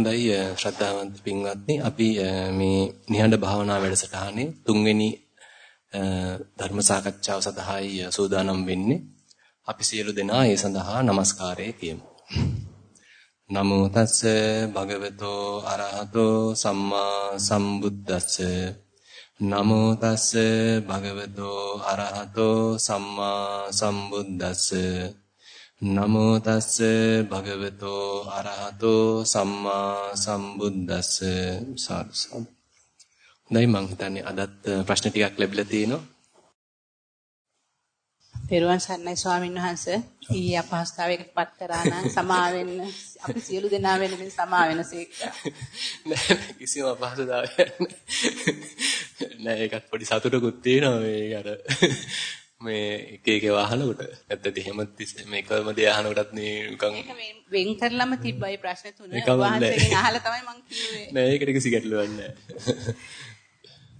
හොඳයි ශ්‍රද්ධාවන්ත පින්වත්නි අපි මේ නිහඬ භාවනා වැඩසටහනේ තුන්වෙනි ධර්ම සාකච්ඡාව සඳහායි සූදානම් වෙන්නේ. අපි සියලු දෙනා ඒ සඳහා নমස්කාරය කියමු. නමෝ තස්ස භගවතෝ අරහතෝ සම්මා සම්බුද්දස්ස නමෝ තස්ස භගවතෝ අරහතෝ සම්මා සම්බුද්දස්ස නමෝ තස්ස භගවතෝ අරහතෝ සම්මා සම්බුද්දස්ස සාදු සාදු. දැන් මම හිතන්නේ අදත් ප්‍රශ්න ටිකක් ලැබිලා තිනවා. පෙරවන් සර්ණයි ස්වාමීන් වහන්සේ ඊ අපහසුතාවයකට පත් කරා නම් සමා වෙන්න අපි සියලු දෙනා වෙනුවෙන් සමා වෙනසේක. නෑ කිසිම අපහසුතාවයක් නෑ ඒකත් පොඩි සතුටකුත් තියෙනවා මේ අර මේ එක එක වහනකොට නැත්නම් එහෙම මේකම දේ අහනකොටත් මේ නිකන් වෙන් කරලම තිබ්බයි ප්‍රශ්න තුන. වහන්සේගෙන් අහලා තමයි මං කිව්වේ. නෑ ඒකට කිසි ගැටලුවක් නෑ.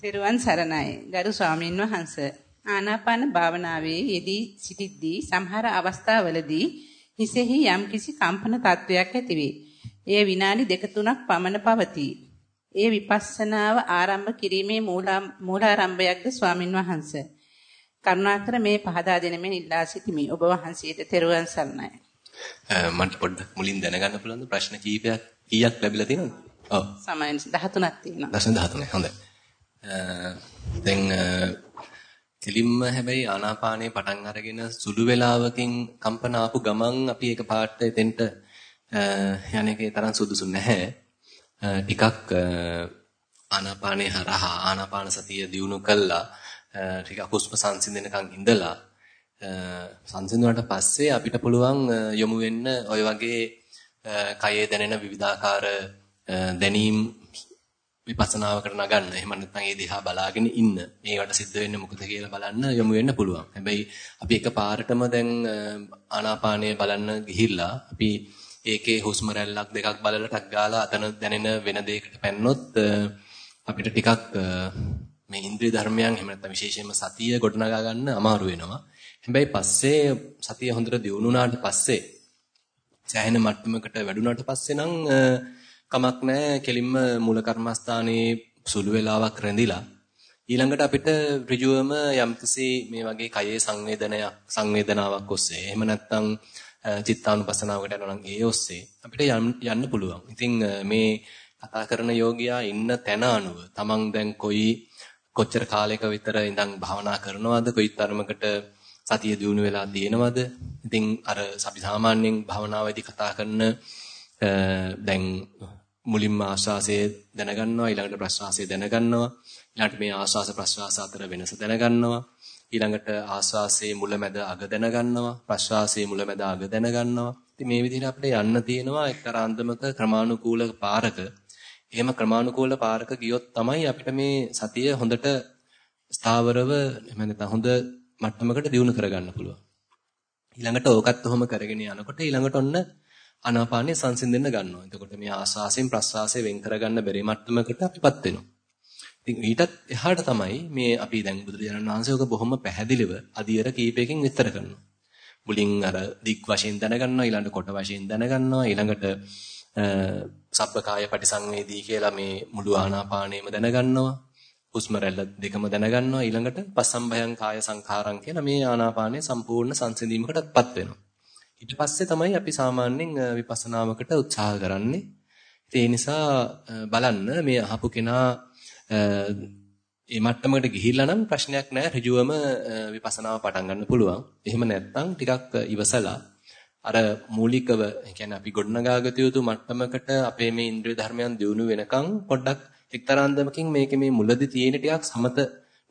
තෙරුවන් සරණයි. ගරු ස්වාමීන් වහන්සේ. ආනාපාන භාවනාවේ යෙදී සිටිද්දී සමහර අවස්ථාවලදී හිසෙහි යම්කිසි කම්පන තත්වයක් ඇතිවේ. එය විනාඩි දෙක තුනක් පමණ පවතී. ඒ විපස්සනාව ආරම්භ කිරීමේ මූලාරම්භයක්ද ස්වාමින් වහන්සේ. කරුණාකර මේ පහදා දෙනෙමින් ඉල්ලා සිටිමි. ඔබ වහන්සේට තෙරුවන් සරණයි. මට පොඩ්ඩක් මුලින් දැනගන්න පුළුවන්ද ප්‍රශ්න කීපයක් කීයක් ලැබිලා තියෙනවද? ඔව්. සමයන් 13ක් තියෙනවා. දශම 13 හොඳයි. දැන් කෙලින්ම හැබැයි ආනාපානයේ පටන් අරගෙන සුළු වේලාවකින් කම්පන ආපු ගමන් අපි ඒක පාට එතෙන්ට යන්නේකේ තරම් සුදුසු නැහැ. ටිකක් ආනාපානයේ හරහා ආනාපාන සතිය දියුණු කළා ටිකක් හුස්ම සංසිඳනකන් ඉඳලා සංසිඳුණාට පස්සේ අපිට පුළුවන් යොමු වෙන්න ওই වගේ කයේ දැනෙන විවිධාකාර දැනීම් විපස්සනාවකට නගන්න. එහෙම නැත්නම් ඒ දිහා බලාගෙන ඉන්න. මේවට සිද්ධ වෙන්නේ මොකද කියලා බලන්න යොමු වෙන්න පුළුවන්. හැබැයි අපි එකපාරටම දැන් ආනාපානය බලන්න ගිහිල්ලා අපි ඒකේ හුස්ම රැල්ලක් දෙකක් බලලා ටක් ගාලා අතන දැනෙන වෙන දෙයකට පැන්නොත් අපිට ටිකක් මේ ඉන්ද්‍රිය ධර්මයන් එහෙම නැත්නම් විශේෂයෙන්ම සතිය ගොඩනගා ගන්න අමාරු වෙනවා. හැබැයි පස්සේ සතිය හොඳට දියුණු වුණාට පස්සේ සෑහෙන මට්ටමකට වැඩුණාට පස්සේ නම් කමක් නැහැ කෙලින්ම මූල කර්මස්ථානයේ සුළු වේලාවක් රැඳිලා ඊළඟට අපිට ඍජුවම යම්කිසි මේ වගේ කයේ සංවේදනයක් සංවේදනාවක් ඔස්සේ එහෙම නැත්නම් චිත්තානුපසනාවකට යනවා නම් ඒ ඔස්සේ අපිට යන්න පුළුවන්. ඉතින් මේ කතා කරන යෝගියා ඉන්න තැන අනුව තමන් දැන් කොයි කොච්චර කාලයක විතර ඉඳන් භාවනා කරනවද? කොයි තරමකට සතිය දිනු වෙලා තියෙනවද? ඉතින් අර අපි සාමාන්‍යයෙන් භාවනාවේදී කතා කරන දැන් මුලින්ම ආස්වාසය දැනගන්නවා ඊළඟට ප්‍රස්වාසය දැනගන්නවා. ඊළඟට මේ ආස්වාස ප්‍රස්වාස අතර වෙනස දැනගන්නවා. ඊළඟට ආස්වාසයේ මුලැමැද අග දැනගන්නවා. ප්‍රස්වාසයේ මුලැමැද අග දැනගන්නවා. ඉතින් මේ විදිහට අපිට යන්න තියෙනවා. එක්තරා අන්දමක ක්‍රමානුකූල පාරක එහෙම ක්‍රමානුකූල පාරක ගියොත් තමයි අපිට මේ සතිය හොඳට ස්ථාවරව එහෙම නැත්නම් හොඳ මට්ටමකට දියුණු කරගන්න පුළුවන්. ඊළඟට ඕකත් ඔහොම කරගෙන යනකොට ඊළඟට ඔන්න ආනාපානිය සංසිඳෙන්න ගන්නවා. එතකොට මේ ආස්වාසයෙන් ප්‍රස්වාසයෙන් වෙන් කරගන්න බැරි මට්ටමකට අපිපත් වෙනවා. ඉතින් ඊටත් එහාට තමයි මේ අපි දැන් බුදුරජාණන් වහන්සේ ඔක බොහොම පැහැදිලිව අදියර කීපයකින් විස්තර කරනවා. මුලින් අර දික් වශයෙන් දැනගන්නවා ඊළඟට කොට වශයෙන් දැනගන්නවා ඊළඟට සබ්බකාය පටිසංවේදී කියලා මේ මුළු ආනාපානයම දැනගන්නවා. හුස්ම රැල්ල දෙකම දැනගන්නවා ඊළඟට පස්සම්භයං කාය සංඛාරං කියලා මේ ආනාපානය සම්පූර්ණ සංසිඳීමකටපත් වෙනවා. ඊට පස්සේ තමයි අපි සාමාන්‍යයෙන් විපස්සනාවකට උත්සාහ කරන්නේ. ඒ නිසා බලන්න මේ අහපු කෙනා ඒ මට්ටමකට ගිහිල්ලා නම් ප්‍රශ්නයක් නැහැ ඍජුවම විපස්සනාව පටන් ගන්න පුළුවන්. එහෙම නැත්නම් ටිකක් ඉවසලා අර මූලිකව කියන්නේ අපි ගොඩනගාගත යුතු මට්ටමකට අපේ මේ ඉන්ද්‍රිය ධර්මයන් දියුණු වෙනකන් පොඩ්ඩක් එක්තරාන්දමකින් මේකේ මේ මුලදී තියෙන ටිකක් සමත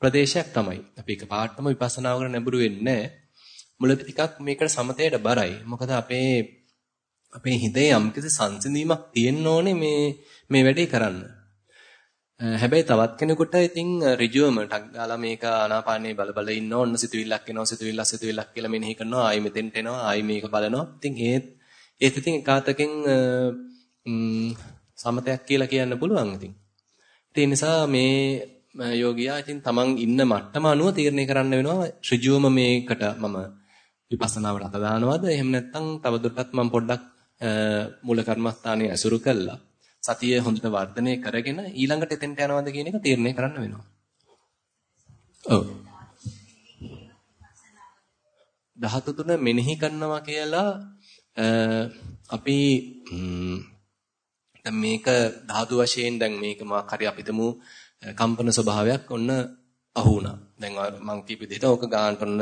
ප්‍රදේශයක් තමයි. අපි එකපාරටම විපස්සනාවකට නැඹුරු වෙන්නේ නැහැ. මුලදී ටිකක් මේකට සමතයට බරයි. මොකද අපේ අපේ හිතේ යම්කිසි සංසිඳීමක් තියෙන්න ඕනේ මේ මේ වැඩේ කරන්න. හැබැයි තවත් කෙනෙකුට ඉතින් ඍජුවම ටක් ගාලා මේක ආනාපානේ බල බල ඉන්න ඕන සිතුවිල්ලක් එනවා සිතුවිල්ලක් සිතුවිල්ලක් කියලා මෙනෙහි කරනවා ආයි මෙතෙන්ට එනවා ආයි මේක බලනවා. ඉතින් ඒත් ඒත් ඉතින් එකාතකින් සමතයක් කියලා කියන්න පුළුවන් ඉතින්. ඒ නිසා මේ යෝගියා ඉතින් තමන් ඉන්න මට්ටම අනුව තීරණය කරන්න වෙනවා ඍජුවම මේකට මම විපස්සනාවට අත දානවද එහෙම නැත්නම් තවදුරටත් මම පොඩ්ඩක් මූල කර්මස්ථානයේ ඇසුරු කළා සතිය හොඳට වර්ධනය කරගෙන ඊළඟට එතෙන්ට යනවද කියන එක තීරණය කරන්න වෙනවා. ඔව්. ධාතු තුන මෙනෙහි කරනවා කියලා අපි දැන් මේක ධාතු වශයෙන් දැන් මේක මොකක් හරි අපිටම කම්පන ස්වභාවයක් ඔන්න අහු වුණා. දැන් මම කියපු විදිහට ඕක ගන්නට ඔන්න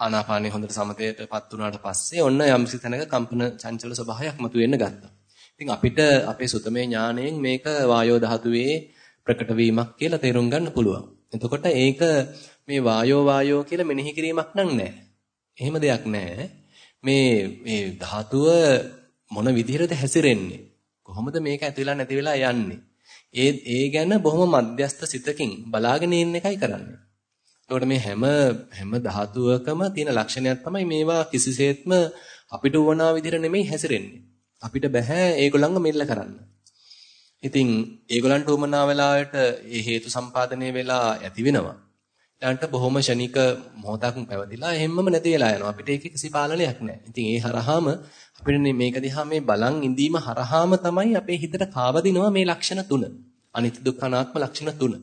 ආනාපානිය හොඳට සමතේටපත් වුණාට පස්සේ ඔන්න යම්සි තැනක කම්පන චංචල ස්වභාවයක් මතුවෙන්න ගත්තා. ඉතින් අපිට අපේ සුතමේ ඥාණයෙන් මේක වායෝ ධාතුවේ ප්‍රකට වීමක් කියලා තේරුම් ගන්න පුළුවන්. එතකොට ඒක මේ වායෝ වායෝ කියලා මෙනෙහි කිරීමක් නෑ. එහෙම දෙයක් නෑ. මේ මේ ධාතුව මොන විදිහටද හැසිරෙන්නේ? කොහොමද මේක ඇති වෙලා නැති වෙලා යන්නේ? ඒ ඒ ගැන බොහොම මධ්‍යස්ත සිතකින් බලාගෙන ඉන්න එකයි කරන්නේ. එතකොට මේ හැම හැම ධාතුවකම තියෙන ලක්ෂණයක් තමයි මේවා කිසිසේත්ම අපිට වුණා විදිහට නෙමෙයි හැසිරෙන්නේ. අපිට බෑ ඒගොල්ලන්ව මෙල්ල කරන්න. ඉතින් ඒගොල්ලන්ට උමනා වෙලාවට ඒ හේතු සම්පාදනය වෙලා ඇති වෙනවා. ඊළඟට බොහොම ෂණික මොහොතක් පැවතිලා එහෙම්මම නැති වෙලා යනවා. අපිට ඒකේ කිසි පාලනයක් නැහැ. ඉතින් ඒ හරහාම අපිට මේක දිහා මේ බලන් ඉඳීම හරහාම තමයි අපේ හිතට කාවදිනවා මේ ලක්ෂණ තුන. අනිත්‍ය දුක්ඛ අනාත්ම ලක්ෂණ තුන.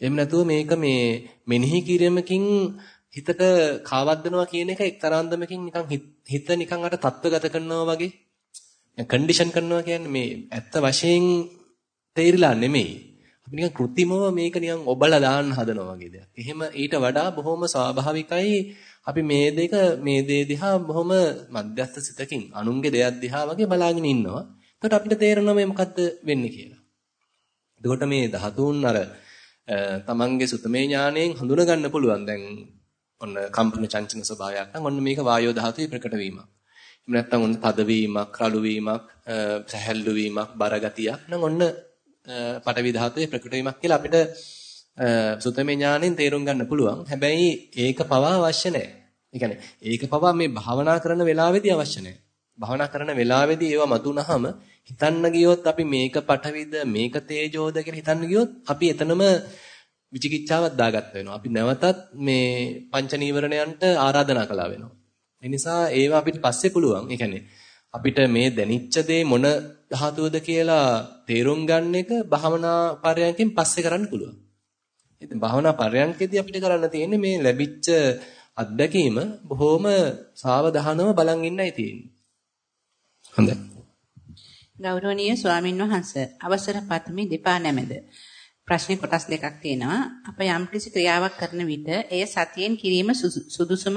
එහෙම නැතුව මේක මේ මෙනෙහි කිරීමකින් හිතට කාවද්දනවා කියන එක එක්තරාන්දමකින් නිකන් හිත නිකන් අර තත්ත්වගත කරනවා වගේ කන්ඩිෂන් කරනවා කියන්නේ මේ ඇත්ත වශයෙන් තේරිලා නෙමෙයි. අපි නිකන් કૃතිමව මේක නිකන් ඔබලා දාන්න හදනවා වගේ දෙයක්. එහෙම ඊට වඩා බොහොම ස්වාභාවිකයි අපි මේ දෙක මේ දේ දිහා බොහොම මධ්‍යස්ථ සිතකින් අනුන්ගේ දෙයක් දිහා වගේ බලාගෙන ඉන්නවා. එතකොට අපිට තේරෙනවා මේ මොකද්ද වෙන්නේ කියලා. එතකොට මේ ධාතුන් අර තමන්ගේ සුතමේ ඥාණයෙන් හඳුන ගන්න පුළුවන්. දැන් ඔන්න කම්පන චංචන ස්වභාවයක් නම් ඔන්න මේක වායෝ ධාතුවේ ප්‍රකට වීමක්. එහෙම නැත්නම් ඔන්න තද වීමක්, රළු වීමක්, සැහැල්ලු වීමක්, බර ගතියක් නම් ඔන්න පටවි ධාතුවේ ප්‍රකට වීමක් කියලා අපිට සුතමේ ඥාණයෙන් තේරුම් ගන්න පුළුවන්. හැබැයි ඒක පවා අවශ්‍ය නැහැ. ඒ කියන්නේ ඒක පවා මේ භාවනා කරන වෙලාවේදී අවශ්‍ය නැහැ. භාවනා කරන වෙලාවේදී ඒවා මතුනහම හිතන්න ගියොත් අපි මේක පටවිද මේක තේජෝද කියලා හිතන්න ගියොත් අපි එතනම විචිකිච්ඡාවක් දාගත්ත වෙනවා. අපි නැවතත් මේ පංච නීවරණයන්ට ආරාධනා කළා වෙනවා. ඒ නිසා ඒවා අපිට පස්සේ පුළුවන්. ඒ කියන්නේ අපිට මේ දැනිච්ච දේ මොන ධාතුවද කියලා තේරුම් ගන්න එක භාවනා පරයන්කින් පස්සේ කරන්න පුළුවන්. ඉතින් භාවනා පරයන්කෙදී අපිට කරන්න තියෙන්නේ මේ ලැබිච්ච අත්දැකීම බොහොම සාවධානව බලන් ඉන්නයි තියෙන්නේ. හොඳයි. ගෞරවනීය ස්වාමින් වහන්සේ අවසර පතමි දෙපා නැමෙද ප්‍රශ්නේ කොටස් දෙකක් තියෙනවා අප යම්කිසි ක්‍රියාවක් කරන විට එය සතියෙන් කිරීම සුදුසුම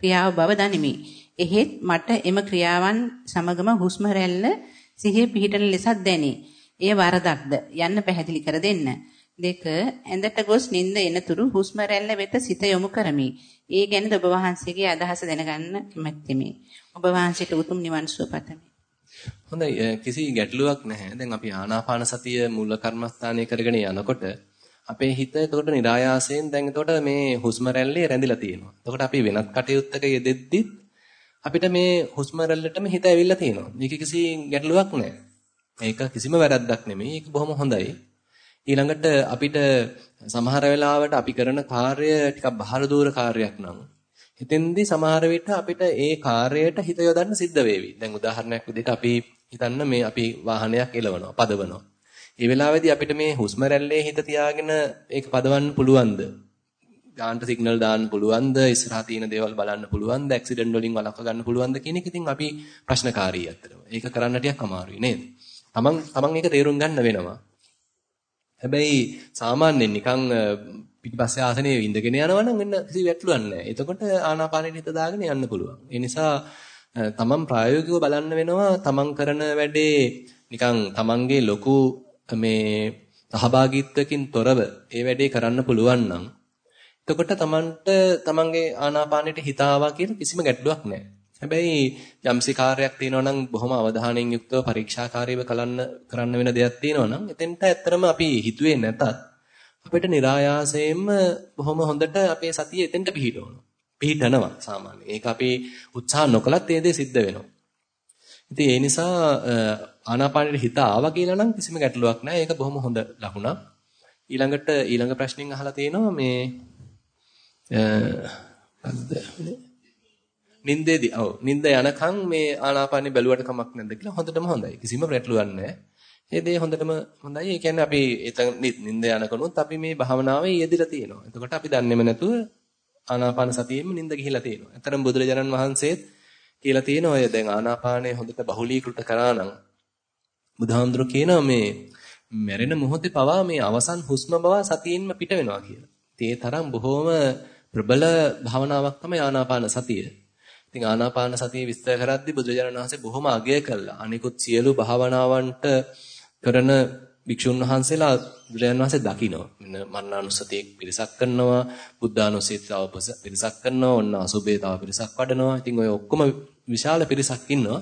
ක්‍රියාව බව දනිමි. එහෙත් මට එම ක්‍රියාවන් සමගම හුස්ම රැල්ල සිහිය පිහිටන ලෙසත් දැනේ. එය වරදක්ද? යන්න පැහැදිලි කර දෙන්න. දෙක ඇඳට ගොස් නිින්ද එනතුරු හුස්ම රැල්ල වෙත සිත යොමු කරමි. ඒ ගැනද ඔබ වහන්සේගේ අදහස දැනගන්න කැමැත්තෙමි. ඔබ වහන්සේට උතුම් නිවන් සුව පතමි. හොඳයි. කිසි ගැටලුවක් නැහැ. දැන් අපි ආනාපාන සතිය මූල කර්මස්ථානය කරගෙන යනකොට අපේ හිත එතකොට નિરાයාසයෙන් දැන් එතකොට මේ හුස්ම රැල්ලේ රැඳිලා තියෙනවා. එතකොට අපි වෙනත් කටයුත්තක යෙදෙද්දිත් අපිට මේ හුස්ම රැල්ලටම හිත ඇවිල්ලා තියෙනවා. මේක කිසි ගැටලුවක් නැහැ. මේක කිසිම වැරද්දක් නෙමෙයි. ඒක බොහොම හොඳයි. ඊළඟට අපිට සමහර වෙලාවට අපි කරන කාර්ය ටිකක් බහර දූර කාර්යයක් නම් හිතෙන්දී සමහර විට අපිට ඒ කාර්යයට හිත යොදන්න සිද්ධ වේවි. දැන් උදාහරණයක් විදිහට අපි හිතන්න මේ අපි වාහනයක් එලවනවා, පදවනවා. ඒ වෙලාවේදී අපිට මේ හුස්ම රැල්ලේ හිත තියාගෙන ඒක පදවන්න පුළුවන්ද? ගානට සිග්නල් දාන්න පුළුවන්ද? ඉස්සරහා තියෙන දේවල් බලන්න පුළුවන්ද? ඇක්සිඩන්ට් වලින් වළක්ව ගන්න පුළුවන්ද කියන එක ඉතින් අපි ප්‍රශ්නකාරී අත්‍තරම. ඒක කරන්න ටිකක් අමාරුයි නේද? තමන් තමන් ඒක තේරුම් ගන්න වෙනවා. හැබැයි සාමාන්‍යයෙන් නිකන් පිටිපස්සේ ආසනයේ ඉඳගෙන යනවා නම් එන්න කිසි වැටලුවක් නැහැ. එතකොට ආනාපානෙට හිත දාගෙන යන්න පුළුවන්. ඒ නිසා තමන් ප්‍රායෝගිකව බලන්න වෙනවා තමන් කරන වැඩේ නිකන් තමන්ගේ ලොකු මේ සහභාගීත්වකින් තොරව ඒ වැඩේ කරන්න පුළුවන් නම් එතකොට තමන්ට තමන්ගේ ආනාපානෙට හිත ආවා කියලා කිසිම ගැටලුවක් නැහැ. හැබැයි යම්සි කාර්යයක් තියෙනවා නම් බොහොම අවධානයෙන් යුක්තව පරීක්ෂාකාරීව කලන්න කරන්න වෙන දෙයක් තියෙනවා නම් එතෙන්ට ඇත්තරම අපි හිතුවේ නැතත් අපිට નિરાයාසයෙන්ම බොහොම හොඳට අපේ සතිය එතෙන්ට පිහිටවනවා. පිහිටනවා සාමාන්‍යයෙන්. ඒක අපි උත්සාහ නොකලත් ඒ දේ සිද්ධ වෙනවා. ඉතින් ඒ නිසා ආනාපානෙට හිත ආවා කියලා නම් කිසිම ගැටලුවක් නැහැ. ඒක බොහොම හොඳ ලකුණක්. ඊළඟට ඊළඟ ප්‍රශ්نين අහලා තියෙනවා මේ නින්දේදී ඔව් නින්ද යනකම් මේ ආනාපානෙ බැලුවට කමක් නැද්ද කියලා හොඳටම හොඳයි. කිසිම ගැටලුවක් නැහැ. ඒ දේ හොඳටම හොඳයි. ඒ කියන්නේ අපි එතන නිින්ද යනකොනොත් අපි මේ භාවනාවේ යෙදිලා තියෙනවා. එතකොට අපි දන්නේම නැතුව ආනාපාන සතියෙම නිින්ද ගිහිලා තියෙනවා. අතරම බුදුරජාණන් වහන්සේත් කියලා තියෙන ඔය දැන් ආනාපානය හොඳට බහුලීකృత කරා නම් බුදුහාමුදුරු කියනවා මේ මැරෙන මොහොතේ පවා මේ අවසන් හුස්ම බව සතියෙන්ම පිට වෙනවා කියලා. ඒ තරම් බොහොම ප්‍රබල භාවනාවක් තමයි ආනාපාන සතිය. ඉතින් ආනාපාන සතිය විස්තර කරද්දී බුදුරජාණන් වහන්සේ බොහොම අගය කළා. අනිකුත් සියලු භාවනාවන්ට කරන භික්ෂුන් වහන්සේලා බුදුරජාණන් වහන්සේ දකිනවා. මෙන්න මරණානුස්සතිය පිරිසක් කරනවා, බුද්ධානුස්සතිය තව පිරිසක් කරනවා, ඔන්න අසුබේ තව පිරිසක් වඩනවා. ඉතින් ඔය ඔක්කොම විශාල පිරිසක් ඉන්නවා.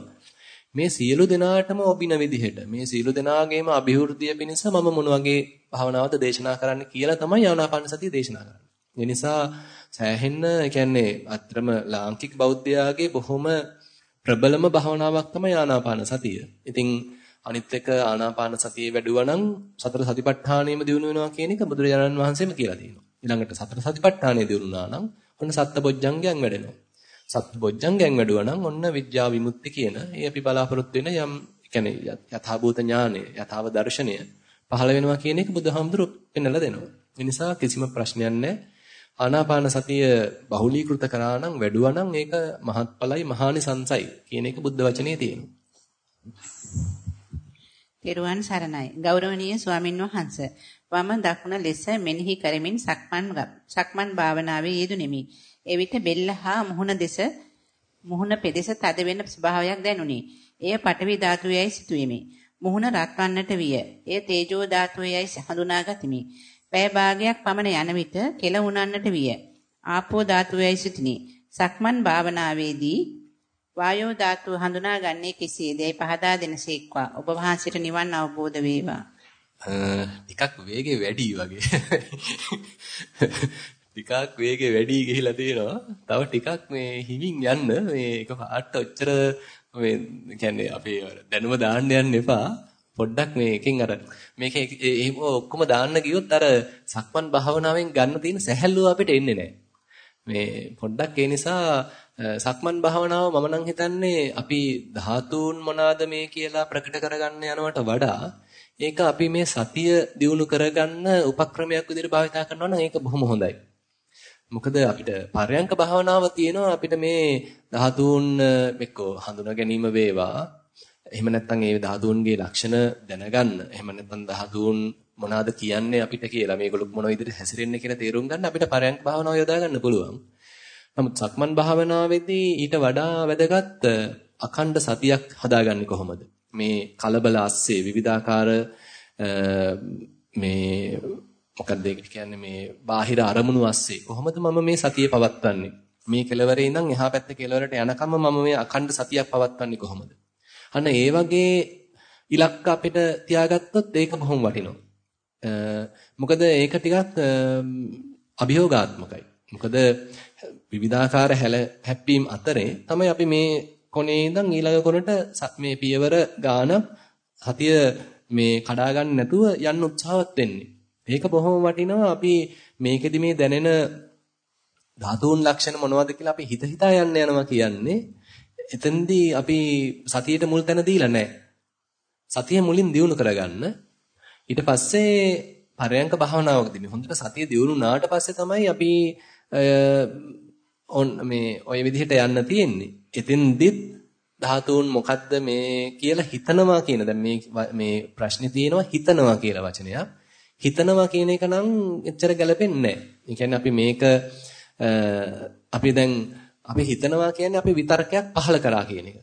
මේ සියලු දෙනාටම ඔබින විදිහට මේ සියලු දෙනාගේම અભිවෘද්ධිය පිණිස මම මොන වගේ භාවනාවද දේශනා කරන්න කියලා තමයි ආනාපාන සතිය දේශනා කරන්නේ. ඒ නිසා සෑහෙන්න කියන්නේ අත්‍තරම ලාංකික බෞද්ධයාගේ බොහොම ප්‍රබලම භාවනාවක් තමයි ආනාපාන සතිය. ඉතින් අනිත් එක ආනාපාන සතිය වැඩුවා නම් සතර සතිපට්ඨානෙම දිනු වෙනවා කියන එක බුදුරජාණන් වහන්සේම කියලා තියෙනවා. ඊළඟට සතර සතිපට්ඨානෙ දිනුනා නම් ඔන්න සත්බොජ්ජංගයන් වැඩෙනවා. සත්බොජ්ජංගයන් වැඩුවා නම් ඔන්න විද්‍යා විමුක්ති කියන ඒ අපි බලාපොරොත්තු වෙන යම් කියන්නේ යථාභූත ඥානය, යථාව දර්ශනය පහළ වෙනවා කියන එක බුදුහාමුදුරු පෙන්නලා දෙනවා. ඒ නිසා කිසිම ප්‍රශ්නයක් නැහැ. ආනාපාන සතිය බහුලීකృత කරා නම් වැඩුවා නම් ඒක මහත්ඵලයි මහානිසංසයි කියන එක බුද්ධ වචනේ තියෙනවා. තෙරුවන් සරණයි. ගෞරවනීය ස්වාමින් වහන්සේ. වම දකුණ ලෙස මෙනෙහි කරමින් සක්මන් සක්මන් භාවනාවේ යෙදුණෙමි. එවිට බෙල්ල හා මුහුණ දෙස මුහුණ පෙදෙස තද වෙන ස්වභාවයක් දැනුනි. එය පටවි ධාතුවේයි සිටුවෙමි. මුහුණ රත්වන්නට විය. එය තේජෝ ධාතුවේයි හඳුනාගතිමි. පැය භාගයක් පමණ යන විට කෙල උනන්නට විය. ආපෝ ධාතුවේයි සිටිනි. සක්මන් භාවනාවේදී වායෝ ධාතුව හඳුනාගන්නේ කෙසේදයි පහදා දෙනසේක්වා. ඔබ වහන්සේට නිවන් අවබෝධ වේවා. ටිකක් වේගෙ වැඩි වගේ. ටිකක් වේගෙ වැඩි ගිහිලා තියෙනවා. තව ටිකක් මේ හිමින් යන්න මේ එක පාට ඔච්චර මේ කියන්නේ අපේ දැනුම දාන්න යන්න එපා. පොඩ්ඩක් මේකෙන් අර මේක එහෙම ඔක්කොම දාන්න ගියොත් අර සක්මන් භාවනාවෙන් ගන්න තියෙන සැහැල්ලුව අපිට එන්නේ නැහැ. මේ පොඩ්ඩක් ඒ නිසා සක්මන් භාවනාව මම නම් හිතන්නේ අපි ධාතුන් මොනවාද මේ කියලා ප්‍රකට කරගන්න යනවට වඩා ඒක අපි මේ සතිය දියුණු කරගන්න උපක්‍රමයක් විදිහට භාවිතා කරනවා නම් ඒක බොහොම හොඳයි. මොකද අපිට පරයන්ක භාවනාව තියෙනවා අපිට මේ ධාතුන් එක්කෝ හඳුනා ගැනීම වේවා. එහෙම නැත්නම් ඒ ධාතුන්ගේ ලක්ෂණ දැනගන්න. එහෙම නැත්නම් ධාතුන් මොනවාද කියන්නේ අපිට කියලා මේගොල්ලෝ මොන විදිහට හැසිරෙන්නේ කියලා තේරුම් ගන්න අපිට පරයන්ක භාවනාව යොදා ගන්න පුළුවන්. නමුත් සක්මන් භාවනාවේදී ඊට වඩා වැදගත් අඛණ්ඩ සතියක් හදාගන්නේ කොහොමද? මේ කලබල ASCII විවිධාකාර මේ මොකක්ද ඒකට කියන්නේ මේ බාහිර අරමුණු ASCII කොහොමද මම මේ සතිය පවත්වන්නේ? මේ කෙලවරේ ඉඳන් එහා පැත්ත කෙලවරට යනකම් මම මේ අඛණ්ඩ සතියක් පවත්වන්නේ කොහොමද? අන්න ඒ වගේ ඉලක්ක අපිට තියාගත්තොත් ඒක බොහොම වටිනවා. මොකද ඒක ටිකක් අභියෝගාත්මකයි. මොකද විවිධාකාර හැල හැප්පීම් අතරේ තමයි අපි මේ කොනේ ඉඳන් ඊළඟ කොනට මේ පියවර ගාන හතිය මේ කඩා ගන්න නැතුව යන්න උත්සාහවත් වෙන්නේ. මේක බොහොම වටිනවා අපි මේකෙදි මේ දැනෙන ධාතුන් ලක්ෂණ මොනවද කියලා අපි හිත හිතා යන්න යනවා කියන්නේ එතෙන්දී අපි සතියට මුල් තැන දීලා නැහැ. සතිය මුලින් දියුණු කරගන්න. ඊට පස්සේ පරයන්ක භාවනාවකදී හොඳට සතිය දියුණු වුණාට පස්සේ තමයි අපි ඔන් මේ ওই විදිහට යන්න තියෙන්නේ. එතෙන්දිත් ධාතුන් මොකද්ද මේ කියලා හිතනවා කියන දැන් මේ මේ ප්‍රශ්නේ තියෙනවා හිතනවා කියලා වචනයක්. හිතනවා කියන එක නම් එච්චර ගැලපෙන්නේ නැහැ. ඒ කියන්නේ අපි මේක අපි දැන් අපි හිතනවා කියන්නේ අපි විතර්කයක් පහල කරා කියන එක.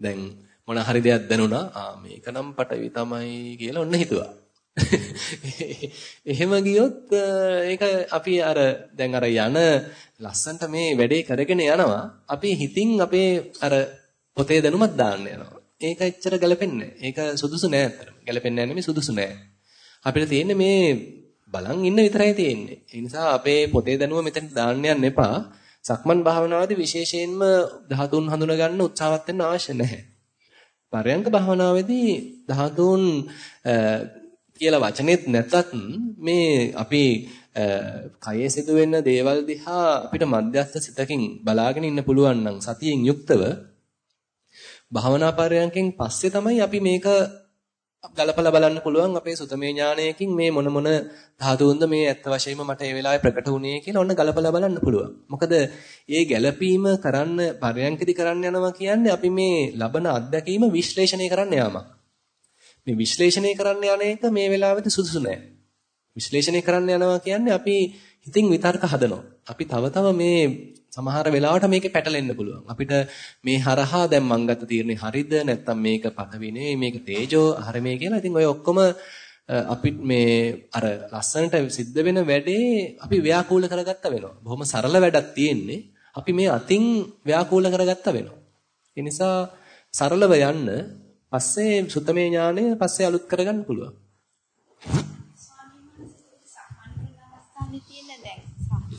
දැන් මොන හරි දෙයක් දැනුණා ආ මේක නම් පටවි තමයි කියලා ඔන්න හිතුවා. එහෙම ගියොත් ඒක අපි අර දැන් අර යන ලස්සන්ට මේ වැඩේ කරගෙන යනවා. අපි හිතින් අපේ අර පොතේ දැනුමක් දාන්න යනවා. ඒක එච්චර ගැලපෙන්නේ ඒක සුදුසු නෑ අතරම. ගැලපෙන්නේ නැහැ සුදුසු නෑ. අපිට තියෙන්නේ මේ බලන් ඉන්න විතරයි තියෙන්නේ. ඒ නිසා අපේ පොතේ දැනුම මෙතන දාන්න යන්න එපා. සක්මන් භාවනාවේදී විශේෂයෙන්ම ධාතුන් හඳුනා ගන්න උත්සාහවත් වෙන්න අවශ්‍ය නැහැ. පරයන්ක භාවනාවේදී ධාතුන් කියලා වචනේත් නැතත් මේ අපි කයේ සිදුවෙන දේවල් දිහා අපිට මධ්‍යස්ථ සිතකින් බලාගෙන ඉන්න පුළුවන් නම් සතියෙන් යුක්තව භාවනා පරයන්කෙන් පස්සේ තමයි අපි මේක ගලපලා බලන්න පුළුවන් අපේ සුතමේ ඥානයකින් මේ මොන මොන ධාතුන්ද මේ ඇත්ත වශයෙන්ම මට ඒ වෙලාවේ ප්‍රකට වුණේ කියලා ඔන්න ගලපලා බලන්න පුළුවන්. මොකද මේ ගැළපීම කරන්න පරයන්කදී කරන්න යනවා කියන්නේ අපි මේ ලබන අත්දැකීම විශ්ලේෂණය කරන්න යාමක්. මේ විශ්ලේෂණය කරන්න යන එක මේ වෙලාවෙදී සුදුසු නෑ. විශ්ලේෂණය කරන්න යනවා කියන්නේ අපි හිතින් විතර්ක හදනවා. අපි තව තව මේ සමහර වෙලාවට මේකේ පැටලෙන්න පුළුවන්. අපිට මේ හරහා දැන් මං ගත්ත තීරණේ හරිද නැත්නම් මේක පටවි නෙවෙයි මේක තේජෝ හරි මේ කියලා. ඉතින් ඔය ඔක්කොම අපි මේ අර ලස්සනට සිද්ධ වෙන වැඩේ අපි ව්‍යාකූල කරගත්ත වෙනවා. බොහොම සරල වැඩක් තියෙන්නේ. අපි මේ අතින් ව්‍යාකූල කරගත්ත වෙනවා. ඒ නිසා සරලව යන්න පස්සේ සුතමේ ඥානය පස්සේ අලුත් කරගන්න පුළුවන්.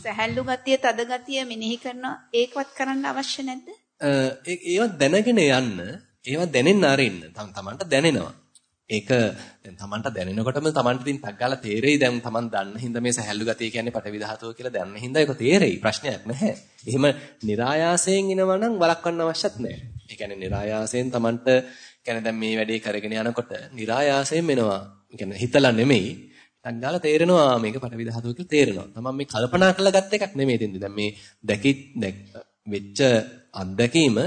සැහැල්ලු ගතිය, තද ගතිය මෙනෙහි කරනවා ඒකවත් කරන්න අවශ්‍ය නැද්ද? ඒව දැනගෙන යන්න, ඒව දැනෙන්න ආරින්න. තමන්ට දැනෙනවා. ඒක දැන් තමන්ට දැනෙනකොටම තමන්ට ඉතින් ටක් ගාලා තේරෙයි දැන් තමන් දන්න හින්දා මේ සැහැල්ලු ගතිය කියන්නේ පටවි ධාතුව කියලා දන්න හින්දා ඒක තේරෙයි ප්‍රශ්නයක් නැහැ. එහෙම નિરાයාසයෙන් එනවා නම් වළක්වන්න අවශ්‍යත් නැහැ. ඒ කියන්නේ નિરાයාසයෙන් තමන්ට කියන්නේ දැන් මේ වැඩේ කරගෙන යනකොට નિરાයාසයෙන් වෙනවා. කියන්නේ හිතලා නෙමෙයි ටක් දාලා තේරෙනවා මේක පටවි ධාතුව කියලා තේරෙනවා. තමන් මේ කල්පනා කරලා ගත්ත එකක් නෙමෙයි දෙන්නේ. දැන් මේ දැකි වෙච්ච අත්දැකීම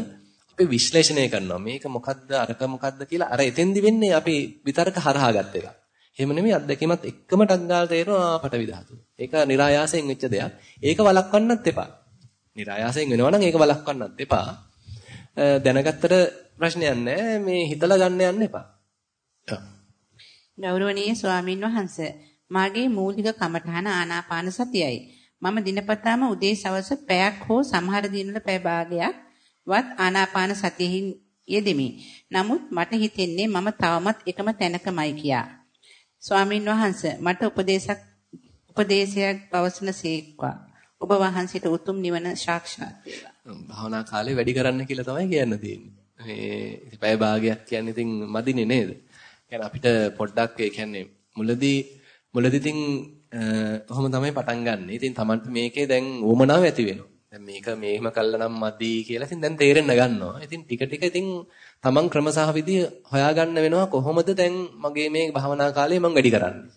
අපි විශ්ලේෂණය කරනවා. මේක මොකද්ද අරක මොකද්ද කියලා අර එතෙන්දි වෙන්නේ අපි විතර්ක හරහා ගත්ත එකක්. එහෙම නෙමෙයි අත්දැකීමත් එක්කම ටක් දාලා තේරෙනවා පටවි ධාතුව. ඒක નિરાයාසයෙන් වෙච්ච දෙයක්. ඒක වළක්වන්නත් එපා. નિરાයාසයෙන් වෙනවා නම් ඒක වළක්වන්නත් එපා. දැනගත්තට ප්‍රශ්නයක් නැහැ. මේ හිතලා ගන්න යන්න එපා. ගෞරවනීය ස්වාමින් වහන්සේ මාගේ මූලික කමඨහන ආනාපාන සතියයි. මම දිනපතාම උදේ සවස පැයක් හෝ සමහර දිනවල පැය භාගයක් වත් ආනාපාන සතියෙහි යෙදෙමි. නමුත් මට හිතෙන්නේ මම තවමත් එකම තැනකමයි කියා. ස්වාමින් වහන්සේ මට උපදේශක් උපදේශයක් පවසන සේක්වා. ඔබ වහන්සේට උතුම් නිවන සාක්ෂාත් වේවා. භාවනා කාලේ වැඩි කරන්න කියලා තමයි කියන්න තියෙන්නේ. මේ පැය භාගයක් කියන්නේ ඉතින් මදිනේ නේද? කියන්නේ අපිට පොඩ්ඩක් ඒ කියන්නේ මුලදී මුලදී ඉතින් ඔහොම තමයි පටන් ගන්න. ඉතින් Tamanට මේකේ දැන් උවමනාව ඇති වෙනවා. දැන් මේක මේම කළා නම් මදි කියලා ඉතින් දැන් තේරෙන්න ගන්නවා. ඉතින් ටික ටික ඉතින් Taman ක්‍රම සහ විදි හොයාගන්න වෙනවා කොහොමද දැන් මගේ මේ භවනා කාලේ මම වැඩි කරන්නේ.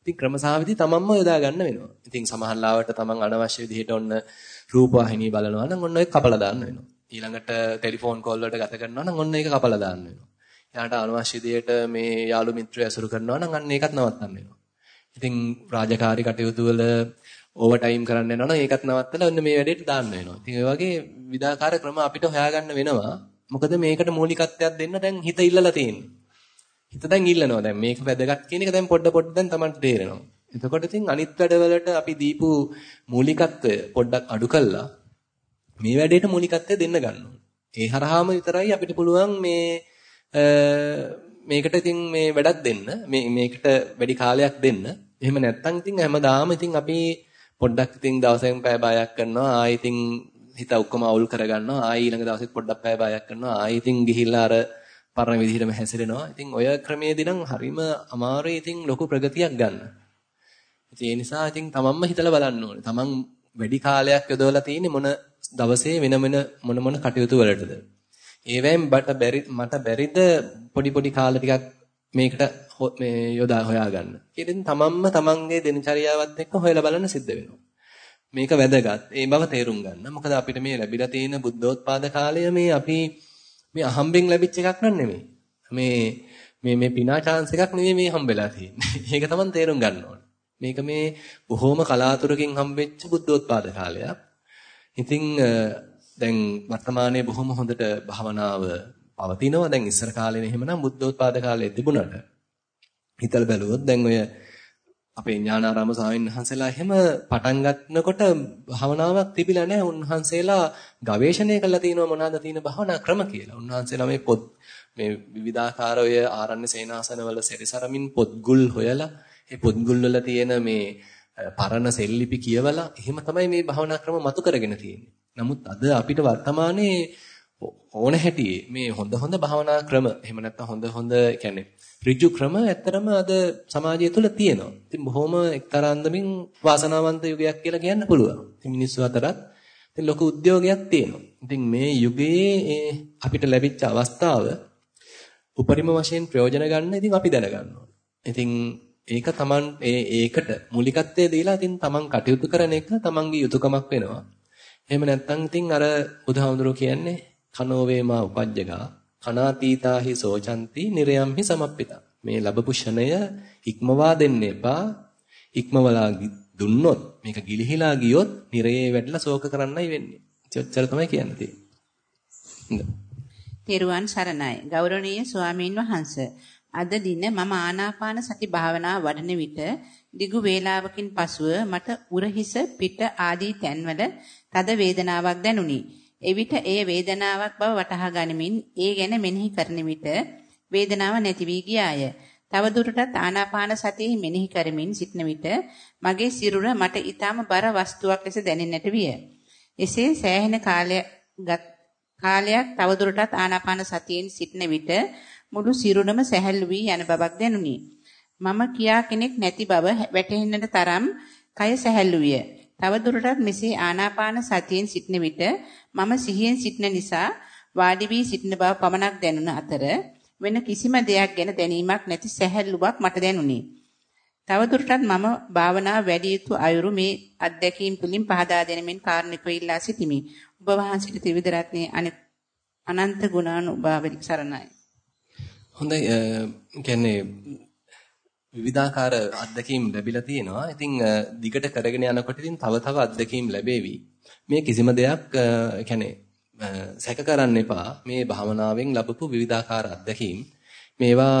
ඉතින් ක්‍රම සහ විදි Tamanම යොදා ගන්න වෙනවා. ඉතින් සමහර ලාවට Taman අනවශ්‍ය විදිහට ඔන්න රූපවාහිනී බලනවා නම් ඔන්න ඒක කපලා දාන්න වෙනවා. ඊළඟට ටෙලිෆෝන් කෝල් වලට ගත කරනවා නම් ඔන්න ඒක කපලා දාන්න වෙනවා. එයාට අනවශ්‍ය දෙයට මේ යාළු මිත්‍රය ඇසුරු කරනවා නම් අන්න ඒකත් නවත්තන්න වෙනවා. ඉතින් රාජකාරී කටයුතු වල ඕවර් ටයිම් කරන්න යනවා නම් ඒකත් නවත්තලා ඔන්න මේ වැඩේට දාන්න වෙනවා. ඉතින් ඒ වගේ විවිධාකාර ක්‍රම අපිට හොයාගන්න වෙනවා. මොකද මේකට මූලිකත්වයක් දෙන්න දැන් හිත ඉල්ලලා තියෙන්නේ. හිත දැන් ඉල්ලනවා. දැන් මේක වැදගත් කියන එක දැන් පොඩ පොඩ දැන් Tamanට තේරෙනවා. එතකොට ඉතින් අනිත් වැඩවලට අපි දීපු මූලිකත්වය පොඩ්ඩක් අඩු කළා මේ වැඩේට මූලිකත්වය දෙන්න ගන්නවා. ඒ හරහාම විතරයි අපිට පුළුවන් මේ මේකට ඉතින් මේ වැඩක් දෙන්න මේ මේකට වැඩි කාලයක් දෙන්න. එහෙම නැත්නම් ඉතින් හැමදාම ඉතින් අපි පොඩ්ඩක් ඉතින් දවසෙන් පැය භාගයක් කරනවා. ආයි ඉතින් හිත ඔක්කොම අවුල් කරගන්නවා. ආයි ඊළඟ දවසෙත් පොඩ්ඩක් පැය භාගයක් කරනවා. ආයි ඉතින් ගිහිල්ලා අර පරණ විදිහටම හැසිරෙනවා. ඉතින් ඔය ක්‍රමයේදී නම් හරිම අමාරුයි ඉතින් ලොකු ප්‍රගතියක් ගන්න. ඉතින් ඒ නිසා ඉතින් තමන්ම හිතලා බලන්න ඕනේ. තමන් වැඩි කාලයක් යොදවලා තියෙන්නේ මොන දවසේ වෙන වෙන මොන මොන කටයුතු වලටද? ඒවෙන් බට බැරි මට බැරිද පොඩි පොඩි කාල ටිකක් මේකට මේ යොදා හොයාගන්න. ඉතින් තමන්ම තමන්ගේ දිනචරියාවත් එක්ක හොයලා බලන්න සිද්ධ වෙනවා. මේක වැදගත්. ඒ බව තේරුම් ගන්න. මොකද අපිට මේ ලැබිලා තියෙන බුද්ධෝත්පාද කාලය මේ අපි මේ අහම්බෙන් ලැබිච්ච එකක් නෙමෙයි. මේ මේ මේ පිනා chance එකක් නෙමෙයි මේ හම්බෙලා තියෙන්නේ. ඒක තමයි තේරුම් ගන්න ඕනේ. මේක මේ බොහොම කලාතුරකින් හම්බෙච්ච බුද්ධෝත්පාද කාලයක්. ඉතින් දැන් වර්තමානයේ බොහොම හොඳට භවනාව පවතිනවා. දැන් ඉස්සර කාලේ එහෙමනම් බුද්ධෝත්පාද කාලේ තිබුණාට හිතල බැලුවොත් දැන් ඔය අපේ ඥානාරාම ස්වාමීන් වහන්සේලා එහෙම පටන් ගන්නකොට භවනාවක් තිබිලා නැහැ. උන්වහන්සේලා ගවේෂණය කළා තියෙනවා මොනවාද තියෙන භවනා ක්‍රම කියලා. උන්වහන්සේලා මේ පොත් මේ විවිධාකාර ඔය ආරණ්‍ය සේනාසනවල සැරිසරමින් පොත්ගුල් හොයලා ඒ පොත්ගුල් වල තියෙන මේ පරණ සෙල්ලිපි කියවලා එහෙම තමයි මේ භවනා ක්‍රම මතු කරගෙන තියෙන්නේ. නමුත් අද අපිට වර්තමානයේ ඕන හැටියේ මේ හොඳ හොඳ භාවනා ක්‍රම එහෙම නැත්නම් හොඳ හොඳ කියන්නේ ඍජු ක්‍රම ඇත්තරම අද සමාජය තුළ තියෙනවා. ඉතින් බොහොම එක්තරා අන්දමින් වාසනාවන්ත යුගයක් කියලා කියන්න පුළුවන්. ඉතින් මිනිස්සු අතරත් ඉතින් ලොකු උද්‍යෝගයක් තියෙනවා. ඉතින් මේ යුගයේ අපිට ලැබිච්ච අවස්ථාව උපරිම වශයෙන් ප්‍රයෝජන ගන්න ඉතින් අපි දැනගන්න ඉතින් ඒක Taman ඒ ඒකට මූලිකත්වයේ දීලා ඉතින් Taman කටයුතු කරන එක Tamanගේ යුතුයකමක් වෙනවා. එහෙම නැත්නම් ඉතින් අර බුදුහාමුදුරුවෝ කියන්නේ කනෝ වේමා උපජ්ජගා කනාතීතාහි සෝචಂತಿ නිරයම්හි සමප්පිතා. මේ ලැබපු ෂණය ඉක්මවා දෙන්න එපා. ඉක්මවලා දුන්නොත් මේක ගිලිහිලා ගියොත් නිරයේ වැඩිලා ශෝක කරන්නයි වෙන්නේ. ඔච්චර තමයි කියන්න තියෙන්නේ. තෙරුවන් සරණයි. ගෞරවනීය ස්වාමීන් වහන්සේ. අද දින මම ආනාපාන සති භාවනාව වඩන විට දිගු වේලාවකින් පසුව මට උරහිස පිට ආදී තැන්වල තද වේදනාවක් දැනුනි. එවිට එය වේදනාවක් බව වටහා ගනිමින් ඒ ගැන මෙනෙහි කරන විට වේදනාව නැති වී ගියාය. තව දුරටත් ආනාපාන සතියෙහි මෙනෙහි කරමින් සිටන විට මගේ සිරුර මට ඊටාම බර වස්තුවක් ලෙස දැනෙන්නට විය. එසේ සෑහෙන කාලයක් කාලයක් තව දුරටත් ආනාපාන සතියෙන් සිටන විට මුළු සිරුරම සැහැල්ලු වී යන බවක් දැනුනි. මම කියා කෙනෙක් නැති බව වැටහෙන්නට තරම් කය සැහැල්ලු විය. තව දුරටත් මෙසේ ආනාපාන සතියෙන් සිටන විට මම සිහියෙන් සිටන නිසා වාඩි වී සිටින බව පමණක් දැනුන අතර වෙන කිසිම දෙයක් ගැන දැනීමක් නැති සැහැල්ලුවක් මට දැනුනි. තවදුරටත් මම භාවනාව වැඩි යුතු අයුරු මේ අත්දැකීම් තුලින් පහදා දෙනමින් කාරණිකව ඉල්ලා සිටිමි. ඔබ වහන්සේට ත්‍රිවිධ රත්නයේ අනන්ත ගුණානුභාවලික සරණයි. හොඳයි කියන්නේ විවිධාකාර අත්දැකීම් ලැබිලා තියෙනවා. ඉතින් දිගට කරගෙන යනකොට ඉතින් තව තව අත්දැකීම් ලැබෙවි. මේ කිසිම දෙයක් කියන්නේ සැක කරන්න එපා. මේ භාවනාවෙන් ලැබපු විවිධාකාර අත්දැකීම් මේවා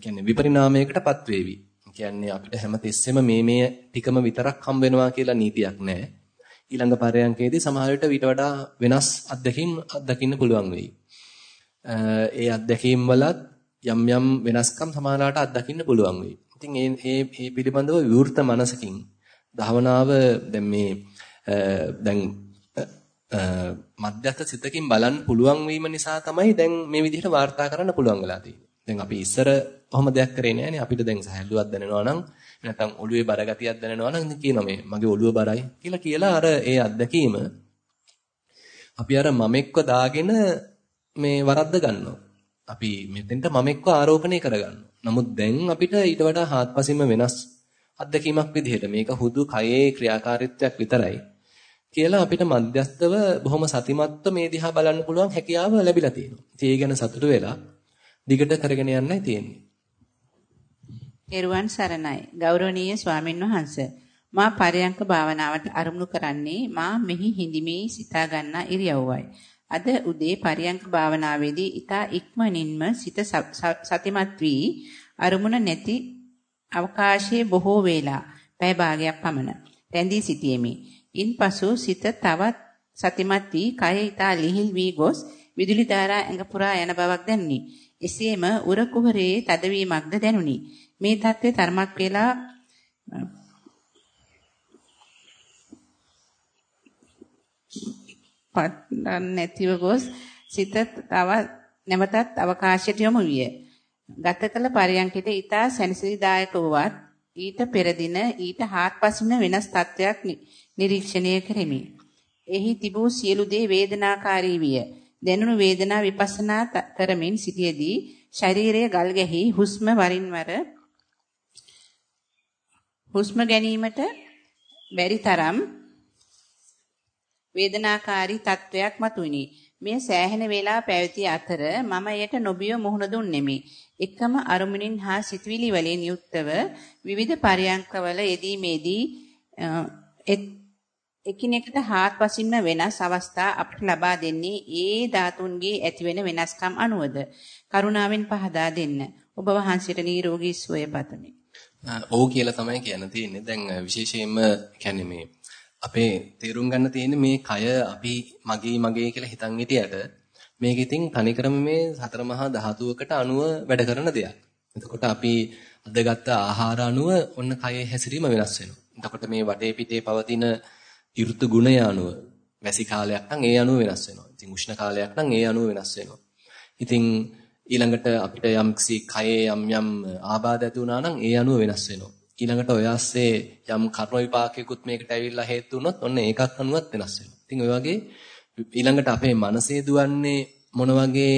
කියන්නේ විපරිණාමයකටපත් වේවි. කියන්නේ අපිට හැමතිස්සෙම මේ මේ ටිකම විතරක් හම්බ වෙනවා කියලා නීතියක් නැහැ. ඊළඟ පරයන්කේදී සමහර විට ඊට වඩා වෙනස් අත්දැකීම් අත්දකින්න පුළුවන් වෙයි. ඒ අත්දැකීම් වලත් යම් යම් වෙනස්කම් සමහරලාට අත්දකින්න පුළුවන් වෙයි. ඉතින් මේ මේ මේ පිළිබඳව විවෘත මනසකින් ධාවනාව දැන් මේ දැන් මධ්‍යස්ථ සිතකින් බලන්න පුළුවන් වීම නිසා තමයි දැන් මේ විදිහට වාර්තා කරන්න පුළුවන් වෙලා තියෙන්නේ. දැන් අපි ඉස්සර කොහොම දෙයක් කරේ නෑනේ. අපිට දැන් සහැල්ලුවක් දැනෙනවා නම් නැත්නම් ඔළුවේ බර ගතියක් දැනෙනවා නම් කියනවා මේ මගේ ඔළුව බරයි කියලා කියලා අර ඒ අත්දැකීම අපි අර මමෙක්ව දාගෙන මේ වරද්ද ගන්නවා. අපි මෙතෙන්ට මමෙක්ව ආරෝපණය කරගන්නවා. නමුත් දැන් අපිට ඊට වඩා හාත්පසින්ම වෙනස් අත්දැකීමක් විදිහට මේක හුදු කයේ ක්‍රියාකාරීත්වයක් විතරයි කියලා අපිට මධ්‍යස්තව බොහොම සතිමත්ව මේ දිහා බලන්න පුළුවන් හැකියාව ලැබිලා තියෙනවා. ඉතින් ඒ ගැන සතුටු වෙලා දිගට කරගෙන යන්නයි තියෙන්නේ. එරුවන් සරණයි. ගෞරවනීය ස්වාමින් වහන්සේ. මා පරයන්ක භාවනාවට අරමුණු කරන්නේ මා මෙහි හිඳිමේ සිතා ගන්නා ඉරියව්වයි. අද උදේ පරයන්ක භාවනාවේදී ඊතා ඉක්මනින්ම සිත සතිමත් වී අරමුණ නැති අවකාශයේ බොහෝ වේලා පැය භාගයක් පමණ රැඳී සිටියෙමි. ඉන්පසු සිත තවත් සතිමත් වී කය ඊතා ලිහිල් වී ගොස් විදුලි ධාරා ඇඟ පුරා යන බවක් දැනුනි. එසේම උර කුහරයේ තදවීමක්ද දැනුනි. මේ தත්ත්වය තරමක් වේලා නැතිව ගොස් සිත තව නැවතත් අවකාශයට යොමු විය. ගත කළ පරයන්කිට ඊතා සැනසීදායක වුවත් ඊට පෙර දින ඊට හාත්පසින්ම වෙනස් තත්වයක් නිරීක්ෂණය කෙරෙමි. එහි තිබූ සියලු දේ වේදනාකාරී විය. දැනුණු වේදනා විපස්සනා කරමින් සිටියේදී ශරීරයේ ගල් ගැහි හුස්ම වරින් වර හුස්ම ගැනීමට බැරි තරම් වේදනාකාරී තත්වයක් මතුවිනි. මේ සෑහෙන වේලා පැවති අතර මම එයට නොබිය මුහුණ දුන්නෙමි. එකම අරමුණින් හා සිතුවිලි වලින් යුක්තව විවිධ පරයන්කවල යෙදීමේදී එකිනෙකට හාත්පසින්ම වෙනස් අවස්ථා අපට ලබා දෙන්නේ ඒ ධාතුන්ගේ ඇතිවෙන වෙනස්කම් අනුවද කරුණාවෙන් පහදා දෙන්න. ඔබ වහන්සේට නිරෝගී සුවය පතමි. ඔව් කියලා තමයි කියන්න තියෙන්නේ. දැන් විශේෂයෙන්ම කියන්නේ මේ අපේ තේරුම් ගන්න තියෙන්නේ මේ කය අපි මගේ මගේ කියලා හිතන් හිටියට මේක ඉතින් තනිකරම මේ සතර මහා ධාතුවකට අනුව වැඩ කරන දෙයක්. එතකොට අපි අදගත්ත ආහාර අනුව ඔන්න කයේ හැසිරීම වෙනස් වෙනවා. එතකොට මේ වටේ පිටේ පවතින ඍතු ගුණය අනුව වැසි කාලයක් නම් ඒ අනුව වෙනස් වෙනවා. ඉතින් උෂ්ණ කාලයක් නම් ඒ අනුව වෙනස් වෙනවා. ඉතින් ඊළඟට අපිට යම්කිසි කයේ යම් යම් ආබාධ ඇති වුණා නම් ඒ අනුව වෙනස් වෙනවා. ඊළඟට ඔය ASCII යම් කර්ම විපාකයකුත් මේකට ඇවිල්ලා හේතු වුණොත් ඔන්න ඒකත් අනුවත් වෙනස් වෙනවා. ඉතින් ඔය වගේ ඊළඟට අපේ මනසේ දුවන්නේ මොන වගේ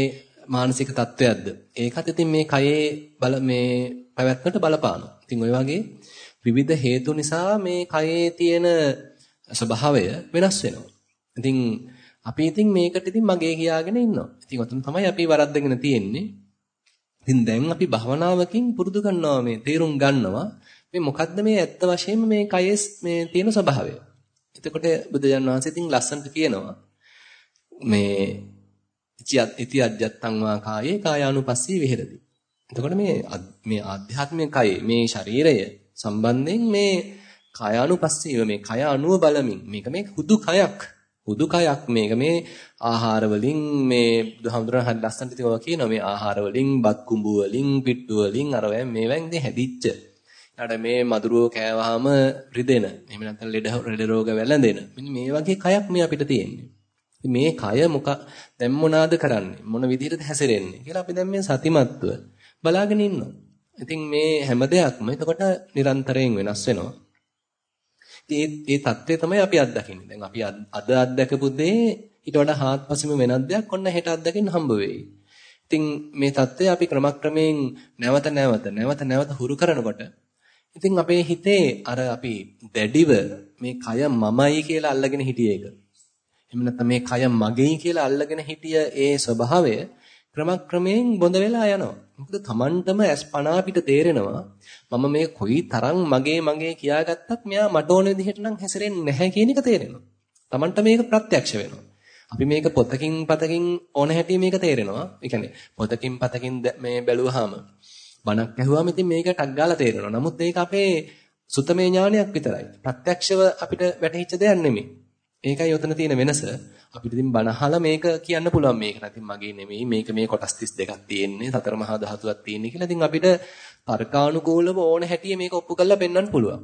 මානසික තත්වයක්ද? ඒකත් ඉතින් මේ කයේ බල මේ පැවැත්මට බලපානවා. ඉතින් ඔය වගේ විවිධ හේතු නිසා මේ කයේ තියෙන ස්වභාවය වෙනස් වෙනවා. ඉතින් අපි ඉතින් මේකට ඉතින් මගේ කියාගෙන ඉන්නවා. ඉතින් ඔතන තමයි අපි වරද්දගෙන තියෙන්නේ. ඉතින් දැන් අපි භවනාවකින් පුරුදු කරනවා මේ තේරුම් ගන්නවා මේ මොකද්ද මේ ඇත්ත වශයෙන්ම මේ කයේ මේ තියෙන ස්වභාවය. එතකොට බුදුජාන විශ්වසිතින් ඉතින් ලස්සනට කියනවා මේ ඉති අජ්ජත්තං වා කායේ කායානුපස්සී විහෙරති. එතකොට මේ මේ ආධ්‍යාත්මික කයේ මේ ශරීරය සම්බන්ධයෙන් මේ කායානුපස්සීව මේ කය අනුව බලමින් මේක මේ හුදු කයක් හුදු කයක් මේක මේ ආහාර වලින් මේ බුදුහාමුදුරන් හරි ලස්සනට තියවා කියනවා මේ ආහාර වලින් බත් කුඹු වලින් පිට්ටු වලින් අරවැම් මේවෙන් ඉතින් හැදිච්ච ඊට මේ මදුරුව කෑවහම රිදෙන එහෙම නැත්නම් ලෙඩ ලෙඩ රෝග වැළඳෙන මෙන්න මේ වගේ කයක් මේ අපිට තියෙන්නේ මේ කය මොක දැන් මොනවාද කරන්නේ මොන විදිහටද හැසිරෙන්නේ කියලා අපි දැන් මේ සතිමත්ව බලාගෙන ඉන්නවා. ඉතින් මේ හැම දෙයක්ම එතකොට නිරන්තරයෙන් වෙනස් වෙනවා. ඉතින් ඒ தත්ත්වය තමයි අපි අත්දකින්නේ. දැන් අපි අද අත්දකපු දේ ඊට වඩා හාත්පසෙම වෙනත් දෙයක් ඔන්න හෙට අත්දකින්න හම්බ වෙයි. ඉතින් මේ தත්ත්වය අපි ක්‍රමක්‍රමයෙන් නැවත නැවත නැවත නැවත හුරු කරනකොට ඉතින් අපේ හිතේ අර අපි දැඩිව මේ කය මමයි කියලා අල්ලගෙන හිටිය එක එහෙම නැත්නම් මේ කය මගේ කියලා අල්ලගෙන හිටිය ඒ ස්වභාවය ක්‍රමක්‍රමයෙන් බොඳ වෙලා යනවා. මොකද Tamanටම අස්පනා පිට තේරෙනවා මම මේ කොයි තරම් මගේ මගේ කියාගත්තත් මෙයා මට ඕන විදිහට නම් හැසිරෙන්නේ නැහැ කියන එක තේරෙනවා. Tamanට මේක ප්‍රත්‍යක්ෂ වෙනවා. අපි මේක පොතකින් පතකින් ඕන හැටි මේක තේරෙනවා. ඒ කියන්නේ පොතකින් පතකින් මේ බැලුවාම බණක් ඇහුවාම ඉතින් මේක ටක් ගාලා තේරෙනවා. නමුත් ඒක අපේ සුතමේ ඥානයක් විතරයි. ප්‍රත්‍යක්ෂව අපිට වැටහිච්ච දෙයක් නෙමෙයි. ඒකයි උතන තියෙන වෙනස. අපිට ඉතින් බණ අහලා මේක කියන්න පුළුවන් මේක නැතිනම් මගේ නෙමෙයි මේක මේ කොටස් 32ක් තියෙන්නේ සතර මහා ධාතුවක් තියෙන්නේ කියලා. ඉතින් අපිට තර්කානුකූලව ඕන හැටියෙ මේක ඔප්පු කරලා පෙන්වන්න පුළුවන්.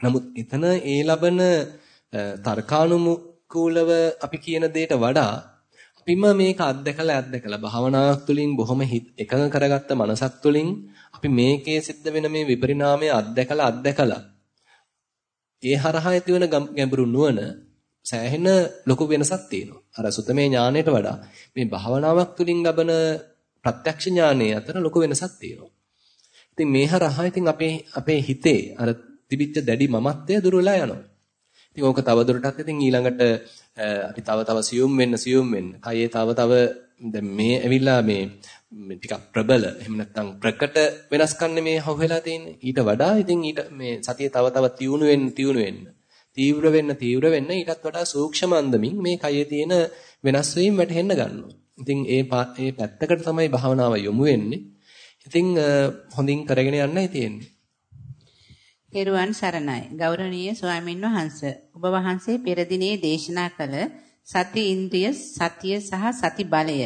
නමුත් එතන ඒ ලබන තර්කානුකූලව අපි කියන දෙයට වඩා අපිම මේක අත්දකලා අත්දකලා භාවනාවක් තුළින් බොහොම එකඟ කරගත්ත මනසක් තුළින් අපි මේකේ සිද්ධ වෙන මේ විපරිණාමය අත්දකලා අත්දකලා ඒ හරහා ඇතිවන ගැඹුරු නුවණ සෑහෙන ලොකු වෙනසක් තියෙනවා. අර සුතමේ ඥාණයට වඩා මේ භාවනාවක් තුළින් ලබන ප්‍රත්‍යක්ෂ ඥානයේ අතර ලොකු වෙනසක් තියෙනවා. ඉතින් මේ හරහා ඉතින් අපේ අපේ හිතේ අර තිබිච්ච දැඩි මමත්වය දුර වෙලා යනවා. ඉතින් ඕක තව දුරටත් ඉතින් ඊළඟට අපි තව තව සියුම් වෙන්න සියුම් වෙන්න. කයේ තව තව දැන් මේ ඇවිල්ලා මේ ටිකක් ප්‍රබල එහෙම නැත්නම් ප්‍රකට වෙනස්කම් මේ හොහෙලා තියෙන්නේ. ඊට වඩා ඉතින් ඊට මේ සතිය තව තව තියුණු වෙන්න තියුණු වෙන්න. තීව්‍ර වෙන්න තීව්‍ර වෙන්න ඊටත් වඩා සූක්ෂම අන්දමින් මේ කයේ තියෙන වෙනස් වීම වැටහෙන්න ගන්නවා. ඉතින් ඒ ඒ පැත්තකට තමයි භාවනාව යොමු වෙන්නේ. ඉතින් හොඳින් කරගෙන යන්නයි තියෙන්නේ. පෙරුවන් සරණයි. ගෞරවනීය ස්වාමින් වහන්සේ. ඔබ වහන්සේ පෙර දිනේ දේශනා කළ සති ඉන්ද්‍රිය සතිය සහ සති බලය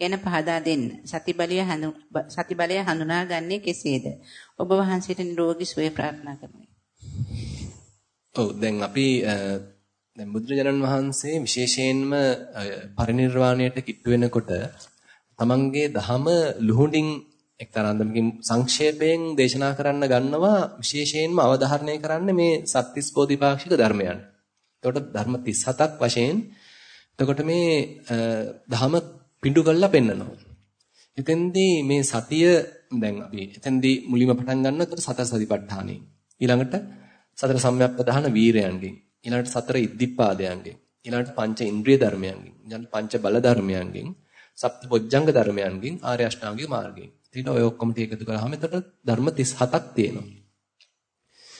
ගැන පහදා දෙන්න. සති බලය සති බලය හඳුනාගන්නේ කෙසේද? ඔබ වහන්සේට නිරෝගී සුවය ප්‍රාර්ථනා කරමි. ඔව් දැන් අපි දැන් බුදුරජාණන් වහන්සේ විශේෂයෙන්ම පරිණිරවාණයට කිට්ටු වෙනකොට තමන්ගේ දහම ලුහුඬින් එක්තරාන්දමකින් සංක්ෂේපයෙන් දේශනා කරන්න ගන්නවා විශේෂයෙන්ම අවධාරණය කරන්නේ මේ සත්‍තිස් බෝධිපාක්ෂික ධර්මයන්. එතකොට ධර්ම 37ක් වශයෙන් එතකොට මේ දහම පිඬු කරලා පෙන්නනවා. එතෙන්දී මේ සතිය දැන් අපි එතෙන්දී මුලින්ම පටන් ගන්නවා එතකොට සතර සතිපට්ඨානෙ. ඊළඟට සතර සම්‍යක්ප්‍රධාන වීරයන්ගෙන්. ඊළඟට සතර ඉද්ධිපාදයන්ගෙන්. ඊළඟට පංච ඉන්ද්‍රිය ධර්මයන්ගෙන්. ඊළඟට පංච බල ධර්මයන්ගෙන්. සප්ත බොජ්ජංග ධර්මයන්ගෙන් ආර්ය අෂ්ටාංගික මාර්ගයෙන්. ඊට ඔය ඔක්කොම ටික එකතු කරාම එතකොට ධර්ම 37ක් තියෙනවා.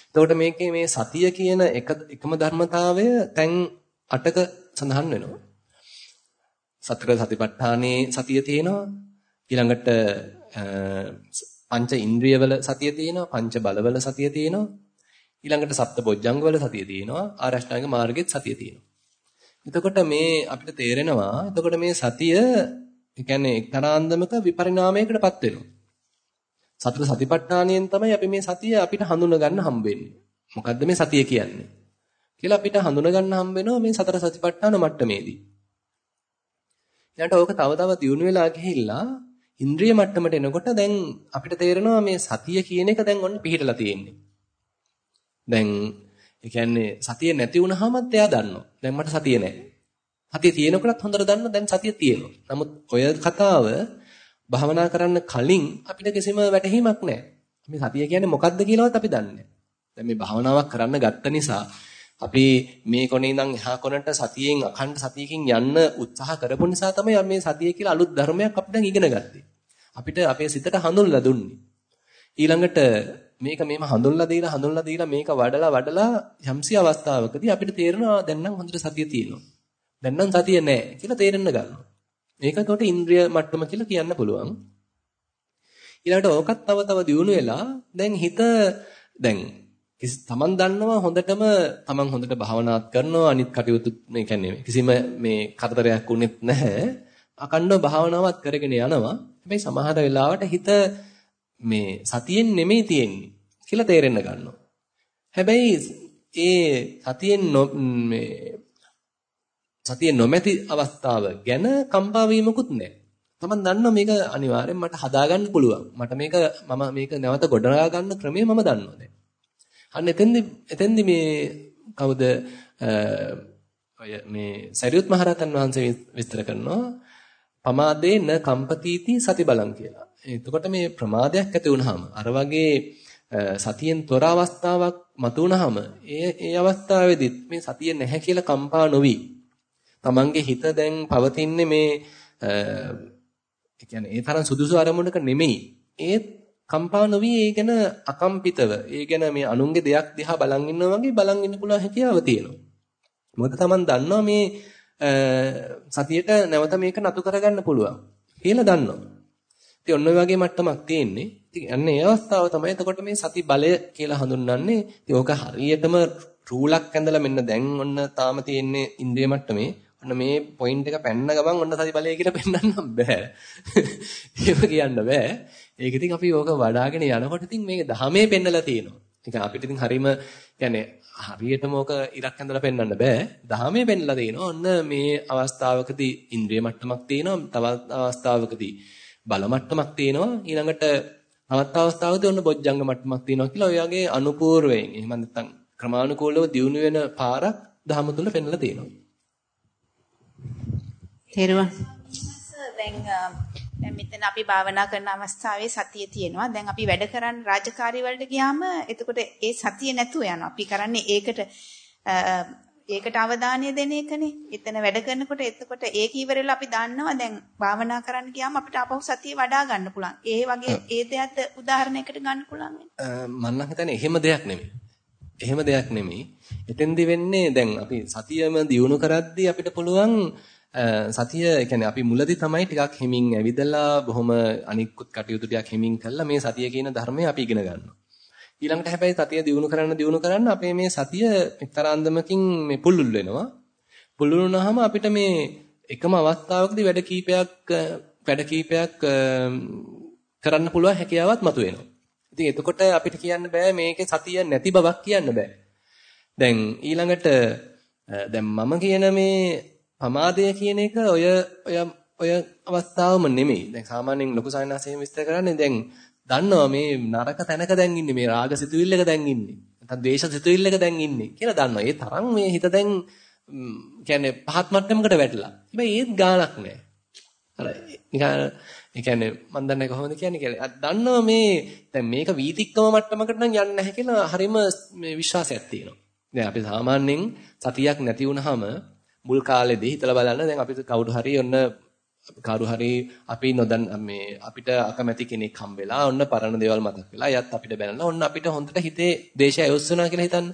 එතකොට මේකේ මේ සතිය කියන එක එකම ධර්මතාවය තැන් 8ක සඳහන් වෙනවා. සතර සතිපට්ඨානේ සතිය තියෙනවා. ඊළඟට පංච ඉන්ද්‍රියවල සතිය තියෙනවා. පංච බලවල සතිය තියෙනවා. ඊළඟට සප්ත බොජ්ජංගවල සතිය තියෙනවා. ආරෂ්ඨාංග මාර්ගෙත් සතිය තියෙනවා. එතකොට මේ අපිට තේරෙනවා එතකොට මේ සතිය ඒ කියන්නේ එක්තරා අන්දමක විපරිණාමයකටපත් වෙනවා. සතර සතිපට්ඨානයෙන් තමයි අපි මේ සතිය අපිට හඳුන ගන්න හම්බෙන්නේ. මොකද්ද මේ සතිය කියන්නේ? කියලා අපිට හඳුන ගන්න හම්බ වෙනවා මේ සතර සතිපට්ඨාන මට්ටමේදී. ඊළඟට ඕක තව තව දියුණු වෙලා ගිහිල්ලා ඉන්ද්‍රිය මට්ටමට එනකොට දැන් අපිට තේරෙනවා මේ සතිය කියන එක දැන් ඔන්න පිහිටලා තියෙන්නේ. දැන් ඒ කියන්නේ සතිය නැති වුනහමත් එයා දන්නවා. දැන් මට සතිය නැහැ. සතිය තියෙනකොටත් හොඳට දන්නවා දැන් සතිය තියෙනවා. නමුත් ඔය කතාව භාවනා කරන්න කලින් අපිට කිසිම වැටහීමක් නැහැ. මේ සතිය කියන්නේ මොකක්ද කියලාවත් අපි දන්නේ නැහැ. දැන් මේ භාවනාවක් කරන්න ගත්ත නිසා අපි මේ කොනේ ඉඳන් එහා කොනට සතියෙන් අඛණ්ඩ සතියකින් යන්න උත්සාහ කරපු නිසා තමයි මේ සතිය කියලා අලුත් ධර්මයක් අපිට දැන් ඉගෙන ගත්තේ. අපිට අපේ සිතට හඳුන්ලා දුන්නේ. ඊළඟට මේක මේම හඳුන්ලා දීලා හඳුන්ලා දීලා මේක වඩලා වඩලා යම්සි අවස්ථාවකදී අපිට තේරෙනවා දැන් නම් හොඳට සතිය තියෙනවා. දැන් නම් සතිය නැහැ කියලා තේරෙන්න ගන්නවා. මේකට ඉන්ද්‍රිය මට්ටම කියලා කියන්න පුළුවන්. ඊළඟට ඕකත් තව තව දියුණු වෙලා දැන් හිත දැන් තමන් දන්නවා හොඳටම තමන් හොඳට භාවනාත් කරනවා අනිත් කටයුතු මේ කියන්නේ කිසිම මේ කරදරයක් වුණෙත් නැහැ. අකණ්ඩව භාවනාවත් කරගෙන යනවා. හැබැයි සමහර වෙලාවට හිත මේ සතියෙන් නෙමෙයි තියෙන්නේ කියලා තේරෙන්න ගන්නවා. හැබැයි ඒ සතියෙන් මේ සතිය නොමැති අවස්ථාව ගැන කම්පා වීමකුත් නැහැ. තමන් දන්නවා මේක අනිවාර්යෙන් මට හදාගන්න පුළුවන්. මට මේක මම මේක නැවත ගොඩනගා ගන්න ක්‍රමය මම දන්නවා දැන්. අන්න එතෙන්දි එතෙන්දි මේ කවුද ඔය මේ සරියුත් මහරහතන් වහන්සේ විස්තර කරනවා පමාදේ න කම්පතිති සති බලං කියලා. එතකොට මේ ප්‍රමාදයක් ඇති වුනහම අර වගේ සතියෙන් තොර අවස්ථාවක් මතු වුනහම ඒ ඒ අවස්ථාවේදීත් මේ සතිය නැහැ කියලා කම්පා නොවි. තමන්ගේ හිත දැන් පවතින්නේ මේ ඒ කියන්නේ ඒ තරම් සුදුසු අරමුණක නෙමෙයි. ඒත් කම්පා නොවි ඒ ගැන අකම්පිතව ඒ ගැන මේ අනුන්ගේ දෙයක් දිහා බලන් ඉන්නවා වගේ බලන් ඉන්න පුළුවන් හැකියාව තියෙනවා. මොකද තමන් දන්නවා මේ සතියට නැවත මේක නතු කරගන්න පුළුවන් කියලා දන්නවා. ඉතින් ඔන්න ඔය වගේ මට්ටමක් තියෙන්නේ. ඉතින් අන්නේ ඒ අවස්ථාව තමයි එතකොට මේ සති බලය කියලා හඳුන්වන්නේ. ඉතින් ඕක හරියටම රූලක් ඇඳලා මෙන්න දැන් ඔන්න තාම තියෙන්නේ ඉන්ද්‍රිය මට්ටමේ. ඔන්න මේ පොයින්ට් එක පැන්න ගමන් ඔන්න සති බලය කියලා පෙන්වන්න බෑ. ඒක කියන්න බෑ. ඒක ඉතින් අපි ඕක වඩාගෙන යනකොට ඉතින් මේක දහමේ පෙන්නලා තියෙනවා. ඉතින් අපිට ඉතින් හරීම يعني හරියටම ඕක ඉරක් ඇඳලා පෙන්වන්න බෑ. දහමේ පෙන්නලා තියෙනවා. ඔන්න මේ අවස්ථාවකදී ඉන්ද්‍රිය මට්ටමක් තියෙනවා. තවත් අවස්ථාවකදී බල මට්ටමක් තියෙනවා. ඊළඟට තවත් අවස්ථාවකදී ඔන්න බොජ්ජංග මට්ටමක් තියෙනවා කියලා ඔය වගේ අනුපූර්වයෙන් එහෙම නැත්නම් ක්‍රමානුකූලව දියුණු වෙන පාරක් දහම තුල පෙන්වලා තියෙනවා. තේරුවා. දැන් දැන් මෙතන අපි භාවනා කරන අවස්ථාවේ සතිය තියෙනවා. දැන් අපි වැඩ කරන් රාජකාරී වලට ගියාම එතකොට ඒ සතිය නැතුව යනවා. අපි කරන්නේ ඒකට ඒකට අවධානය දෙන එකනේ. එතන වැඩ කරනකොට එතකොට ඒක ඉවරෙලා අපි දන්නවා දැන් භාවනා කරන්න ගියාම අපිට අපහු සතිය වඩා ගන්න පුළුවන්. ඒ වගේ ඒ දෙයක්ද උදාහරණයකට ගන්න පුළුවන් මම නම් හිතන්නේ එහෙම දෙයක් නෙමෙයි. එහෙම දෙයක් නෙමෙයි. එතෙන්දි වෙන්නේ දැන් අපි සතියම දියුණු කරද්දී අපිට පුළුවන් සතිය කියන්නේ අපි මුලදී තමයි ටිකක් හිමින් ඇවිදලා බොහොම අනිකුත් කටයුතු ටිකක් හිමින් කළා මේ සතිය කියන ධර්මය අපි ඉගෙන ගන්නවා. ඊළඟට හැබැයි සතිය දිනු කරන්න දිනු කරන්න අපේ මේ සතිය එක්තරාන්දමකින් මේ පුල්ලුල් වෙනවා. පුල්ලුල් වුණාම අපිට මේ එකම අවස්ථාවකදී වැඩ කීපයක් වැඩ කීපයක් කරන්න පුළුවන් හැකියාවක් මතුවෙනවා. ඉතින් එතකොට අපිට කියන්න බෑ මේකේ සතිය නැති බවක් කියන්න බෑ. දැන් ඊළඟට දැන් මම කියන මේ පමාදය කියන එක ඔය ඔය ඔය අවස්ථාවම නෙමෙයි. දැන් සාමාන්‍යයෙන් ලොකු සායනාසයෙන් විස්තර කරන්නේ දැන් දන්නවා මේ නරක තැනක දැන් ඉන්නේ මේ රාග සිතුවිල්ලක දැන් ඉන්නේ. නැත්නම් ද්වේෂ සිතුවිල්ලක දැන් ඉන්නේ කියලා දන්නවා. ඒ තරම් මේ හිත දැන් කියන්නේ පහත් මට්ටමකට වැටලා. හැබැයි ඒත් ගාණක් නෑ. අර නිකන් ඒ කියන්නේ මම දන්නේ කොහොමද කියන්නේ කියලා. දන්නවා මේ දැන් මේක වීතික්කම මට්ටමකට නම් යන්නේ නැහැ කියලා හරිම මේ විශ්වාසයක් තියෙනවා. දැන් අපි සාමාන්‍යයෙන් සතියක් නැති වුනහම මුල් කාලෙදී හිතලා බලන්න දැන් අපි කවුරු හරි ඔන්න කවුරු හරි අපි නොදන් මේ අපිට අකමැති කෙනෙක් හම්බෙලා ඔන්න පරණ දේවල් මතක් වෙලා එයත් අපිට බැනලා ඔන්න අපිට හොඳට හිතේ දේශය යොස්සනවා කියලා හිතන්න.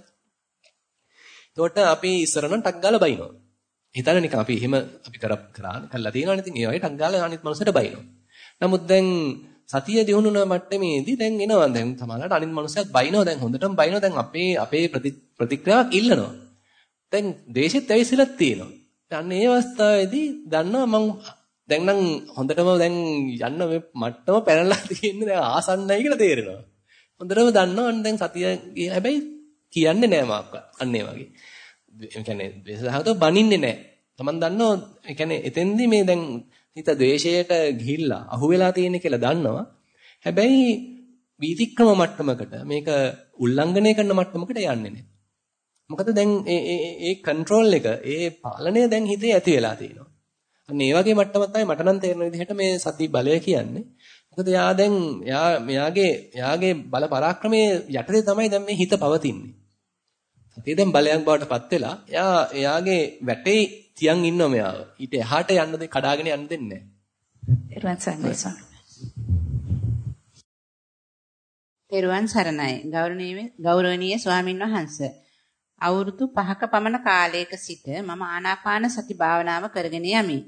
එතකොට අපි ඉස්සරනම් ටක් ගාලා බයිනවා. හිතන්න නිකන් අපි එහෙම අපි කර කරා කළා තියෙනවනේ ඉතින් ඒ වගේ ටක් ගාලා අනිත් මනුස්සයට බයිනවා. නමුත් දැන් සතිය දිනුන මට්ටමේදී දැන් එනවා දැන් තමයිලාට අනිත් මනුස්සයත් බයිනවා දැන් හොඳටම බයිනවා දැන් අපේ අපේ ප්‍රතික්‍රියාවක් ඉල්ලනවා. දැන් දේශෙත් ඇවිස්සලා තියෙනවා. දැන් මේ අවස්ථාවේදී දන්නවා මං දැන් නම් හොඳටම දැන් යන්න මේ මට්ටම පැනලා තියෙන්නේ දැන් ආසන්නයි කියලා තේරෙනවා. හොඳටම දන්නවා දැන් සතිය හැබැයි කියන්නේ නෑ මාක්ක. අන්න ඒ වගේ. ඒ කියන්නේ දේශසහගතව බනින්නේ නෑ. Taman දන්නවා ඒ කියන්නේ එතෙන්දී මේ දැන් හිත ද්වේෂයට ගිහිල්ලා අහුවෙලා තියෙන කියලා දන්නවා. හැබැයි වීතික්‍රම මට්ටමකට මේක උල්ලංඝනය කරන මට්ටමකට යන්නේ නෑ. මොකද දැන් ඒ ඒ කන්ට්‍රෝල් එක ඒ පාලනය දැන් හිතේ ඇති වෙලා තියෙනවා. අන්න ඒ වගේ මට්ටමක් තමයි මට නම් තේරෙන විදිහට මේ සති බලය කියන්නේ. මොකද යා දැන් යා මෙයාගේ යාගේ බල පරාක්‍රමයේ යටතේ තමයි දැන් මේ හිත පවතින්නේ. සතිය දැන් බලයක් බවට පත් වෙලා එයා එයාගේ වැටේ තියන් ඉන්නවා මෙයාව. ඊට එහාට යන්න දෙ කඩාගෙන යන්න දෙන්නේ නැහැ. තෙරුවන් සරණයි. ගෞරවනීය ගෞරවනීය ස්වාමින් වහන්සේ. අවුරුදු 5ක පමණ කාලයක සිට මම ආනාපාන සති භාවනාව කරගෙන යමි.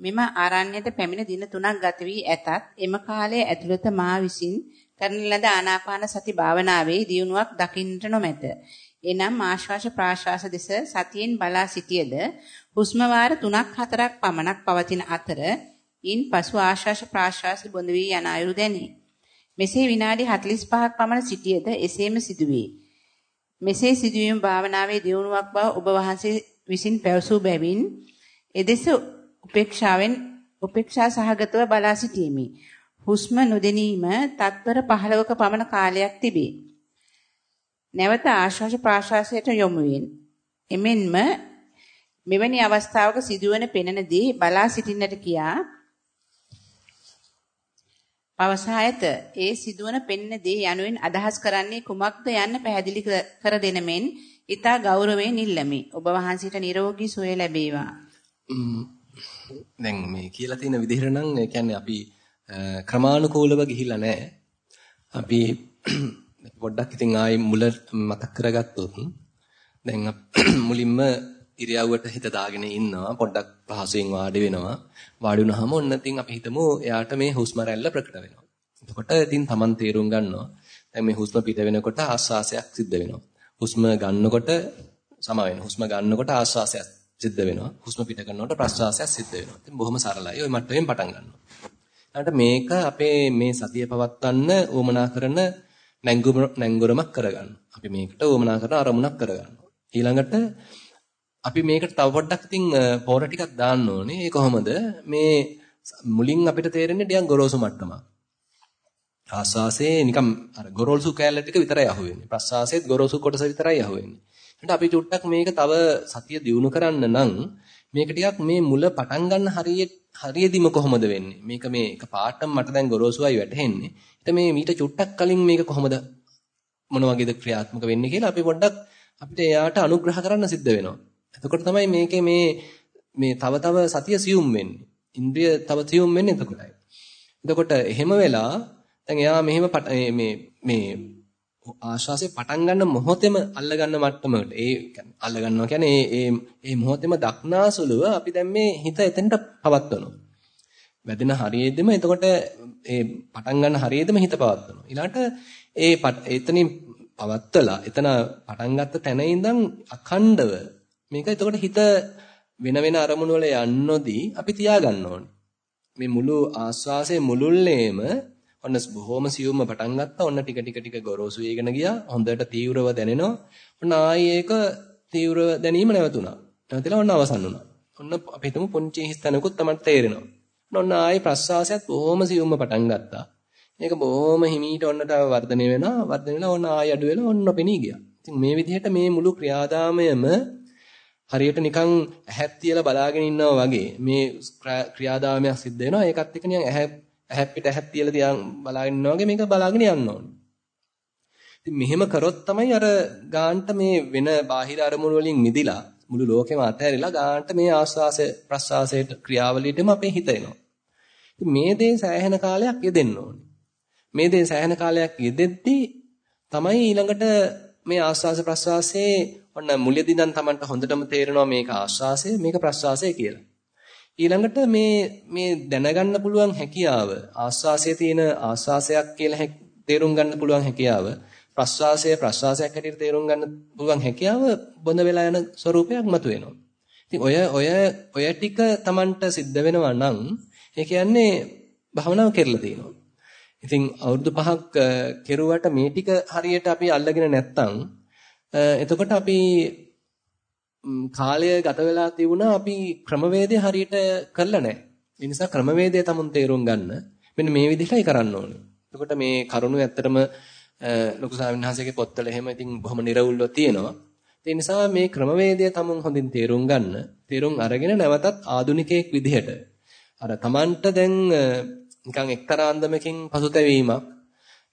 මෙම ආරණ්‍යයට පැමිණ දින 3ක් ගත වී ඇතත් එම කාලයේ ඇතුළත මා විසින් කරන ලද ආනාපාන සති භාවනාවේ දියුණුවක් දකින්නට නොමැත. එනම් ආශ්වාස ප්‍රාශ්වාස දෙස සතියෙන් බලා සිටියද හුස්ම වාර 3ක් 4ක් පමණක් පවතින අතර ඉන් පසු ආශ්වාස ප්‍රාශ්වාස බොඳ වී යන අයුරු දැනේ. මෙසේ විනාඩි 45ක් පමණ සිටියද එසේම සිදුවේ. මෙසේ සිදුවීම භාවනාවේ දියුණුවක් බව ඔබ වහන්සේ විසින් පැවසූ බැවින් එදෙස උපේක්ෂාවෙන් උපේක්ෂා සහගතව බලා සිටීමේ හුස්ම නොදැනීම තත්පර 15ක පමණ කාලයක් තිබේ. නැවත ආශ්වාස ප්‍රාශ්වාසයට යොමු වෙන. එමෙන්ම මෙවැනි අවස්ථාවක සිදුවන පෙනෙනදී බලා සිටින්නට කියා පවසා ඇත. ඒ සිදුවන පෙනෙන දේ යනුවෙන් අදහස් කරන්නේ කුමක්ද යන්න පැහැදිලි කර දෙන මෙන් ඊතා ගෞරවයෙන් ඉල්ලමි. ඔබ වහන්සේට නිරෝගී සුවය ලැබේවා. දැන් මේ කියලා තියෙන විදිහට නම් ඒ කියන්නේ අපි ක්‍රමානුකූලව ගිහිල්ලා නැහැ. අපි පොඩ්ඩක් ඉතින් ආයි මුල මතක් කරගත්තොත් දැන් මුලින්ම ඉරියව්වට හිත දාගෙන ඉන්නවා පොඩ්ඩක් පහසුවෙන් වාඩි වෙනවා. වාඩි වුණාම ඔන්න ඉතින් අපි හිතමු එයාට මේ හුස්ම රැල්ල ප්‍රකට වෙනවා. එතකොට ඉතින් Taman තේරුම් ගන්නවා. දැන් මේ හුස්ම පිට වෙනකොට ආස්වාසයක් සිද්ධ වෙනවා. හුස්ම ගන්නකොට සම වෙන හුස්ම ගන්නකොට ආස්වාසයක් සිද්ධ වෙනවා. හුස්ම පිට කරනකොට ප්‍රස්වාසයක් සිද්ධ වෙනවා. ඉතින් බොහොම සරලයි. ওই මට්ටමින් පටන් ගන්නවා. ඊට මේක අපේ මේ සතිය පවත්වන්න උවමනා කරන නැංගුරමක් කරගන්න. අපි මේකට උවමනා කරන අරමුණක් කරගන්න. ඊළඟට අපි මේකට තව පොඩ්ඩක් ඉතින් පොර ටිකක් දාන්න ඕනේ. ඒ කොහොමද? මේ මුලින් අපිට තේරෙන්නේ ටිකක් ගොරෝසු මට්ටමක්. ආස්වාසේ නිකම් අර ගොරෝසු කැලල ටික විතරයි අහුවෙන්නේ. ප්‍රස්වාසයේත් ගොරෝසු කොටස විතරයි අහුවෙන්නේ. එහෙනම් අපි චුට්ටක් මේක තව සතිය දියුණු කරන්න නම් මේක ටිකක් මේ මුල පටන් ගන්න හරිය හරියදීම කොහොමද වෙන්නේ? මේක මේ එක පාටම මට දැන් ගොරෝසුයි වැටහෙන්නේ. ඊට මේ මීට චුට්ටක් කලින් මේක කොහොමද මොන වගේද ක්‍රියාත්මක වෙන්නේ කියලා අපි පොඩ්ඩක් අපිට එයාට අනුග්‍රහ කරන්න සිද්ධ වෙනවා. එතකොට තමයි මේකේ මේ මේ තව තව සතිය සියුම් වෙන්නේ. ඉන්ද්‍රිය තව සියුම් වෙන්නේ එතකොටයි. එතකොට එහෙම වෙලා දැන් එයා මෙහෙම මේ මේ ආශ්වාසය පටන් ගන්න මොහොතේම අල්ල ගන්න මට්ටමකට ඒ අල්ල ගන්නවා කියන්නේ ඒ ඒ ඒ මොහොතේම දක්නාසුලුව අපි දැන් මේ හිත එතෙන්ට පවත්වනවා. වැදෙන හරියෙදිම එතකොට ඒ පටන් ගන්න හරියෙදිම හිත පවත්වනවා. ඊළාට ඒ එතනින් පවත්වලා එතන පටන් ගත්ත තැන ඉඳන් අඛණ්ඩව මේක එතකොට හිත වෙන වෙන අරමුණු වල යන්නොදී අපි තියාගන්න ඕනේ. මේ මුළු ආස්වාසයේ මුළුල්ලේම ඔන්න බොහොම සියුම්ම පටන් ගත්තා. ඔන්න ටික ටික ටික ගොරෝසු වේගෙන ගියා. හොඳට තීව්‍රව දැනෙනවා. ඔන්න ආයේ ඒක තීව්‍රව දැනීම නැවතුණා. නැවතිලා ඔන්න අවසන් වුණා. ඔන්න අපි හිතමු පුංචි හිස්තැනකුත් තමයි තේරෙනවා. ඔන්න ආයේ ප්‍රස්වාසයත් බොහොම සියුම්ම පටන් ගත්තා. මේක බොහොම හිමීට ඔන්න තව වර්ධනය වෙනවා. වර්ධනය වෙලා ඔන්න ආයෙ අඩු වෙලා ඔන්න පෙනී ගියා. ඉතින් මේ විදිහට මේ මුළු ක්‍රියාදාමයම හරියට නිකන් ඇහත් තියලා බලාගෙන ඉන්නවා වගේ මේ ක්‍රියාදාමයක් සිද්ධ වෙනවා. ඒකත් එක්ක නිකන් ඇහැ ඇහැ පිට ඇහත් තියලා තියන් බලාගෙන ඉන්නවා වගේ මේක බලාගෙන යන්න ඕනේ. ඉතින් මෙහෙම කරොත් තමයි අර ගාන්ට මේ වෙන බාහිර අරමුණු වලින් මිදිලා මුළු ලෝකෙම අතහැරිලා ගාන්ට මේ ආස්වාස ප්‍රස්වාසයට ක්‍රියාවලියටම අපේ හිත එනවා. ඉතින් මේ දේ සෑහෙන කාලයක් යෙදෙන්න ඕනේ. මේ දේ සෑහෙන කාලයක් යෙදෙද්දී තමයි ඊළඟට මේ ආස්වාස ප්‍රස්වාසයේ ඔන්න මුලදී නම් Tamanට හොඳටම තේරෙනවා මේක ආස්වාසය මේක ප්‍රස්වාසය කියලා. ඊළඟට මේ මේ දැනගන්න පුළුවන් හැකියාව ආස්වාසයේ තියෙන ආස්වාසයක් කියලා තේරුම් ගන්න පුළුවන් හැකියාව ප්‍රස්වාසය ප්‍රස්වාසයක් හැටියට තේරුම් ගන්න පුළුවන් හැකියාව බොඳ වෙලා යන ස්වરૂපයක් මතුවෙනවා. ඉතින් ඔය ඔය ඔය ටික Tamanට සිද්ධ වෙනවා නම් ඒ කියන්නේ භවනාව කෙරලා තියෙනවා. ඉතින් අවුරුදු පහක් කෙරුවට මේ ටික හරියට අපි අල්ලගෙන නැත්තම් එතකොට අපි කාලය ගත වෙලා තිබුණා අපි ක්‍රමවේදය හරියට කරලා නැහැ. ඒ නිසා ක්‍රමවේදය තමුන් තේරුම් ගන්න මෙන්න මේ විදිහටයි කරන්න ඕනේ. එතකොට මේ කරුණු ඇත්තටම ලොකු ස්වාමීන් වහන්සේගේ පොත්වල එහෙම ඉතින් බොහොම නිර්වුල්ව තියෙනවා. ඒ නිසා මේ ක්‍රමවේදය තමුන් හොඳින් තේරුම් ගන්න, තේරුම් අරගෙන නැවතත් ආදුනිකයෙක් විදිහට අර Tamanට දැන් නිකන් එක්තරා අන්දමකින් පසුතැවීමක්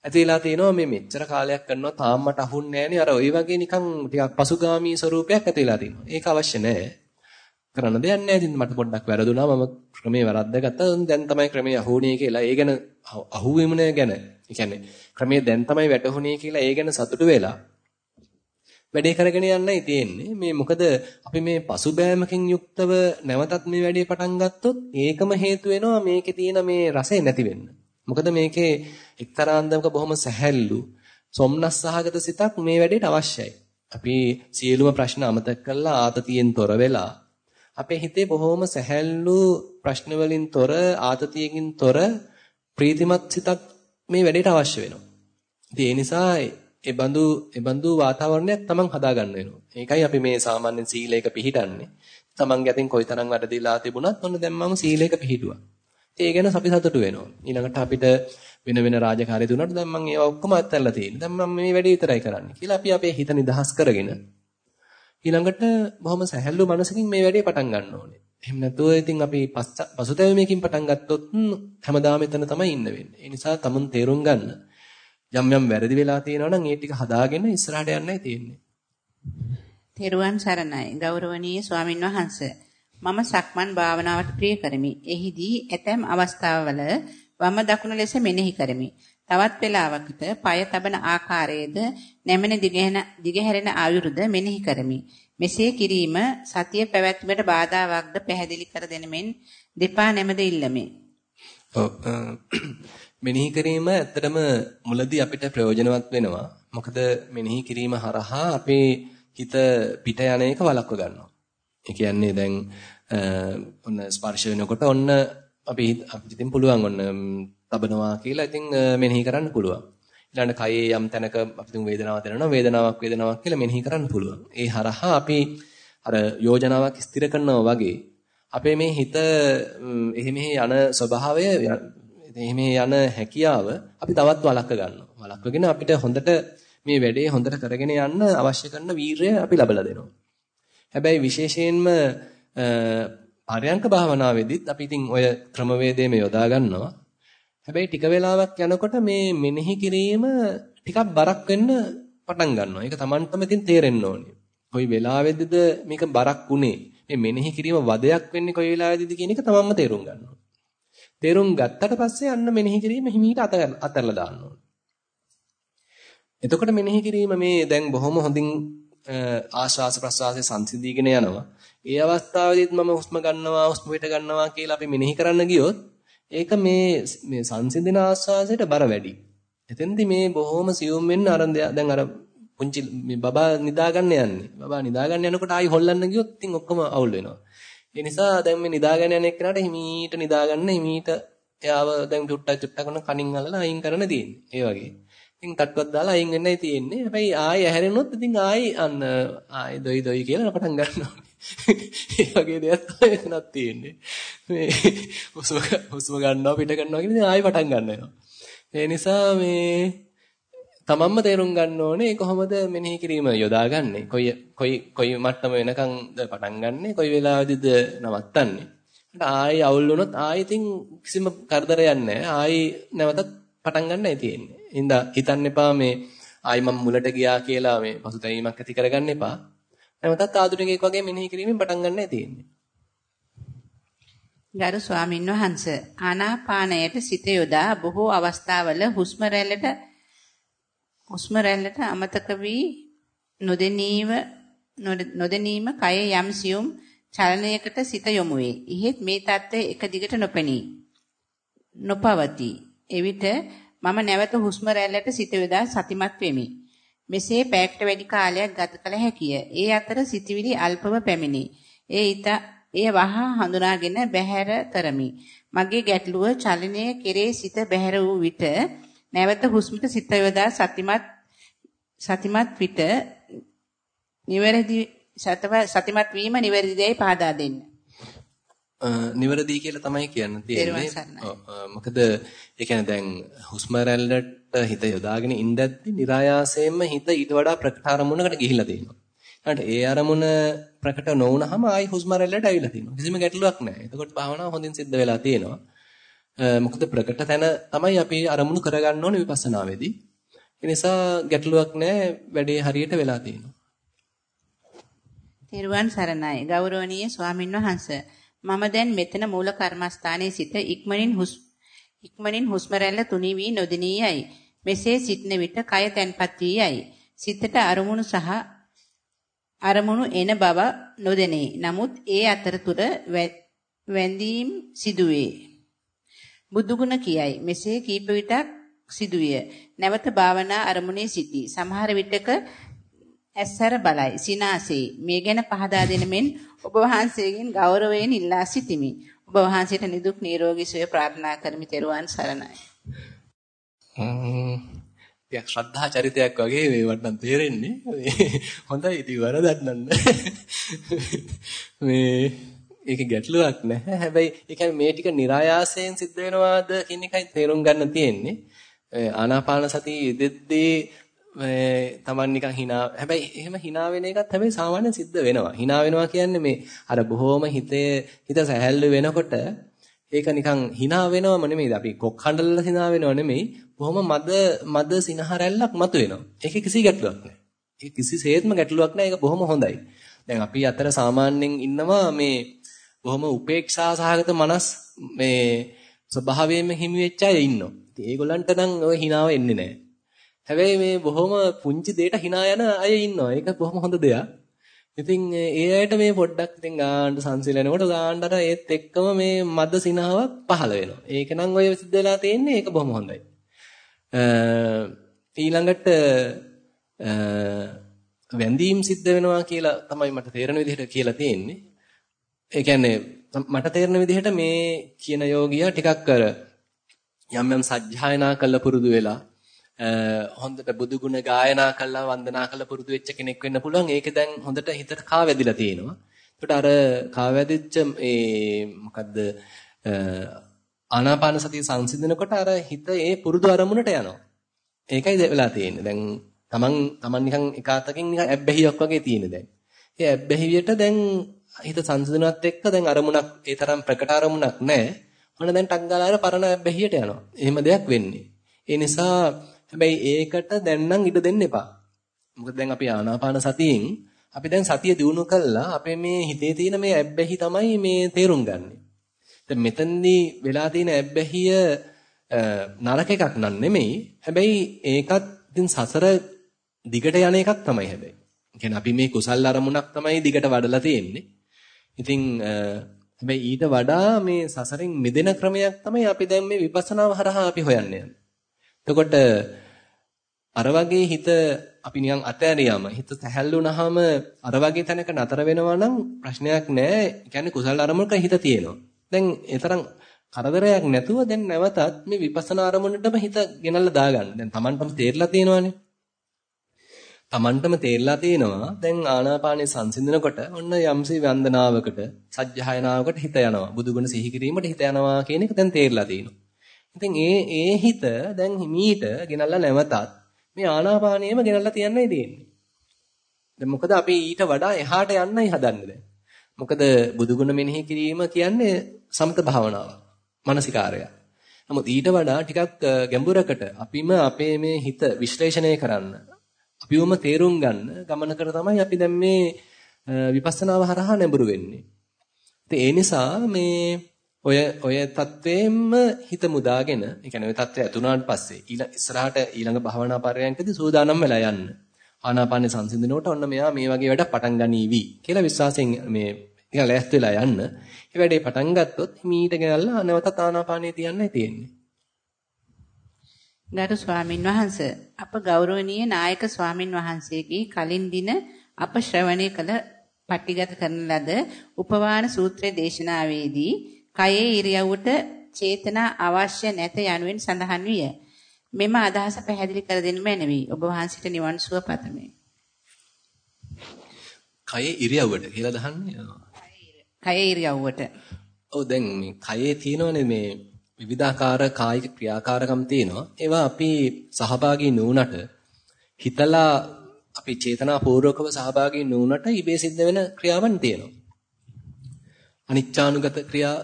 ඇතිලා තියෙනවා මේ මෙච්චර කාලයක් කරනවා තාම මට අහුන්නේ නැහනේ අර ওই වගේ නිකන් ටිකක් පසුගාමී ස්වරූපයක් ඇතිලා තියෙනවා. ඒක අවශ්‍ය නැහැ. කරන්න දෙයක් නැහැ. ඉතින් මට පොඩ්ඩක් වැරදුනා මම ක්‍රමේ වැරද්දගත්තා. දැන් තමයි ක්‍රමේ අහුණේ කියලා. ඒ ගැන අහුවෙමුනේ ගැන. ඒ කියන්නේ ක්‍රමේ දැන් තමයි වැටහුණේ කියලා ඒ ගැන සතුටු වෙලා වැඩේ කරගෙන යන්නයි තියෙන්නේ. මේ මොකද අපි මේ පසුබෑමකින් යුක්තව නැවතත් මේ වැඩේ පටන් ගත්තොත් ඒකම හේතු වෙනවා මේකේ තියෙන මේ රසය නැති වෙන්න. මොකද මේකේ එක්තරා අන්දමක බොහොම සැහැල්ලු සොම්නස් සහගත සිතක් මේ වැඩේට අවශ්‍යයි. අපි සියලුම ප්‍රශ්න අමතක කරලා ආතතියෙන් තොර වෙලා අපේ හිතේ බොහොම සැහැල්ලු ප්‍රශ්න වලින් තොර ආතතියකින් තොර ප්‍රීතිමත් සිතක් මේ වැඩේට අවශ්‍ය වෙනවා. ඉතින් ඒ නිසා ඒ බඳු ඒ බඳු වාතාවරණයක් තමන් හදා ගන්න වෙනවා. ඒකයි අපි මේ සාමාන්‍ය සීලයක පිළිහිටන්නේ. තමන්ගේ අතින් කොයිතරම් වැඩදිලා තිබුණත් ඔන්න දැන් මම සීලයක පිළිහිටුවා. ඒ ගැන අපි සතුටු වෙනවා. ඊළඟට අපිට වෙන වෙන රාජකාරී දුන්නාට දැන් මම ඒවා ඔක්කොම අත්හැරලා තියෙනවා. දැන් මම මේ වැඩේ විතරයි කරන්නේ කියලා අපි අපේ හිත නිදහස් කරගෙන ඊළඟට බොහොම සැහැල්ලු මනසකින් මේ වැඩේ පටන් ගන්න ඕනේ. එහෙම නැතුව ඉතින් අපි පසුතැවීමකින් පටන් ගත්තොත් හැමදාම එතන තමයි ඉන්න වෙන්නේ. ඒ නිසා තමුන් තේරුම් ගන්න. යම් යම් වැරදි වෙලා තියෙනවා නම් ඒ ටික හදාගෙන ඉස්සරහට යන්නයි තියෙන්නේ. තෙරුවන් සරණයි ගෞරවනීය ස්වාමින් වහන්සේ. මම සක්මන් භාවනාවට ප්‍රිය කරමි. එහිදී ඇතැම් අවස්ථාවල වම දකුණ ලෙස මෙනෙහි කරමි. තවත් වේලාවකට পায় තබන ආකාරයේද නැමෙන දිගහැරෙන ආයුරුද මෙනෙහි කරමි. මෙසේ කිරීම සතිය පැවැත්මට බාධාවක්ද පැහැදිලි කර දෙනෙමින් දෙපා නැමද ඉල්ලමි. ඔව් මෙනෙහි කිරීම ඇත්තටම මුලදී අපිට ප්‍රයෝජනවත් වෙනවා. මොකද මෙනෙහි කිරීම හරහා අපේ හිත පිට යන එක වළක්ව ගන්නවා. ඒ කියන්නේ දැන් ඔන්න ස්පර්ශ වෙනකොට ඔන්න අපි අපිට ඉතින් පුළුවන් ඔන්න තබනවා කියලා ඉතින් මෙනෙහි කරන්න පුළුවන්. ඊළඟ කයේ යම් තැනක අපි තුන් වේදනාවක් දැනෙනවා වේදනාවක් වේදනාවක් කියලා මෙනෙහි කරන්න පුළුවන්. ඒ හරහා අපි අර යෝජනාවක් ස්ථිර කරනවා වගේ අපේ මේ හිත එහෙ මෙහෙ යන ස්වභාවය එහෙම යන හැකියාව අපි තවත් වළක්ව ගන්නවා. වළක්වගෙන අපිට හොඳට මේ වැඩේ හොඳට කරගෙන යන්න අවශ්‍ය කරන වීරය අපි ලබලා දෙනවා. හැබැයි විශේෂයෙන්ම ආර්යංක භාවනාවේදීත් අපි ඉතින් ඔය ක්‍රමවේදයේම යොදා ගන්නවා. හැබැයි ටික වෙලාවක් යනකොට මේ මෙනෙහි කිරීම ටිකක් බරක් වෙන්න පටන් ගන්නවා. ඒක Tamanටම ඉතින් තේරෙන්න ඕනේ. කොයි වෙලාවෙදිද මේක බරක් උනේ? මේ මෙනෙහි කිරීම වදයක් වෙන්නේ කොයි වෙලාවෙදිද කියන එක තමන්ම තේරුම් ගන්නවා. තේරුම් ගත්තට පස්සේ අන්න මෙනෙහි කිරීම හිමීට අතහැරලා දාන්න ඕනේ. එතකොට මෙනෙහි කිරීම මේ දැන් බොහොම හොඳින් ආශ්වාස ප්‍රශ්වාසයේ සංසිඳීගෙන යනවා. ඒ අවස්ථාවේදීත් මම හුස්ම ගන්නවා හුස්ම පිට ගන්නවා කියලා අපි මෙනෙහි කරන්න ගියොත් ඒක මේ මේ සංසිඳන ආශ්වාසයට බර වැඩි. එතෙන්දි මේ බොහොම සියුම් වෙන්න අරන් දැන් අර පුංචි මේ බබා නිදා ගන්න යන්නේ. බබා නිදා ගන්න යනකොට ආයි හොල්ලන්න ගියොත් ඉතින් ඔක්කොම අවුල් වෙනවා. ඒ නිසා දැන් මේ නිදාගෙන යන එක්කනට හිමීට නිදාගන්න හිමීට එයාව දැන් චුට්ටක් චුට්ටක් කරන කනින් අල්ලලා අයින් කරන්න තියෙන්නේ. ඒ වගේ. ඉතින් තට්ටුවක් දාලා අයින් වෙන්නයි තියෙන්නේ. හැබැයි ආයෙ ඇහැරෙනොත් ඉතින් ආයෙ අන්න ආයෙ දොයි දොයි කියලා පටන් ගන්නවා. ඒ වගේ දෙයක් තමයි එතනක් තියෙන්නේ. මේ හුස්ම හුස්ම ගන්නවා පිට කරනවා කියන ඉතින් ආයෙ පටන් ගන්නවා. ඒ නිසා මේ තමන්ම තේරුම් ගන්න ඕනේ කොහොමද මෙනෙහි කිරීම යොදාගන්නේ. කොයි කොයි කොයි මට්ටම වෙනකන්ද පටන් ගන්නෙ, කොයි වෙලාවෙදිද නවත්තන්නේ. ආයෙ අවුල් වුණොත් ආයෙ ඉතින් කිසිම කරදරයක් නැහැ. ආයෙ නැවතත් පටන් ගන්නයි තියෙන්නේ. හින්දා හිතන්න එපා මේ ආයි මම මුලට ගියා කියලා මේ පසුතැවීමක් ඇති කරගන්න එපා. නැවතත් ආධුනිකයෙක් වගේ මෙනෙහි කිරීමෙන් පටන් ගන්නයි තියෙන්නේ. ගරු ස්වාමින් වහන්සේ ආනාපානයට සිත යොදා බොහෝ අවස්ථාවල හුස්ම රැල්ලට හුස්ම රැල්ලට අමතක වී නොදෙනීව නොදෙනීම කය යම් සියුම් චලනයකට සිත යොමු වේ. ඉහෙත් මේ தත්ත්වය එක දිගට නොපෙනී නොපවතී. එවිට මම නැවත හුස්ම රැල්ලට සිත යොදා සතිමත් වෙමි. මෙසේ පැයකට වැඩි කාලයක් ගත කළ හැකිය. ඒ අතර සිතවිලි අල්පව පැමිණි. ඒ ඊට එය වහා හඳුනාගෙන බැහැර කරමි. මගේ ගැටලුව චලනයේ කෙරේ සිත බැහැර වූ විට නැවත හුස්මට සිත යොදා සතිමත් සතිමත් විට නිවැරදි සතිමත් වීම නිවැරදිදයි පහදා දෙන්න. නිවැරදි කියලා තමයි කියන්න තියෙන්නේ. මොකද ඒ කියන්නේ දැන් හුස්ම රැල්ලට හිත යොදාගෙන ඉඳද්දි નિરાයාසයෙන්ම හිත ඊට වඩා ප්‍රකට අරමුණකට ගිහිල්ලා තියෙනවා. ඊට ඒ අරමුණ ප්‍රකට නොවුනහම ආයි හුස්ම රැල්ලට ඇවිල්ලා තියෙනවා. කිසිම ගැටලුවක් නැහැ. එතකොට භාවනාව හොඳින් සිද්ධ වෙලා තියෙනවා. මොකද ප්‍රකට තැන තමයි අපි අරමුණු කරගන්න ඕනේ විපස්සනාවේදී. ඒ නිසා ගැටලුවක් නැහැ. වැඩේ හරියට වෙලා තියෙනවා. තෙරුවන් සරණයි. ගෞරවනීය ස්වාමින් වහන්සේ. මම දැන් මෙතන මූල කර්මස්ථානයේ සිට ඉක්මනින් හුස් ඉක්මනින් හුස්ම රැල්ල තුනී වී නොදිනී යයි. මෙසේ සිටන විට කය තැන්පත් වී යයි. සිතට අරමුණු සහ අරමුණු එන බව නොදෙනේ. නමුත් ඒ අතරතුර වැඳීම් සිදුවේ. බුදුගුණ කියයි. මෙසේ කීප විටක් සිදුවිය. නැවත භාවනා අරමුණේ සිටී. සමහර විටක ඇස්සර බලයි. සිනාසේ මේ ගැන පහදා දෙන මෙන් ඔබ වහන්සේගෙන් ගෞරවයෙන් ඉල්ලා සිටිමි. ඔබ වහන්සේට නිදුක් නිරෝගී සුවය ප්‍රාර්ථනා කරමි. ත්වන් සරණයි. ටිකක් ශ්‍රද්ධා චරිතයක් වගේ මේවට නම් තේරෙන්නේ. හොඳයි ඉතින් වරදක් නෑ. මේ ඒක ගැටලුවක් නැහැ. හැබැයි ඒ කියන්නේ මේ ටික નિરાයාසයෙන් සිද්ධ වෙනවාද කියන එකයි තේරුම් ගන්න තියෙන්නේ. ආනාපාන සතිය යෙදෙද්දී තමන් නිකන් hina හැබැයි එහෙම hina වෙන එකත් හැබැයි සාමාන්‍යයෙන් සිද්ධ වෙනවා. hina වෙනවා කියන්නේ මේ අර බොහොම හිතේ හිත සැහැල්ලු වෙනකොට ඒක නිකන් hina වෙනවම නෙමෙයි. අපි කොක් හඬලලා hina වෙනව නෙමෙයි. බොහොම මද මද සිනහරැල්ලක් මතුවෙනවා. ඒකේ කිසි ගැටලුවක් නැහැ. ඒක කිසිසේත්ම ගැටලුවක් නැහැ. ඒක බොහොම හොඳයි. දැන් අපි අතර සාමාන්‍යයෙන් ඉන්නවා මේ බොහොම උපේක්ෂා සහගත මනස් මේ ස්වභාවයෙන්ම හිමි වෙච්ච අය ඉන්නවා. ඉතින් ඒගොල්ලන්ට නම් ඔය hinaව එන්නේ නැහැ. හැබැයි මේ බොහොම පුංචි දෙයකට hina යන අය ඉන්නවා. ඒක බොහොම හොඳ දෙයක්. ඉතින් ඒ අයට මේ පොඩ්ඩක් ඉතින් ගාන්න සංසිලනකොට ගාන්න අර ඒත් එක්කම මේ මද සිනාවක් පහළ වෙනවා. ඒක නම් ඔය සිද්ධ වෙලා තියෙන්නේ ඒක බොහොම හොඳයි. ඊළඟට වැඳීම් සිද්ධ වෙනවා කියලා තමයි මට තේරෙන විදිහට කියලා තියෙන්නේ. ඒ කියන්නේ මට තේරෙන විදිහට මේ කියන යෝගියා ටිකක් කර යම් යම් සජ්ජායනා කළ පුරුදු වෙලා හොඳට බුදු ගුණ ගායනා කළා වන්දනා කළා පුරුදු වෙච්ච කෙනෙක් වෙන්න පුළුවන්. ඒක දැන් හොඳට හිතට කාවැදිලා තියෙනවා. ඒකට අර කාවැදිච්ච ඒ මොකද්ද ආනාපාන සතිය සංසිඳනකොට අර හිත ඒ පුරුදු අරමුණට යනවා. ඒකයි වෙලා තියෙන්නේ. දැන් Taman Taman නිකන් එකාතකින් නිකන් ඇබ්බැහියක් වගේ තියෙන දැන්. ඒ ඇබ්බැහියට දැන් හිත සංසිඳනවත් එක්ක දැන් අරමුණක් ඒ තරම් ප්‍රකට අරමුණක් නැහැ. ඔන්න දැන් ටක් ගාලා අර පරණ ඇබ්බැහියට යනවා. එහෙම දෙයක් වෙන්නේ. ඒ නිසා හැබැයි ඒකට දැන් නම් ඉඩ දෙන්න එපා. මොකද දැන් අපි ආනාපාන සතියෙන් අපි දැන් සතිය දිනු කළා අපේ මේ හිතේ තියෙන මේ ඇබ්බැහි තමයි මේ තේරුම් ගන්නෙ. දැන් මෙතනදී වෙලා තියෙන ඇබ්බැහිය නරක එකක් නන් නෙමෙයි. හැබැයි ඒකත් ඉතින් සසර දිගට යන එකක් තමයි හැබැයි. කියන්නේ අපි මේ කුසල් අරමුණක් තමයි දිගට වඩලා තියෙන්නේ. ඉතින් හැබැයි ඊට වඩා මේ සසරෙන් මිදෙන ක්‍රමයක් තමයි අපි දැන් මේ විපස්සනාව හරහා අපි හොයන්නේ. එතකොට අර වගේ හිත අපි නිකන් අතෑරියාම හිත සැහැල්ලුනහම අර වගේ තැනක නතර වෙනවා නම් ප්‍රශ්නයක් නැහැ. ඒ කියන්නේ කුසල අරමුණක හිත තියෙනවා. දැන් ඒ තරම් කරදරයක් නැතුව දැන් නැවතත් මේ විපස්සනා අරමුණටම හිත ගෙනල්ලා දාගන්න. දැන් Tamanටම තේරලා තියෙනවානේ. Tamanටම තේරලා තියෙනවා දැන් ආනාපානේ සංසිඳනකොට ඔන්න යම්සි වන්දනාවකට සජ්ජහායනාවකට හිත යනවා. බුදුගුණ සිහි කිරීමට හිත යනවා කියන එක දැන් තේරලා තියෙනවා. ඉතින් ඒ ඒ හිත දැන් හිමීට ගෙනල්ලා නැවතත් මේ ආනාපානියම ගෙනල්ලා තියන්නයි තියෙන්නේ. දැන් මොකද අපි ඊට වඩා එහාට යන්නයි හදන්නේ දැන්. මොකද බුදුගුණ මෙනෙහි කිරීම කියන්නේ සමත භාවනාව. මානසිකාරය. නමුත් ඊට වඩා ටිකක් ගැඹුරකට අපිම අපේ මේ හිත විශ්ලේෂණය කරන්න අපිවම තේරුම් ගන්න ගමනකට තමයි අපි දැන් මේ විපස්සනාව හරහා නැඹුරු වෙන්නේ. ඉතින් ඒ නිසා මේ ඔය ඔය தത്വයෙන්ම හිත මුදාගෙන, ඒ කියන්නේ ඔය தത്വය ඇතුණාන් පස්සේ ඊළඟ ඉස්සරහට ඊළඟ භාවනා පරයන්කදී සූදානම් වෙලා යන්න. ආනාපාන සංසිඳනකොට ඔන්න මෙයා මේ වගේ වැඩ පටන් ගනීවි කියලා විශ්වාසයෙන් මේ ටිකක් ලෑස්ති වෙලා යන්න. ඒ වැඩේ පටන් ගත්තොත් හිමීට ගෙනල්ලා නැවතත් ආනාපානේ තියන්නයි තියෙන්නේ. ගරු ස්වාමින් වහන්ස අප ගෞරවනීය නායක ස්වාමින් වහන්සේගේ කලින් දින අප ශ්‍රවණය කළ පටිගත කරන ලද උපවාන සූත්‍රයේ දේශනාවේදී කයේ ඉරියව්වට චේතනා අවශ්‍ය නැත යනුවෙන් සඳහන් විය. මෙම අදහස පැහැදිලි කර දෙන්න මැනවි. ඔබ වහන්සේට නිවන් සුව පතමි. කයේ ඉරියව්වට කියලා දහන්නේ. කයේ ඉරියව්වට. ඔව් දැන් මේ කයේ තියෙනවනේ මේ විවිධාකාර කායික ක්‍රියාකාරකම් තියෙනවා. ඒවා අපි සහභාගී නුනට හිතලා අපි චේතනාපූර්වකව සහභාගී නොවුනට ඉබේ සිද්ධ වෙන ක්‍රියාවන් තියෙනවා. අනිච්චානුගත ක්‍රියා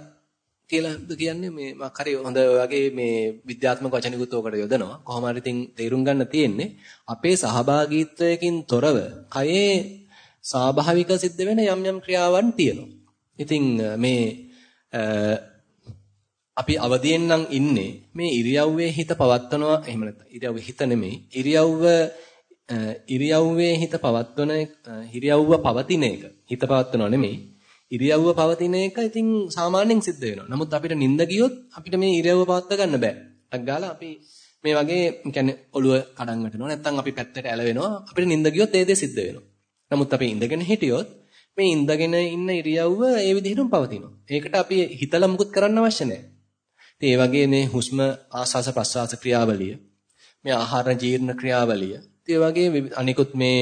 කියලාද කියන්නේ මේ මක් හරි හොඳ වගේ මේ විද්‍යාත්මක වචනිකුත් ඔකට යොදනවා. කොහොම හරි ඉතින් තේරුම් ගන්න තියෙන්නේ අපේ සහභාගීත්වයකින් තොරව කයේ ස්වාභාවික සිද්ධ වෙන යම් යම් ක්‍රියාවන් තියෙනවා. ඉතින් මේ අපි අවදියෙන් නම් ඉන්නේ මේ ඉරියව්වේ හිත පවත්වනවා එහෙම නැත්නම් ඉරියව්වේ හිත නෙමෙයි ඉරියව්ව ඉරියව්වේ හිත පවත්වන ඉරියව්ව පවතින එක හිත පවත්වනවා නෙමෙයි ඉරියව්ව පවතින එක ඉතින් සාමාන්‍යයෙන් සිද්ධ වෙනවා. නමුත් අපිට නිින්ද ගියොත් අපිට මේ ඉරියව්ව පවත්ව ගන්න බෑ. ටක් ගාලා අපි මේ වගේ කියන්නේ ඔළුව කඩන් වැටෙනවා නැත්නම් අපි පැත්තට ඇලවෙනවා අපිට නිින්ද ගියොත් ඒ දේ සිද්ධ වෙනවා. නමුත් අපි ඉඳගෙන හිටියොත් මේ ඉඳගෙන ඉන්න ඉරියව්ව ඒ විදිහටම පවතිනවා. ඒකට අපි හිතලා මුකුත් කරන්න අවශ්‍ය නැහැ. ඉතින් ඒ වගේ මේ හුස්ම ආස්වාස ප්‍රස්වාස ක්‍රියාවලිය, මේ ආහාර ජීර්ණ ක්‍රියාවලිය, ඒ වගේ අනිකුත් මේ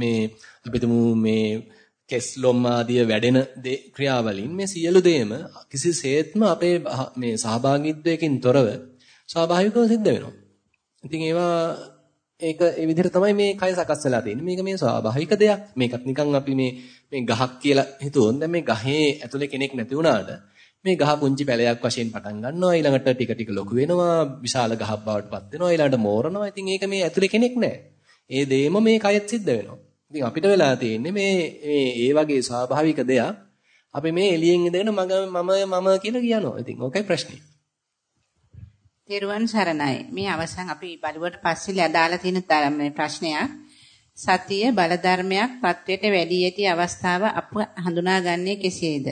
මේ අපි මේ කෙස්ලොම් ආදිය වැඩෙන ක්‍රියාවලින් මේ සියලු දේම කිසිසේත්ම අපේ මේ සහභාගීත්වයකින් තොරව ස්වාභාවිකව සිද්ධ වෙනවා. ඉතින් ඒවා ඒක ඒ විදිහට තමයි මේ කය සකස් වෙලා තියෙන්නේ. මේක මේ ස්වාභාවික දෙයක්. මේකත් නිකන් අපි මේ මේ ගහක් කියලා හිතුවොත් දැන් මේ ගහේ ඇතුලේ කෙනෙක් නැති වුණාට මේ ගහ පුංචි පැලයක් වශයෙන් පටන් ගන්නවා ඊළඟට ටික ටික ලොකු වෙනවා විශාල ගහක් බවට පත් වෙනවා ඊළඟට මෝරනවා. ඉතින් ඒක මේ ඇතුලේ කෙනෙක් නැහැ. ඒ දෙයම මේ කයත් සිද්ධ වෙනවා. ඉතින් අපිට වෙලා තියෙන්නේ මේ මේ ඒ වගේ ස්වාභාවික දෙයක් අපි මේ එළියෙන් ඉඳගෙන මම මම මම කියලා කියනවා. ඉතින් ඕකයි ප්‍රශ්නේ. තෙරුවන් සරණයි. මේ අවසන් අපි බලුවට පස්සේ අදාළ තියෙන මේ ප්‍රශ්නයක්. සතිය බල ධර්මයක් පත්වයට වැඩි ඇති අවස්ථාව අප හඳුනාගන්නේ කෙසේද?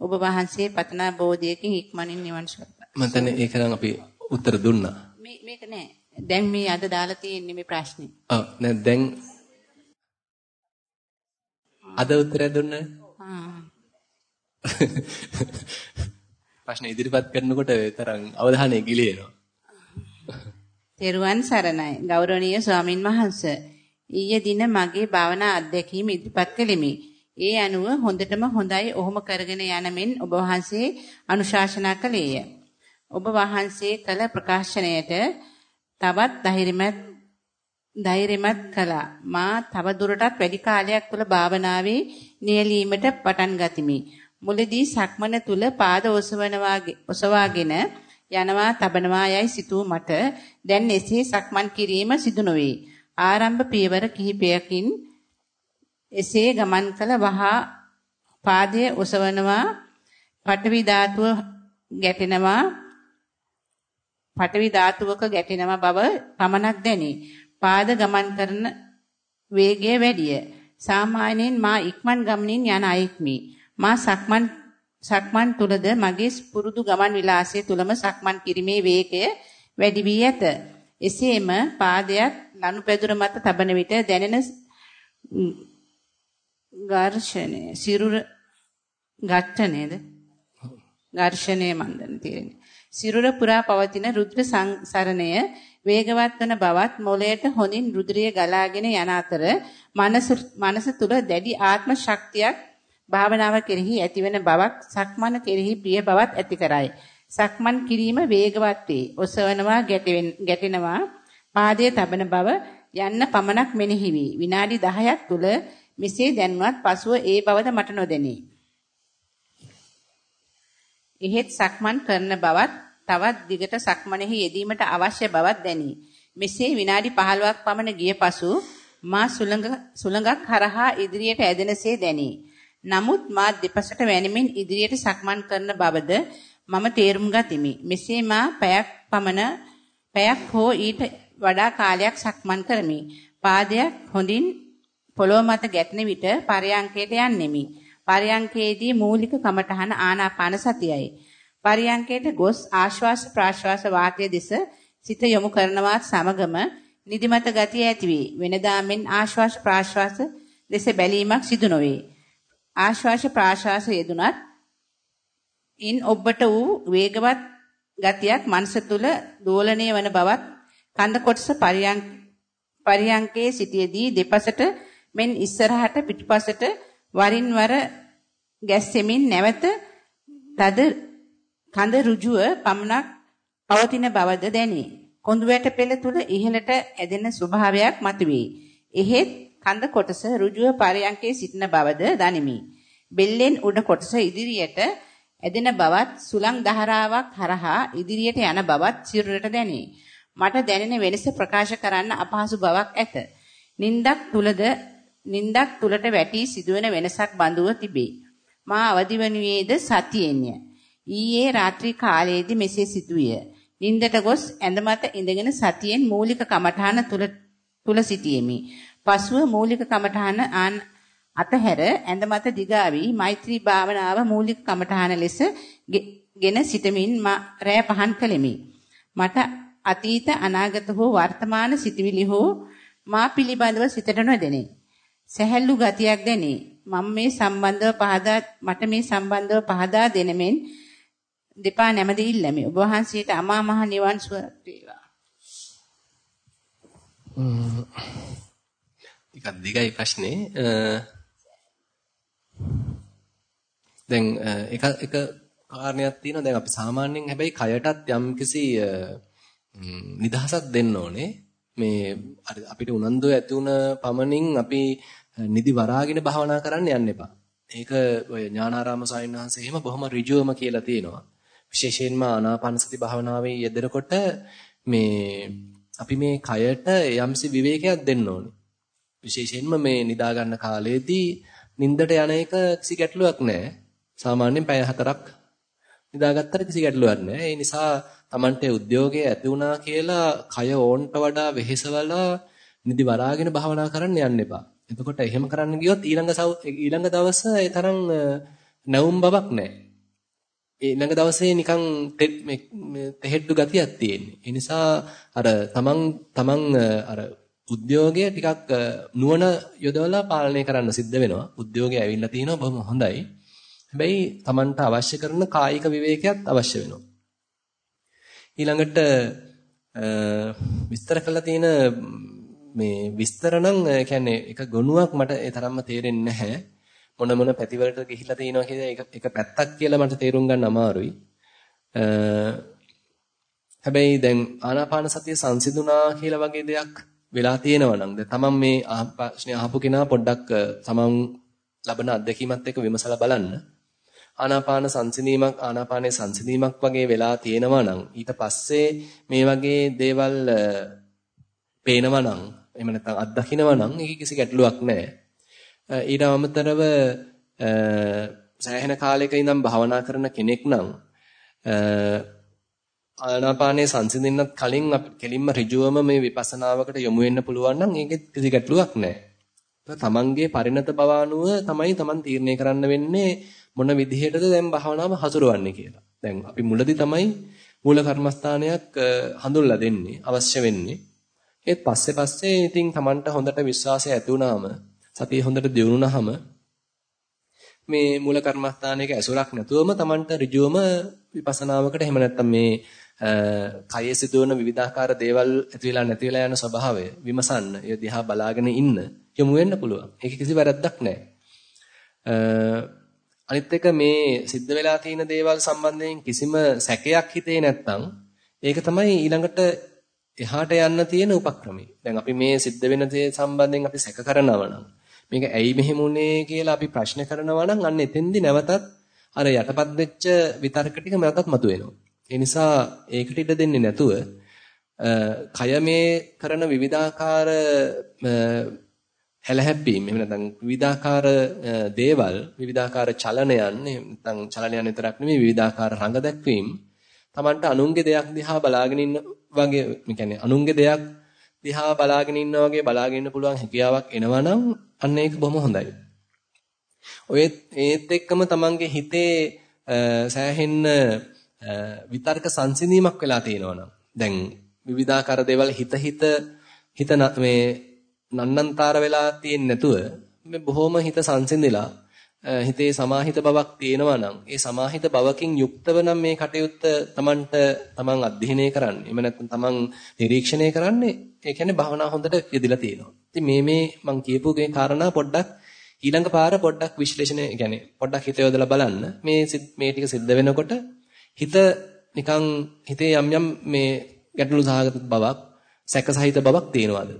ඔබ වහන්සේ පතනා බෝධියකින් ඉක්මනින් නිවන් සුව. මම ඒක නම් අපි උත්තර දුන්නා. මේ මේක නෑ. දැන් මේ අද දාලා තියෙන්නේ මේ ප්‍රශ්නේ. ඔව් දැන් අද උත්තරය දුන්නේ? ප්‍රශ්න ඉදිරිපත් කරනකොට තරම් අවධානය ගිලිනවා. තෙරුවන් සරණයි. ගෞරවනීය ස්වාමින් වහන්සේ. ඊයේ දින මගේ භාවනා අත්දැකීම් ඉදිරිපත් කළෙමි. ඒ අනුව හොඳටම හොඳයි ඔහොම කරගෙන යන මෙන් ඔබ වහන්සේ අනුශාසනා කළේය. ඔබ වහන්සේ කළ ප්‍රකාශනයට තවත් ධෛර්යමත් ධෛර්යමත් කළා. මා තව දුරටත් වැඩි කාලයක් තුල භාවනාවේ නියැලීමට පටන් ගතිමි. මුලදී සක්මන තුල පාද ඔසවාගෙන යනවා තබනවා යයි සිතූ මට දැන් එසේ සක්මන් කිරීම සිදු නොවේ. ආරම්භ පියවර කිහිපයකින් එසේ ගමන් කළ වහා පාදයේ ඔසවනවා පටවි ධාතුව ගැටෙනවා පටවි ධාතුවක ගැටෙනවා බව පමණක් දැනේ. පාද ගමන් කරන වේගය වැඩිය. සාමාන්‍යයෙන් මා ඉක්මන් ගමනින් යන අයෙක්මි. මා සක්මන් සක්මන් තුලද මගේ පුරුදු ගමන් විලාසය තුලම සක්මන් කිරීමේ වේගය වැඩි වී ඇත. එසේම පාදයක් ලනුපැදුර මත තබන විට දැනෙන ඝර්ෂණය සිරුර ඝට්ටනේද? ඝර්ෂණය මන්දන තියෙන්නේ. සිරුර පුරා පවතින රුද්‍ර සංසරණය වේගවත් වන බවත් මොළයට හොඳින් රුධිරය ගලාගෙන යන අතර මනස මනස තුල දැඩි ආත්ම ශක්තියක් භාවනාව කෙරෙහි ඇතිවන බවක් සක්මන කෙරෙහි ප්‍රිය බවක් ඇති කරයි. සක්මන් කිරීම වේගවත් වේ. ඔසවනවා ගැටෙනවා පාදයේ තබන බව යන්න පමණක් මෙනෙහි වී විනාඩි 10ක් තුල මෙසේ දැන්වත් පසුව ඒ බවද මට නොදෙනී. එහෙත් සක්මන් කරන බවත් තවත් දිගට සක්මනෙහි යෙදීමට අවශ්‍ය බවක් දැනේ. මෙසේ විනාඩි 15ක් පමණ ගිය පසු මා සුළඟ සුළඟක් හරහා ඉදිරියට ඇදෙනසේ දැනේ. නමුත් මා දෙපසට වැනෙමින් ඉදිරියට සක්මන් කරන බවද මම තේරුම් ගතිමි. මෙසේ මා පැයක් පමණ පැයක් හෝ ඊට වඩා කාලයක් සක්මන් කරමි. පාදයක් හොඳින් පොළොව මත ගැටෙන විට පරයන්කයට යන්නෙමි. පරයන්කේදී මූලික කමඨහන ආනාපාන සතියයි. පරියංකයට ගොස් ආශ්වාස ප්‍රාශ්වාස වාතය දෙස සිත යොමු කරනවත් සමගම නිදිමත ගතිය ඇති වේ. වෙනදා මෙන් ආශ්වාස ප්‍රාශ්වාස දෙස බැලීමක් සිදු නොවේ. ආශ්වාස ප්‍රාශ්වාස යෙදුනත් ඉන් ඔබට වූ වේගවත් ගතියක් මනස තුල දෝලණය වන බවත් කන්ද කොටස පරියං පරියංකේ සිටියේදී දෙපසට මෙන් ඉස්සරහට පිටුපසට වරින් වර ගැස්සෙමින් නැවත තද කඳ ඍජුව පමණක් පවතින බවද දැනේ. කොඳු වැට පෙළ තුල ඉහළට ඇදෙන ස්වභාවයක් මතුවේ. එහෙත් කඳ කොටස ඍජුව පරයන්කේ සිටින බවද දනිමි. බෙල්ලෙන් උඩ කොටස ඉදිරියට ඇදෙන බවත් සුලං දහරාවක් හරහා ඉදිරියට යන බවත් සිරුරට දැනේ. මට දැනෙන වෙනස ප්‍රකාශ කරන්න අපහසු බවක් ඇත. නින්දක් තුලද නින්දක් තුලට වැටි සිදුවන වෙනසක් බඳුව තිබේ. මා අවදි වනුයේද සතියෙන්ය. ඊයේ රාත්‍රී කාලයේදී මෙසේ සිදුවිය. නින්දට ගොස් ඇඳ මත ඉඳගෙන සතියෙන් මූලික කමඨාන තුල තුල සිටියෙමි. පසුව මූලික කමඨාන අතහැර ඇඳ මත දිගාවි මෛත්‍රී භාවනාව මූලික කමඨාන ලෙස ගෙන සිටමින් රෑ පහන් කළෙමි. මට අතීත අනාගත හෝ වර්තමාන සිතවිලි හෝ මා පිළිබඳව සිතට නොදෙනේ. සැහැල්ලු ගතියක් දැනේ. මම මේ සම්බන්ධව පහදා මට මේ සම්බන්ධව පහදා දෙනමෙන් දෙපා නැමද ඉල්ලමි. ඔබ වහන්සේට අමා මහ නිවන් සුව වේවා. ටිකක් දිගයි ප්‍රශ්නේ. දැන් එක එක කාරණයක් තියෙනවා. දැන් අපි සාමාන්‍යයෙන් හැබැයි කයටත් යම්කිසි නිදහසක් දෙන්න ඕනේ. මේ අපිට උනන්දුව ඇති වුණ පමණින් අපි නිදි වරාගෙන භාවනා කරන්න යන්න එපා. ඒක ඔය ඥානාරාම ස්වාමීන් වහන්සේ එහෙම බොහොම ඍජුවම කියලා තියෙනවා. විශේෂයෙන්ම ආනාපාන සති භාවනාවේ යෙදෙනකොට මේ අපි මේ කයට යම්සි විවේකයක් දෙන්න ඕනේ. විශේෂයෙන්ම මේ නිදා ගන්න කාලේදී නිින්දට යන එක කිසි ගැටලුවක් නැහැ. සාමාන්‍යයෙන් පැය හතරක් නිදාගත්තට කිසි ගැටලුවක් නැහැ. ඒ නිසා Tamante උද්‍යෝගය ඇති වුණා කියලා කය ඕන්ට වඩා වෙහෙසවලා නිදි වරාගෙන භාවනා කරන්න යන්න එපා. එතකොට එහෙම කරන්න ගියොත් ඊළඟ ඊළඟ දවස ඒ තරම් නැවුම් බවක් නැහැ. ඊළඟ දවසේ නිකන් තෙහෙඩ්ඩු ගතියක් තියෙන්නේ. ඒ නිසා අර තමන් තමන් අර උද්‍යෝගය ටිකක් නුවණ යොදවලා පාලනය කරන්න සිද්ධ වෙනවා. උද්‍යෝගය ඇවිල්ලා තිනවා බොහොම හොඳයි. හැබැයි තමන්ට අවශ්‍ය කරන කායික විවේකයක් අවශ්‍ය වෙනවා. ඊළඟට විස්තර කළා තියෙන මේ විස්තර නම් කියන්නේ එක ගොනුවක් මට ඒ තරම්ම තේරෙන්නේ නැහැ. මොන මොන පැතිවලට ගිහිලා තිනවා කියන එක එක පැත්තක් කියලා මට තේරුම් ගන්න අමාරුයි. හැබැයි දැන් ආනාපාන සතිය සංසිඳුණා කියලා වගේ දෙයක් වෙලා තියෙනවා නම් දැන් තමන් මේ ප්‍රශ්නේ අහපු කෙනා පොඩ්ඩක් තමන් ලබන අත්දැකීමත් එක්ක විමසලා බලන්න. ආනාපාන සංසිඳීමක් ආනාපානයේ සංසිඳීමක් වගේ වෙලා තියෙනවා නම් ඊට පස්සේ මේ වගේ දේවල් පේනවා නම් එහෙම නැත්නම් අත්දකින්නවා නම් ඒක කිසි ගැටලුවක් නැහැ. ඊට අමතරව සෑහෙන කාලයක ඉඳන් භාවනා කරන කෙනෙක් නම් ආනාපානයේ සංසිඳෙන්නත් කලින් අපි කෙලින්ම ඍජුවම මේ විපස්සනාවකට යොමු වෙන්න පුළුවන් නම් ඒකෙත් කිසි ගැටලුවක් නැහැ. තමන්ගේ පරිණත බව අනුව තමයි තමන් තීරණය කරන්න වෙන්නේ මොන විදිහටද දැන් භාවනාව හසුරවන්නේ කියලා. දැන් අපි මුලදී තමයි මූල කර්මස්ථානයක් හඳුල්ලා දෙන්නේ අවශ්‍ය වෙන්නේ. ඒත් පස්සේ පස්සේ ඉතින් තමන්ට හොඳට විශ්වාසය ඇති වුණාම සතිය හොඳට දියුණුනහම මේ මූල කර්මස්ථානයක ඇසුරක් නැතුවම තමන්ට ඍජුවම විපස්සනාවකට එහෙම නැත්නම් මේ කයේ සිදුවන විවිධාකාර දේවල් ඇති වෙලා නැති වෙලා යන ස්වභාවය විමසන්න ඒ දිහා බලාගෙන ඉන්න යොමු වෙන්න පුළුවන්. ඒක කිසි වැරද්දක් නැහැ. අනිත් එක මේ සිද්ධ වෙලා තියෙන දේවල් සම්බන්ධයෙන් කිසිම සැකයක් හිතේ නැත්නම් ඒක තමයි ඊළඟට එහාට යන්න තියෙන උපක්‍රමය. දැන් අපි මේ සිද්ධ වෙන දේ සම්බන්ධයෙන් අපි සැක කරනවා නම් මේක ඇයි මෙහෙම උනේ කියලා අපි ප්‍රශ්න කරනවා නම් අන්න එතෙන්දි නැවතත් අර යටපත් වෙච්ච විතර්ක ටික නැවතත් මතුවෙනවා. ඒ නිසා ඒකට ඉඩ දෙන්නේ නැතුව කය මේ කරන විවිධාකාර හැලහැප්පීම් එහෙම නැත්නම් විවිධාකාර දේවල් විවිධාකාර චලනයන් නැත්නම් චලනයන් විතරක් නෙමෙයි විවිධාකාර රඟ දැක්වීම Tamanට අනුන්ගේ දෙයක් දිහා බලාගෙන ඉන්න වගේ මේ කියන්නේ අනුන්ගේ දෙයක් දිහා බලාගෙන ඉන්න වගේ බලාගෙන ඉන්න පුළුවන් හැකියාවක් එනවනම් අන්න ඒක බොහොම හොඳයි. ඔය ඒත් එක්කම Tamanගේ හිතේ සෑහෙන්න විතර්ක සංසිඳීමක් වෙලා තියෙනවනම් දැන් විවිධාකාර දේවල් හිත හිත හිත මේ නන්නන්තර වෙලා තියෙන්නේ නැතුව මේ බොහොම හිත සංසිඳිලා හිතේ සමාහිත බවක් තියෙනවා නම් ඒ සමාහිත බවකින් යුක්තව නම් මේ කටයුත්ත තමන්ට තමන් අධ්‍යයනය කරන්නේ. එහෙම නැත්නම් තමන් නිරීක්ෂණය කරන්නේ. ඒ කියන්නේ භවනා හොඳට යෙදিলা තියෙනවා. ඉතින් මේ මේ මම කියපු ගේ කාරණා පොඩ්ඩක් ඊළඟ පාර පොඩ්ඩක් විශ්ලේෂණය يعني පොඩ්ඩක් හිත යොදලා බලන්න. මේ මේ ටික සිද්ධ වෙනකොට හිත නිකන් හිතේ යම් යම් මේ ගැටලු සහගත බවක් සැකසහිත බවක් තියෙනවාද?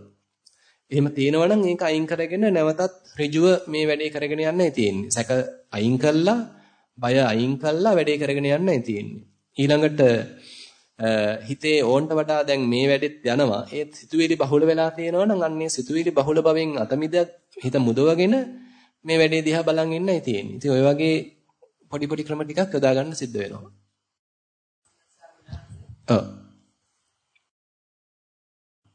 එහෙම තියෙනවා නම් ඒක අයින් කරගෙන නැවතත් ඍජුව මේ වැඩේ කරගෙන යන්නයි තියෙන්නේ. සැක අයින් කළා, බය අයින් කළා වැඩේ කරගෙන යන්නයි තියෙන්නේ. ඊළඟට හිතේ ඕන්ට වඩා දැන් මේ වැඩෙත් යනවා. ඒ සිතුවිලි බහුල වෙලා තියෙනවා නම් අන්නේ සිතුවිලි බහුල බවෙන් අතමිද හිත මුදවගෙන මේ වැඩේ දිහා බලන් ඉන්නයි තියෙන්නේ. ඉතින් ඔය වගේ පොඩි පොඩි ක්‍රම ටිකක් යොදා ගන්න සිද්ධ වෙනවා. ඔව්.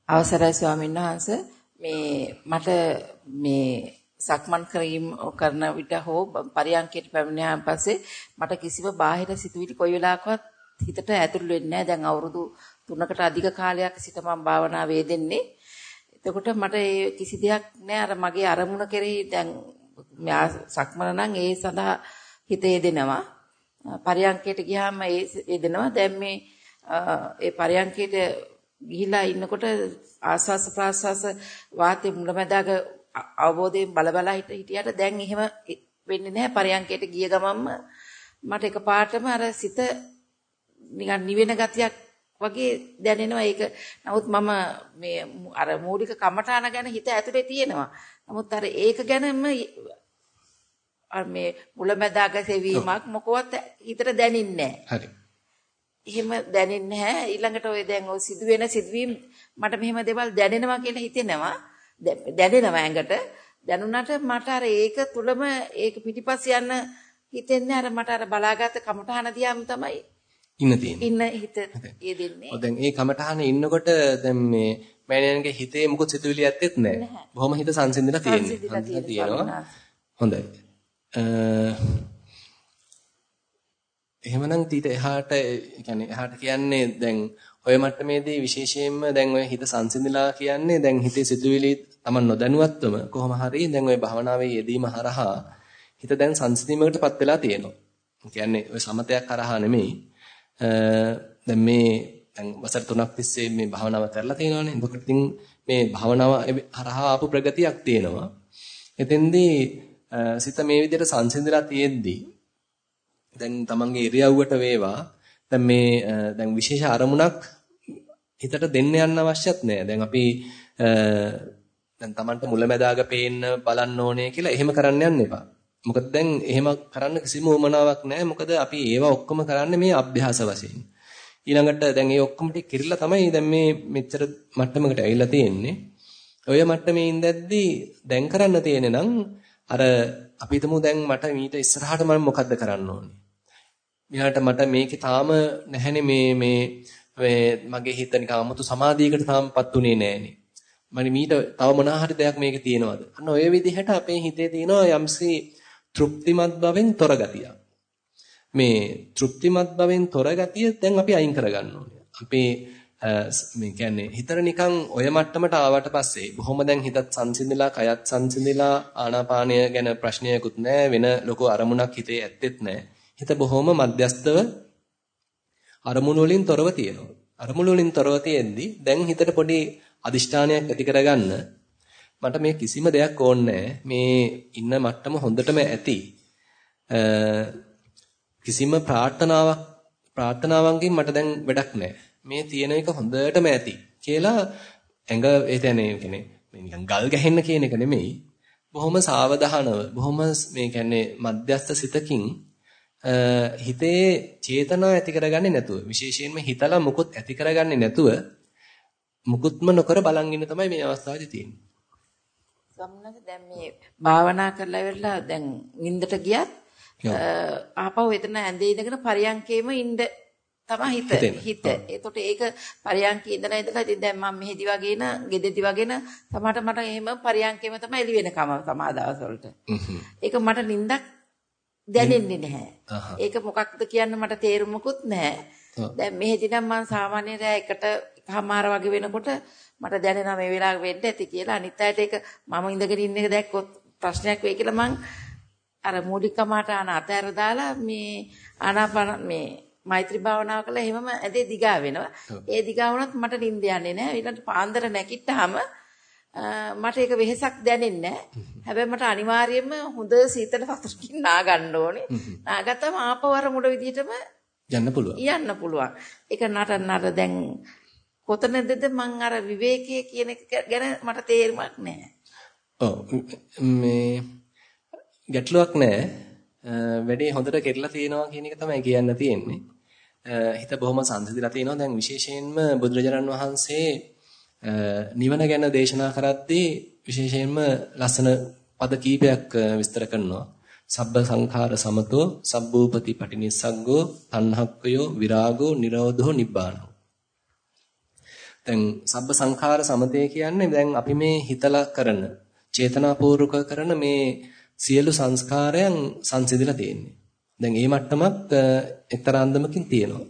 අවසරයි ස්වාමීන් වහන්සේ මේ මට මේ සක්මන් කිරීම කරන විට හෝ පරියන්කයට පැමිණියාන් පස්සේ මට කිසිම බාහිර සිතුවිලි කොයි වෙලාවකවත් හිතට ඇතුල් වෙන්නේ නැහැ. දැන් අවුරුදු 3කට අධික කාලයක් සිට මම භාවනාවේ යෙදෙන්නේ. එතකොට මට ඒ කිසි දෙයක් නෑ අර මගේ අරමුණ කෙරෙහි දැන් සක්මන නම් ඒ සඳහා හිත යෙදෙනවා. පරියන්කයට ගියාම ඒ යෙදෙනවා. දැන් මේ ඒ පරියන්කයට ගිහිලා ඉන්නකොට ආස්වාස ප්‍රාස්වාස වාතේ මුලැමැදාක අවබෝධයෙන් බලබලා හිටියට දැන් එහෙම වෙන්නේ නැහැ. පරියන්කයට ගිය ගමන්ම මට එකපාරටම අර සිත නිකන් නිවෙන ගතියක් වගේ දැනෙනවා. ඒක නමුත් මම මේ අර මූලික කමඨාන ගැන හිත ඇතුලේ තියෙනවා. නමුත් අර ඒක ගැනම අර මේ මුලැමැදාක සෙවීමක් මොකවත් හිතට දැනෙන්නේ නැහැ. හරි. එහෙම දැනෙන්නේ නැහැ. ඊළඟට ඔය දැන් ඔය සිදුවෙන සිදුවීම් මට මෙහෙම දේවල් දැනෙනවා කියලා හිතෙනවා. දැනෙනවා ඇඟට. දැනුණාට මට අර ඒක තුලම ඒක පිටිපස්ස යන්න හිතෙන්නේ අර මට අර බලාගත් කමටහන දිහාම තමයි ඉන්න තියෙන්නේ. ඉන්න හිත ඒ දෙන්නේ. ඔව් දැන් ඒ කමටහන ඉන්නකොට දැන් මේ මෑණියන්ගේ හිතේ මොකද සිතුවිලි ඇත්තෙත් නැහැ. බොහොම හිත සංසිඳිලා තියෙන්නේ. තියෙනවා. හොඳයි. එහෙමනම් ඊට එහාට يعني එහාට කියන්නේ දැන් ඔය මට්ටමේදී විශේෂයෙන්ම දැන් ඔය හිත සංසිඳිලා කියන්නේ දැන් හිතේ සිතුවිලි Taman නොදැනුවත්වම කොහොම හරි දැන් ඔය භවනාවේ යෙදීම හරහා හිත දැන් සංසිඳීමකටපත් වෙලා තියෙනවා. කියන්නේ ඔය සමතයක් හරහා නෙමෙයි. දැන් මේ දැන් වසර 3ක් තිස්සේ මේ භවනාව කරලා තියෙනවානේ. එතකොට ඉතින් මේ භවනාව හරහා ආපු ප්‍රගතියක් තියෙනවා. එතෙන්දී සිත මේ විදිහට සංසිඳලා තියෙද්දී දැන් තමන්ගේ ඉරියව්වට වේවා දැන් මේ දැන් විශේෂ අරමුණක් හිතට දෙන්න යන්න අවශ්‍යත් නෑ. දැන් අපි දැන් තමන්ට මුලැමැදාග පේන්න බලන්න ඕනේ කියලා එහෙම කරන්න යන්න එපා. මොකද දැන් එහෙම කරන්න කිසිම උවමනාවක් නෑ. මොකද අපි ඒවා ඔක්කොම කරන්නේ මේ අභ්‍යාස වශයෙන්. ඊළඟට දැන් ඒ ඔක්කොම ටික කිරිලා තමයි දැන් මේ මෙච්චර මට්ටමකට ඇවිල්ලා තියෙන්නේ. ඔය මට්ටමේ ඉඳද්දී දැන් කරන්න තියෙන්නේ නම් අර අපි හිතමු දැන් මට මීට ඉස්සරහට මම මොකද්ද කරන්න ඕනේ? ඊළඟට මට මේකේ තාම නැහැනේ මේ මේ මගේ හිත නිකන් 아무තු සමාධියකට තාමපත් උනේ නැහනේ. මම මීට තව මොනවා හරි දෙයක් මේකේ තියෙනවද? අන්න ඔය විදිහට අපේ හිතේ තියෙනවා යම්සි තෘප්තිමත් බවෙන් තොර ගතියක්. මේ තෘප්තිමත් බවෙන් තොර ගතිය දැන් අපි අයින් කරගන්න ඕනේ. අපේ මේ කියන්නේ හිතර නිකන් ඔය මට්ටමට ආවට පස්සේ බොහොම දැන් හිතත් සංසිඳිලා කයත් සංසිඳිලා ආනාපානය ගැන ප්‍රශ්නයකුත් නැහැ වෙන ලොකු අරමුණක් හිතේ ඇත්තෙත් නැහැ. හිත බොහොම මධ්‍යස්තව අරමුණු වලින් තොරව තියෙනවා. අරමුණු වලින් තොරව තියෙද්දි දැන් හිතට පොඩි අදිෂ්ඨානයක් ඇති කරගන්න මට මේ කිසිම දෙයක් ඕනේ මේ ඉන්න මට්ටම හොඳටම ඇති. කිසිම ප්‍රාර්ථනාවක් ප්‍රාර්ථනාවන්ගෙන් මට දැන් වැඩක් නැහැ. මේ තියෙන එක හොඳටම ඇති කියලා ඇඟ ඒ කියන්නේ මේ නිකන් ගල් ගැහෙන්න කියන එක නෙමෙයි. බොහොම සාවධානව බොහොම මේ කියන්නේ මධ්‍යස්ථ සිතකින් හිතේ චේතනා ඇති කරගන්නේ නැතුව විශේෂයෙන්ම හිතලා මුකුත් ඇති කරගන්නේ නැතුව මුකුත්ම නොකර බලන් ඉන්න තමයි මේ අවස්ථාවේදී තියෙන්නේ. සම්මත දැන් මේ භාවනා කරලා ඉවරලා දැන් නිින්දට ගියත් ආපහු එතන ඇඳේ ඉඳගෙන පරියන්කේම ඉන්න තමයි හිත හිත. එතකොට ඒක පරියන්කේ ඉඳලා ඉඳලා ඉතින් දැන් මම මෙහෙදි වගේන, ගෙදෙදි වගේන සමහරට මට එහෙම පරියන්කේම තමයි එළි වෙනකම සමහර දවස් වලට. ඒක මට නිින්දක් දැනෙන්නේ නැහැ. ඒක මොකක්ද කියන්න මට තේරුමකුත් නැහැ. දැන් මෙහෙදි නම් මම සාමාන්‍ය රෑ එකට එකමාර වගේ වෙනකොට මට දැනෙනවා මේ වෙලාව වෙන්න ඇති කියලා. අනිත් අයට ඒක මම ඉඳගෙන ඉන්න එක දැක්කොත් ප්‍රශ්නයක් වෙයි කියලා මං අර මූලිකමට අන අතහැර දාලා මේ ආනාපාන මේ මෛත්‍රී භාවනාව කළා එහෙමම ඇදේ දිගා වෙනවා. ඒ දිගා වුණත් මට නිින්ද යන්නේ නැහැ. ඊළඟට පාන්දර නැගිට්ටාම මට ඒක වෙහෙසක් දැනෙන්නේ හැබැයි මට අනිවාර්යයෙන්ම හොඳ සීතල වතුරකින් නා ගන්න ඕනේ. නාගත්තම ආපව අර මුඩ විදිහටම යන්න පුළුවන්. යන්න පුළුවන්. ඒක නට නට දැන් කොතනදද මං අර විවේකයේ කියන එක ගැන මට තේරුමක් නැහැ. ඔව් මේ ගැටලුවක් නැහැ. වැඩේ හොඳට කෙරලා තියෙනවා කියන එක තමයි කියන්න තියෙන්නේ. හිත බොහොම සංසිඳිලා තියෙනවා. දැන් විශේෂයෙන්ම බුදුරජාණන් වහන්සේ නිවන ගැන දේශනා කරද්දී විශේෂයෙන්ම ලස්සන පද කීපයක් විස්තර කරනවා. සබ්බ සංඛාර සමතෝ සබ්බූපති පටිනිස්සග්ගෝ තණ්හක්කයෝ විරාගෝ නිරෝධෝ නිබ්බානෝ දැන් සබ්බ සංඛාර සමතය කියන්නේ දැන් අපි මේ හිතලා කරන චේතනාපූර්වක කරන මේ සියලු සංස්කාරයන් සංසිඳිලා තියෙන්නේ. දැන් මේ මට්ටමක් එක්තරා අන්දමකින් තියෙනවා.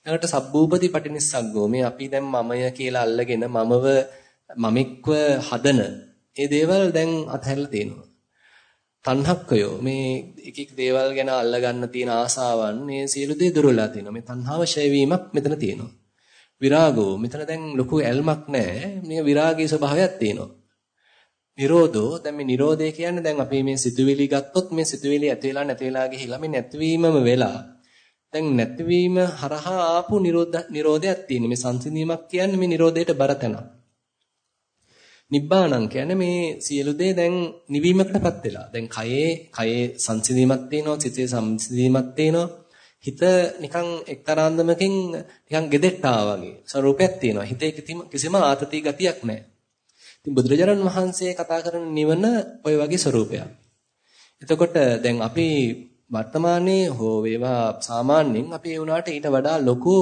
ඊළඟට සබ්බූපති පටිනිස්සග්ගෝ මේ අපි දැන් මමය කියලා අල්ලගෙන මමව මමෙක්ව හදන ඒ දේවල් දැන් අතහැරලා තියෙනවා. තණ්හක්කයෝ මේ එක එක දේවල් ගැන අල්ලගන්න තියෙන ආසාවන් මේ සියලු දේ දුරලා තියෙනවා. මේ තණ්හාව ෂය වීමක් මෙතන තියෙනවා. විරාගෝ මෙතන දැන් ලොකු ඇල්මක් නැහැ. මේ විරාගී ස්වභාවයක් තියෙනවා. නිරෝධෝ දැන් මේ නිරෝධය කියන්නේ දැන් අපි මේ සිතුවිලි ගත්තොත් මේ සිතුවිලි ඇති වෙලා නැති වෙලා ගිහිලා මේ නැතිවීමම වෙලා දැන් නැතිවීම හරහා ආපු නිරෝධ නිරෝධයක් තියෙන මේ සංසිඳීමක් කියන්නේ මේ නිරෝධයට බර තැනක්. නිබ්බාණං කියන්නේ මේ සියලු දේ දැන් නිවීමකටපත් වෙලා. දැන් කයේ කයේ සංසිඳීමක් තියෙනවා, සිතේ සංසිඳීමක් තියෙනවා. හිත නිකන් එක්තරාන්දමකින් නිකන් gedeට්ටා වගේ ස්වરૂපයක් තියෙනවා. හිතේ කිසිම ආතති ගතියක් නැහැ. ඉතින් බුදුරජාණන් වහන්සේ කතා කරන නිවන ওই වගේ ස්වરૂපයක්. එතකොට දැන් අපි වර්තමානයේ හෝ වේවා සාමාන්‍යයෙන් අපි ඒ වුණාට ඊට වඩා ලොකු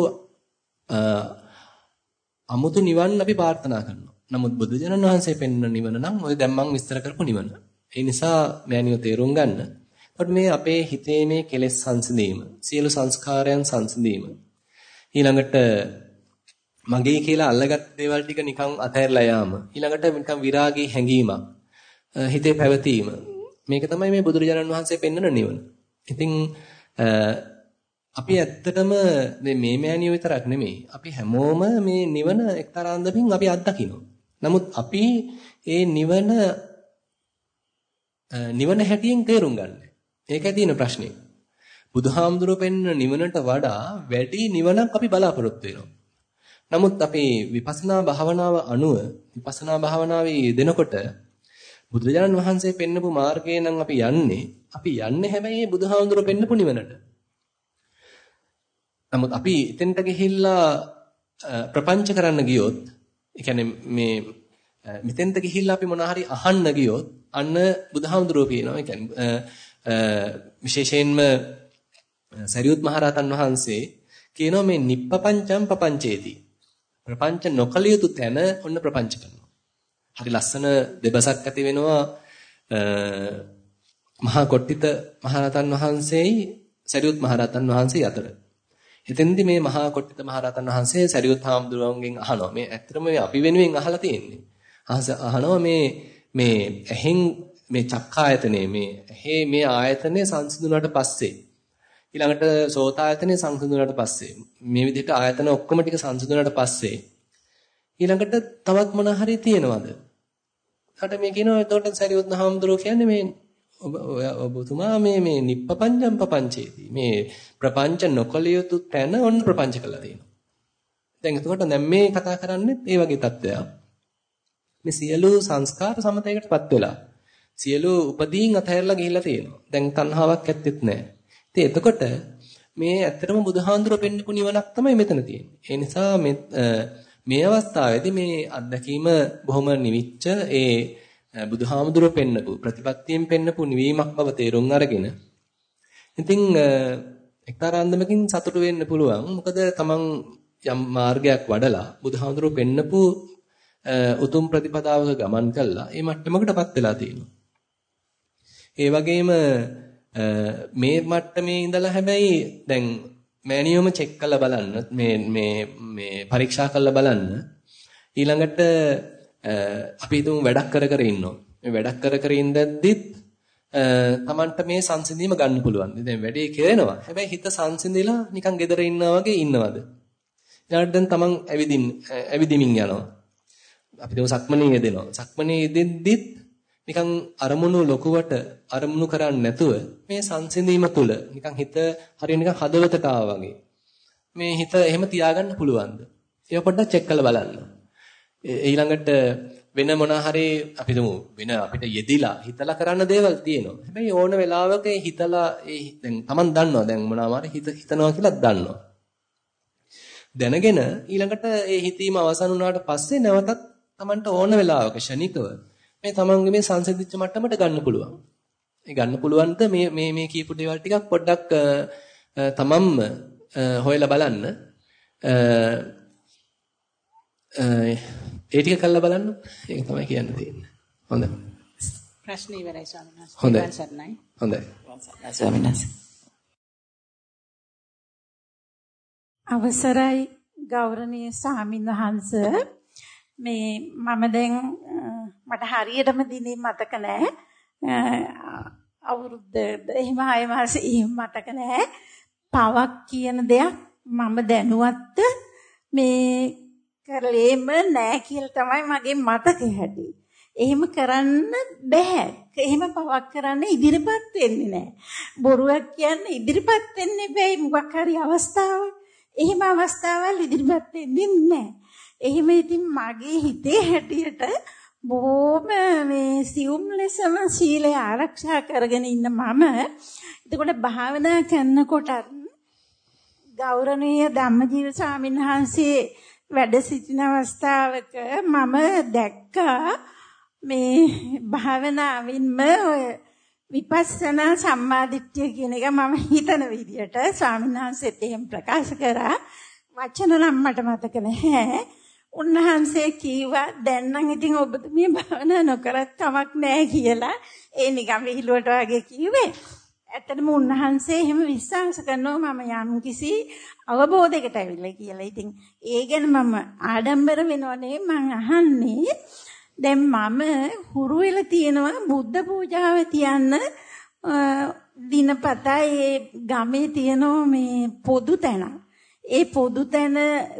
අමුතු නිවන් අපි ප්‍රාර්ථනා කරනවා. නමුත් බුදුජනන් වහන්සේ පෙන්වන නිවන නම් ඔය දැන් මම විස්තර කරපු නිවන. ඒ නිසා මෑණියෝ තේරුම් ගන්න. ඒත් මේ අපේ හිතේ මේ කෙලෙස් සංසිඳීම, සියලු සංස්කාරයන් සංසිඳීම. ඊළඟට මගේ කියලා අල්ලගත් දේවල් ටික නිකන් අතහැරලා යාම. ඊළඟට නිකන් විරාගී හැඟීමක්. හිතේ පැවතීම. මේක තමයි මේ බුදුරජාණන් වහන්සේ පෙන්වන නිවන. ඉතින් අපි ඇත්තටම මේ මෑණියෝ විතරක් නෙමෙයි. අපි හැමෝම මේ නිවන එක්තරා අන්දමින් අපි අත්දකිනවා. නමුත් අපි ඒ නිවන නිවන හැටියෙන් තේරුම් ගන්න. ඒකයි තියෙන ප්‍රශ්නේ. බුදුහාමුදුරුවෝ පෙන්වන නිවනට වඩා වැඩි නිවනක් අපි බලාපොරොත්තු වෙනවා. නමුත් අපි විපස්සනා භාවනාව අනුව විපස්සනා භාවනාවේ යෙදෙනකොට බුදුරජාණන් වහන්සේ පෙන්නපු මාර්ගයේ නම් අපි යන්නේ අපි යන්නේ හැබැයි බුදුහාමුදුරුවෝ පෙන්නපු නිවනට. නමුත් අපි එතෙන්ට ගිහිල්ලා ප්‍රපංච කරන්න ගියොත් ඒ කියන්නේ මේ මෙතෙන්ට ගිහිල්ලා අපි මොනවා හරි අහන්න ගියොත් අන්න බුදුහාමුදුරුවෝ කියනවා. ඒ කියන්නේ විශේෂයෙන්ම සරියුත් මහරහතන් වහන්සේ කියනවා මේ නිප්පපංචම් පපංචේති. ප්‍රපංච නොකල යුතු තැන ඔන්න ප්‍රපංච කරනවා. හරි ලස්සන දෙබසක් ඇති වෙනවා මහා කොට්ටිත මහරහතන් වහන්සේයි සරියුත් මහරහතන් වහන්සේ අතර. එතෙන්දී මේ මහා කොට්ටිත මහරහතන් වහන්සේ සරියුත් හාමුදුරුවන්ගෙන් අහනවා. මේ ඇත්තටම මේ අපි වෙනුවෙන් අහලා තියෙන්නේ. අහනවා මේ මේ ඇහෙන් මේ චක්කායතනේ මේ ඇහි මේ ආයතනේ සංසිඳුණාට පස්සේ ඊළඟට සෝතායතනේ සංසිඳුණාට පස්සේ මේ විදිහට ආයතන ඔක්කොම ටික සංසිඳුණාට පස්සේ ඊළඟට තවත් මොන හරි තියෙනවද? ඊට මේ කියනවා එතකොට සරියුත් හාමුදුරුවෝ කියන්නේ මේ ඔබතුමා මේ මේ නිප්පපංචම් පපංචේති. මේ ප්‍රපංච නොකලියුතු තැන ඔන්න ප්‍රපංච කළා තියෙනවා. දැන් එතකොට දැන් මේ කතා කරන්නේ ඒ වගේ තත්ත්වයක්. මේ සියලු සංස්කාර සමතයකටපත් වෙලා සියලු උපදීන් අතහැරලා ගිහිල්ලා තියෙනවා. දැන් තණ්හාවක් ඇත්තෙත් නැහැ. ඉතින් එතකොට මේ ඇත්තටම බුදුහාඳුර පෙන්නපු නිවනක් තමයි මෙතන තියෙන්නේ. ඒ නිසා මේ අවස්ථාවේදී මේ අත්දැකීම බොහොම නිවිච්ච ඒ බුදුහාමුදුරුව පෙන්නපු ප්‍රතිපත්තියෙන් පෙන්නපු නිවීමක් බව තේරුම් අරගෙන ඉතින් එක්තරා අන්දමකින් සතුටු වෙන්න පුළුවන්. මොකද තමන් යම් මාර්ගයක් වඩලා බුදුහාමුදුරුව පෙන්නපු උතුම් ප්‍රතිපදාවක ගමන් කළා. ඒ මට්ටමකටපත් වෙලා තියෙනවා. ඒ වගේම මේ මට්ටමේ ඉඳලා හැබැයි දැන් මෑනියොම චෙක් කරලා බලන්න මේ මේ මේ පරීක්ෂා කරලා බලන්න ඊළඟට අපි හිතමු වැඩක් කර කර ඉන්නවා. මේ වැඩක් කර කර ඉඳද්දිත් තමන්ට මේ සංසිඳීම ගන්න පුළුවන්. දැන් වැඩේ කෙරෙනවා. හැබැයි හිත සංසිඳිලා නිකන් gedara ඉන්නා වගේ ඉන්නවද? ඊළඟට දැන් තමන් ඇවිදින් ඇවිදිමින් යනවා. අපි හිතමු සක්මණේ යෙදෙනවා. සක්මණේ යෙදෙද්දිත් නිකන් අරමුණු ලොකුවට අරමුණු කරන්නේ නැතුව මේ සංසිඳීම තුළ නිකන් හිත හරිය නිකන් හදවතට වගේ මේ හිත එහෙම තියාගන්න පුළුවන්ද ඒවා පොඩ්ඩක් චෙක් කරලා බලන්න. ඊළඟට වෙන මොන හරි අපි දුමු වෙන අපිට යෙදිලා හිතලා කරන්න දේවල් තියෙනවා. හැබැයි ඕන වෙලාවක හිතලා ඒ දැන් Taman දන්නවා දැන් මොනවා හරි හිත හිතනවා කියලා දන්නවා. දැනගෙන ඊළඟට ඒ හිතීම අවසන් වුණාට පස්සේ නැවතත් Tamanට ඕන වෙලාවක ෂණිකව මේ Tamanගේ මේ සංසිද්ධිච්ච මට්ටමට ගන්න පුළුවන්. ඒ ගන්න පුළුවන්ද මේ මේ මේ කියපු දේවල් ටිකක් පොඩ්ඩක් තමන්ම හොයලා බලන්න. ඒ ටික කරලා බලන්න. ඒක තමයි කියන්න තියෙන්නේ. හොඳයි. ප්‍රශ්න ඉවරයි ස්වාමීන් වහන්සේ. හොඳයි. හොඳයි. ස්වාමීන් වහන්සේ. අවසරයි ගෞරවනීය ස්වාමින් වහන්සේ මේ මම දැන් මට හරියටම දිනේ මතක නැහැ අවුරුද්ද එහෙම ආය මාස එහෙම මතක නැහැ පවක් කියන දෙයක් මම දැනුවත් මේ කරලේම නෑ කියලා තමයි මගේ මතකෙ හැටි. එහෙම කරන්න බෑ. එහෙම පවක් කරන්න ඉදිරිපත් වෙන්නේ නෑ. බොරුවක් කියන්නේ ඉදිරිපත් වෙන්නේ බෑ මොකක් හරි අවස්ථාවක්. එහෙම අවස්ථාවල් ඉදිරිපත් වෙන්නේ නෑ. එහෙම ඉතින් මගේ හිතේ හැටියට බොහොම මේ සියුම් ලෙසම සීලය ආරක්ෂා කරගෙන ඉන්න මම. එතකොට භාවනා කරනකොට ගෞරවනීය ධම්මජීව ස්වාමීන් වහන්සේ වැඩ සිටින අවස්ථාවක මම දැක්කා මේ භාවනාවින්ම ඔය විපස්සනා සම්මාදිට්ඨිය කියන එක මම හිතන විදිහට ස්වාමීන් වහන්සේත් එහෙම ප්‍රකාශ කරා. වචන නම් මට මතක නැහැ. උන්වහන්සේ කීවා දැන් නම් ඉතින් ඔබතුමිය භාවනා නොකරත් කමක් නැහැ කියලා ඒ නිකම් විහිළුවට වගේ කිව්වේ ඇත්තටම උන්වහන්සේ එහෙම විශ්වාස කරනවා මම යම් කිසි අවබෝධයකට ඇවිල්ලා කියලා. ඉතින් ඒ ගැන මම ආඩම්බර වෙනවනේ මං අහන්නේ දැන් මම හුරු වෙලා තියෙනවා බුද්ධ පූජාව තියන්න දිනපතා ඒ ගමේ තියෙන මේ පොදු තැන. ඒ පොදු තැන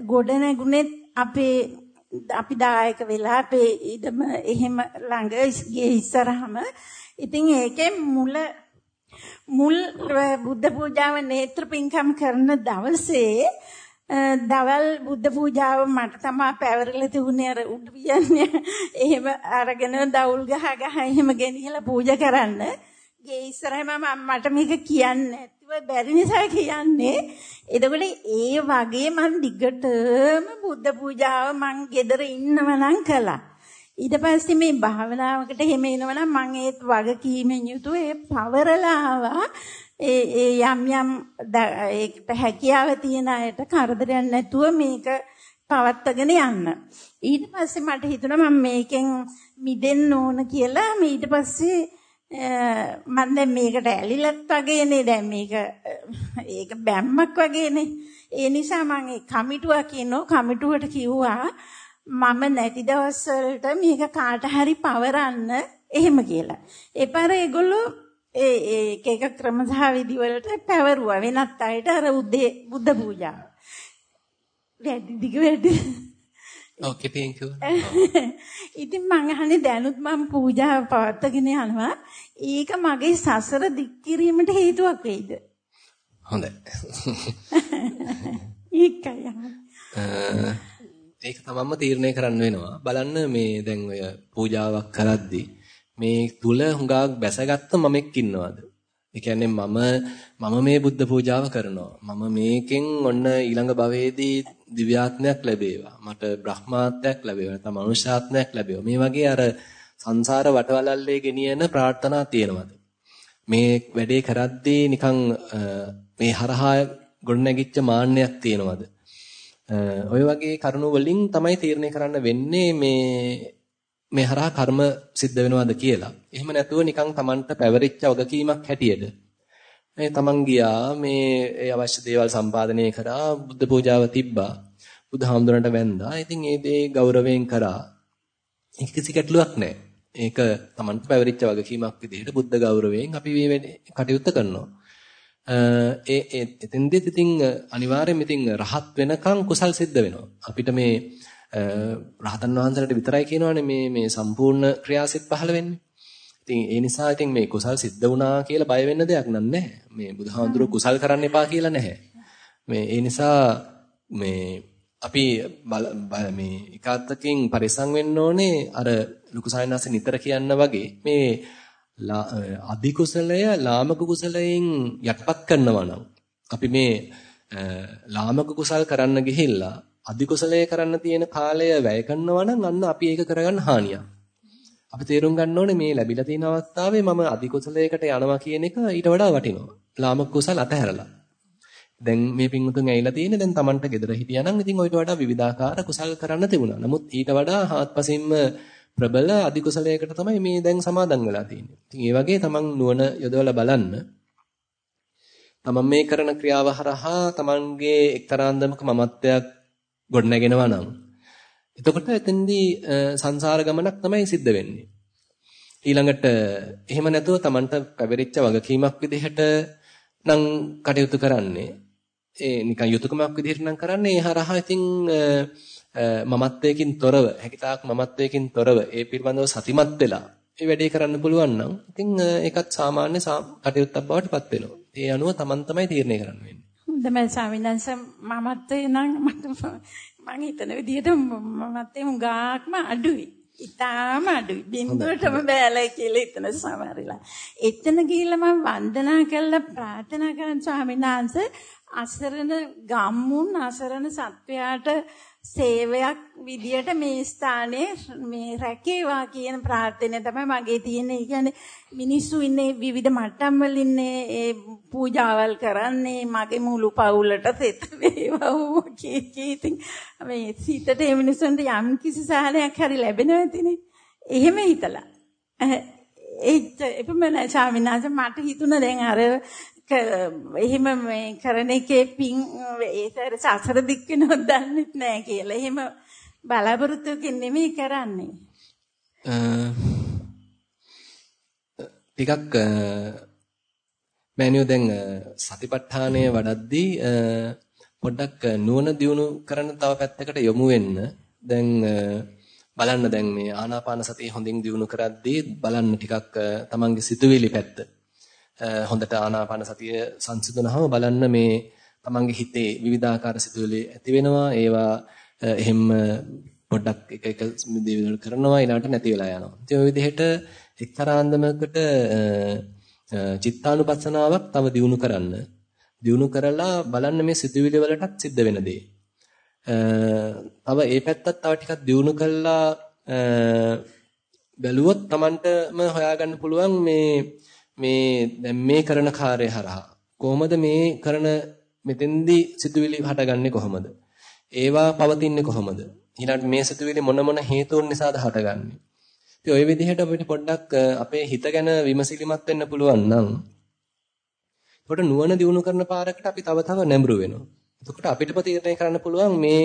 ගොඩ නැගුණෙත් අපේ අපි දායක වෙලා අපේ ඉදම එහෙම ළඟ ගියේ ඉස්සරහම ඉතින් ඒකේ මුල මුල් බුද්ධ පූජාව නේත්‍ර පින්කම් කරන දවසේ දවල් බුද්ධ පූජාව මට තමයි පැවරලා තිබුණේ අර උඩ පියන්නේ එහෙම අරගෙන දවුල් ගහ ගහ එහෙම ගෙනියලා පූජා කරන්න. ගේ ඉස්සරහම මට මේක කියන්නේ නැතුව බැරි නිසා කියන්නේ. එතකොට ඒ වගේ මං දිගටම බුද්ධ පූජාව මං ගෙදර ඉන්නව නම් කළා. ඊට පස්සේ මේ භාවනාවකට හැම එනවනම් මම ඒත් වගකීමෙන් යුතුව ඒ පවරලා ආවා ඒ ඒ යම් යම් ඒකට හැකියාව තියෙන අයට කරදරයක් නැතුව මේක පවත්වාගෙන යන්න. ඊට පස්සේ මට හිතුණා මම මේකෙන් මිදෙන්න ඕන කියලා. ඊට පස්සේ මම දැන් මේකට ඇලිලත් වගේනේ දැන් මේක ඒක බැම්මක් වගේනේ. ඒ නිසා මම ඒ කමිටුවා කියනෝ කමිටුවට කිව්වා මම නැති දවස් වලට මේක කාට හරි පවරන්න එහෙම කියලා. ඒ පාර ඒගොල්ලෝ ඒ ඒක එක ක්‍රම සහ විදි වලට පැවරුවා වෙනත් අයට අර උද්දේ බුද්ධ පූජාව. වැඩි දිග වැඩි. ඔව් කෙටියෙන් ඉතින් මං අහන්නේ දැනුත් මම පූජාව පවත්වාගෙන යනවා. ඒක මගේ සසර දික් කිරීමට හේතුවක් වෙයිද? හොඳයි. ඒකයි. ඒක තමන්ම තීරණය කරන්න වෙනවා. බලන්න මේ දැන් ඔය පූජාවක් කරද්දී මේ තුල හුඟක් බැසගත්ත මමෙක් ඉන්නවද? ඒ කියන්නේ මම මම මේ බුද්ධ පූජාව කරනවා. මම මේකෙන් ඔන්න ඊළඟ භවයේදී දිව්‍යාත්මයක් ලැබේවා. මට බ්‍රහ්මාත්මයක් ලැබේවා. නැත්නම් මනුෂ්‍යාත්මයක් ලැබේවා. මේ වගේ අර සංසාර වටවලල්ලේ ගෙනියන ප්‍රාර්ථනා තියෙනවද? මේ වැඩේ කරද්දී නිකන් මේ හරහා ගොඩනැගිච්ච මාන්නයක් තියෙනවද? ඔය වගේ කරුණු වලින් තමයි තීරණය කරන්න වෙන්නේ මේ මේ හරහා කර්ම සිද්ධ වෙනවද කියලා. එහෙම නැතුව නිකන් Tamanට පැවරිච්ච වගකීමක් හැටියට මේ Taman ගියා මේ ඒ අවශ්‍ය දේවල් සම්පාදනය කරා බුද්ධ පූජාව තිබ්බා. බුදුහාමුදුරන්ට වැඳා. ඉතින් ඒ දේ ගෞරවයෙන් කරා. ඒක කිසි ගැටලුවක් නැහැ. ඒක Tamanට පැවරිච්ච වගකීමක් විදිහට බුද්ධ ගෞරවයෙන් අපි මේ කටයුත්ත කරනවා. ඒ ඒ එතෙන්දෙත් ඉතින් අනිවාර්යයෙන් ඉතින් රහත් වෙනකන් කුසල් සිද්ධ වෙනවා. අපිට මේ රහතන් වහන්සේලාට විතරයි කියනවානේ මේ මේ සම්පූර්ණ ක්‍රියාසිත පහළ වෙන්නේ. ඉතින් ඒ නිසා ඉතින් මේ කුසල් සිද්ධ වුණා කියලා බය වෙන්න දෙයක් නෑ. මේ බුදුහාමුදුරුවෝ කුසල් කරන්න එපා කියලා නැහැ. මේ ඒ නිසා මේ අපි මේ එකාත්තකින් පරිසං වෙන්න ඕනේ අර ලුකු සායනාස නිතර කියන්න වගේ මේ අධි කුසලය ලාමක කුසලයෙන් යටපත් කරනවා නම් අපි මේ ලාමක කුසල් කරන්න ගිහිල්ලා අධි කුසලයේ කරන්න තියෙන කාලය වැය කරනවා නම් අන්න අපි ඒක කරගන්න හානියක්. අපි තේරුම් ගන්න ඕනේ මේ ලැබිලා තියෙන අවස්ථාවේ මම අධි කුසලයකට යනවා කියන එක ඊට වඩා වටිනවා. ලාමක කුසල අතහැරලා. දැන් මේ පින්වුතුන් ඇවිල්ලා තියෙන්නේ දැන් Tamanට ගෙදර හිටියානම් ඉතින් ඔයිට වඩා විවිධාකාර කුසල් කරන්න තිබුණා. නමුත් ඊට වඩා හාත්පසින්ම ප්‍රබල අධි කුසලයකට තමයි මේ දැන් සමාදන් වෙලා තියෙන්නේ. ඉතින් ඒ වගේ Taman නුවණ යොදවලා බලන්න. Taman මේ කරන ක්‍රියාව හරහා Tamanගේ එක්තරා අන්දමක මමත්වයක් ගොඩනගෙනවා නම් එතකොට එතෙන්දී සංසාර ගමනක් තමයි සිද්ධ වෙන්නේ. ඊළඟට එහෙම නැතුව Tamanට පැවරිච්ච වගකීමක් විදිහට නම් කටයුතු කරන්නේ ඒ නිකන් යුතුයකමක් විදිහට නම් කරන්නේ ඒ හරහා ඉතින් මමත්වයකින් තොරව හැකිතාක් මමත්වයකින් තොරව ඒ පිළිබඳව සතිමත් වෙලා ඒ වැඩේ කරන්න පුළුවන් නම් ඉතින් ඒකත් සාමාන්‍ය කටයුත්තක් බවට පත් වෙනවා. ඒ අනුව Taman තමයි තීරණය කරන්න වෙන්නේ. හොඳයි ස්වාමීන් මමත්වේ නම් මට මම හිතන විදිහට මමත්වේ මුගාක්ම අඩුයි. ඉතාලම අඩුයි. බින්දුවටම බෑලයි කියලා හිතන සමහරලා. එතන ගිහිල්ලා මම වන්දනා කළා ප්‍රාර්ථනා කරන ස්වාමීන් වහන්සේ අසරණ ගම්මුන් අසරණ සත්වයාට සේවයක් විදියට මේ ස්ථානයේ මේ රැකේවා කියන ප්‍රාර්ථනය තමයි මගේ තියෙන්නේ. ඒ කියන්නේ මිනිස්සු ඉන්නේ විවිධ මට්ටම් වල ඉන්නේ ඒ පූජාවල් කරන්නේ මගේ මුළු පවුලට සෙත වේවා කී කී ඉතින් මේ සිතට ඒ මිනිස්සුන්ට යම් කිසි සහනයක් හරි ලැබෙනවා ඇතිනේ. එහෙම හිතලා. ඒ එපමණ ස්වාමීන් වහන්සේ මට හිතුණා දැන් අර එහෙම මේ කරන එකේ පිං ඒතර සසර දික් වෙනවද දන්නෙත් නෑ කියලා. එහෙම බලාපොරොත්තුකින් නෙමෙයි කරන්නේ. ටිකක් මෑනියෝ දැන් සතිපට්ඨානය වඩද්දී පොඩ්ඩක් නුවණ දියුණු කරන තව පැත්තකට යොමු වෙන්න. දැන් බලන්න දැන් මේ ආනාපාන සතිය හොඳින් දියුණු කරද්දී බලන්න ටිකක් තමන්ගේ සිතුවිලි පැත්ත. හොඳට ආනාපාන සතිය සංසිඳනහම බලන්න මේ තමන්ගේ හිතේ විවිධාකාර සිතුවිලි ඇති වෙනවා. ඒවා එහෙම පොඩ්ඩක් එක එක දේවල් කරනවා ඊළඟට නැති වෙලා යනවා. ඉතින් ওই විදිහට එක්තරා අන්දමකට චිත්තානුපස්සනාවක් තව දියුණු කරන්න. දියුණු කරලා බලන්න මේ සිතුවිලි වලටත් සිද්ධ වෙන දේ. තව ඒ පැත්තත් තව ටිකක් දියුණු කළා බැලුවොත් Tamanටම හොයාගන්න පුළුවන් මේ මේ දැන් මේ කරන කාර්යය හරහා කොහොමද මේ කරන මෙතෙන්දී සිතුවිලි හටගන්නේ කොහොමද? ඒවා පවතින්නේ කොහොමද? ඊළඟට මේ සිතුවිලි මොන මොන හේතුන් නිසාද හටගන්නේ? ඉතින් ওই විදිහට අපිට පොඩ්ඩක් අපේ හිත ගැන විමසිලිමත් වෙන්න පුළුවන් නම් එතකොට නුවණ දිනු කරන පාරකට අපි තව තව නැඹුරු වෙනවා. එතකොට අපිට ප්‍රතික්‍රියා කරන්න පුළුවන් මේ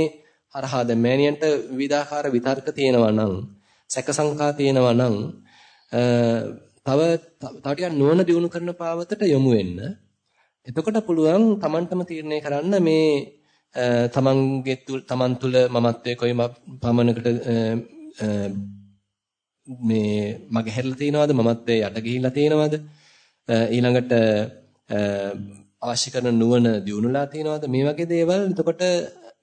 හරහා දැන් මෑනියන්ට විවිධාකාර විතර්ක තියෙනවා නම් සැක සංකා තියෙනවා නම් තව තව ටිකක් නුවණ දියුණු කරන පාවතට යොමු වෙන්න. එතකොට පුළුවන් Tamanටම තීරණය කරන්න මේ තමන්ගේ තුල තමන් තුල මමත්වයේ කොයි පමණකට මේ මගේ හැරලා තියෙනවද? මමත්වයේ යට ගිහිල්ලා තියෙනවද? ඊළඟට අවශ්‍ය කරන නුවණ දියුණුලා තියෙනවද? මේ වගේ දේවල්. එතකොට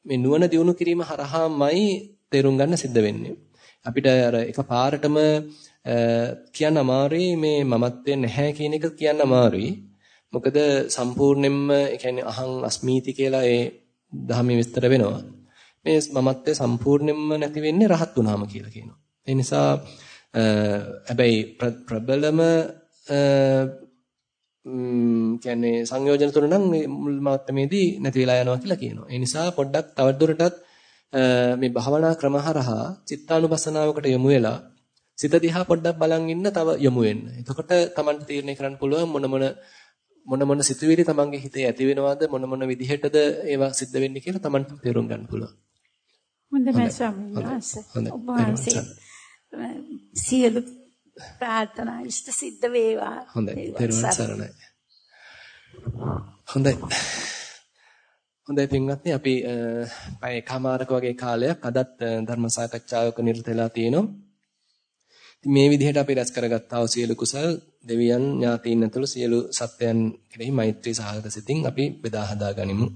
මේ නුවණ දියුණු කිරීම හරහාමයි තේරුම් ගන්න සිද්ධ වෙන්නේ. අපිට අර එකපාරටම කියන්න අමාරුයි මේ මමත්වයේ නැහැ කියන එක කියන්න අමාරුයි. මොකද සම්පූර්ණයෙන්ම ඒ කියන්නේ අහං අස්මීති කියලා ඒ ධර්මයේ විස්තර වෙනවා. මේ මමත්වයේ සම්පූර්ණයෙන්ම නැති වෙන්නේ රහත් වුණාම කියලා කියනවා. ඒ නිසා හැබැයි ප්‍රබලම කියන්නේ සංයෝජන තුන නම් මුල් මාත්‍රමේදී නැති වෙලා යනවා කියලා කියනවා. ඒ නිසා පොඩ්ඩක් තවදුරටත් මේ භාවනා ක්‍රම හරහා චිත්තානුපස්සනාවකට යොමු වෙලා සිත දිහා පොඩ්ඩක් බලන් ඉන්න තව යොමු වෙන්න. එතකොට Tamanට තීරණය කරන්න පුළුවන් මොන මොන මොන මොන සිතුවිලි Tamanගේ හිතේ ඇති වෙනවද මොන මොන විදිහටද ඒවා සිද්ධ වෙන්නේ කියලා Tamanට තේරුම් ගන්න පුළුවන්. හොඳයි ස්වාමීන් වහන්සේ. ඔබ වහන්සේ සියලු ප්‍රාර්ථනා ඉෂ්ට සිද්ධ වේවා. හොඳයි. තෙරුවන් සරණයි. හොඳයි. හොඳයි පින්වත්නි අපි පැය එකමාරක වගේ කාලයක් අදත් ධර්ම සාකච්ඡාවක නිරත වෙලා තියෙනවා. ඉතින් මේ විදිහට අපි රැස් කරගත්තා වූ සියලු කුසල් දෙවියන් ඥාතීන් ඇතුළු සියලු සත්වයන් කෙරෙහි මෛත්‍රී සහගත සිතින් අපි බෙදා හදා ගනිමු.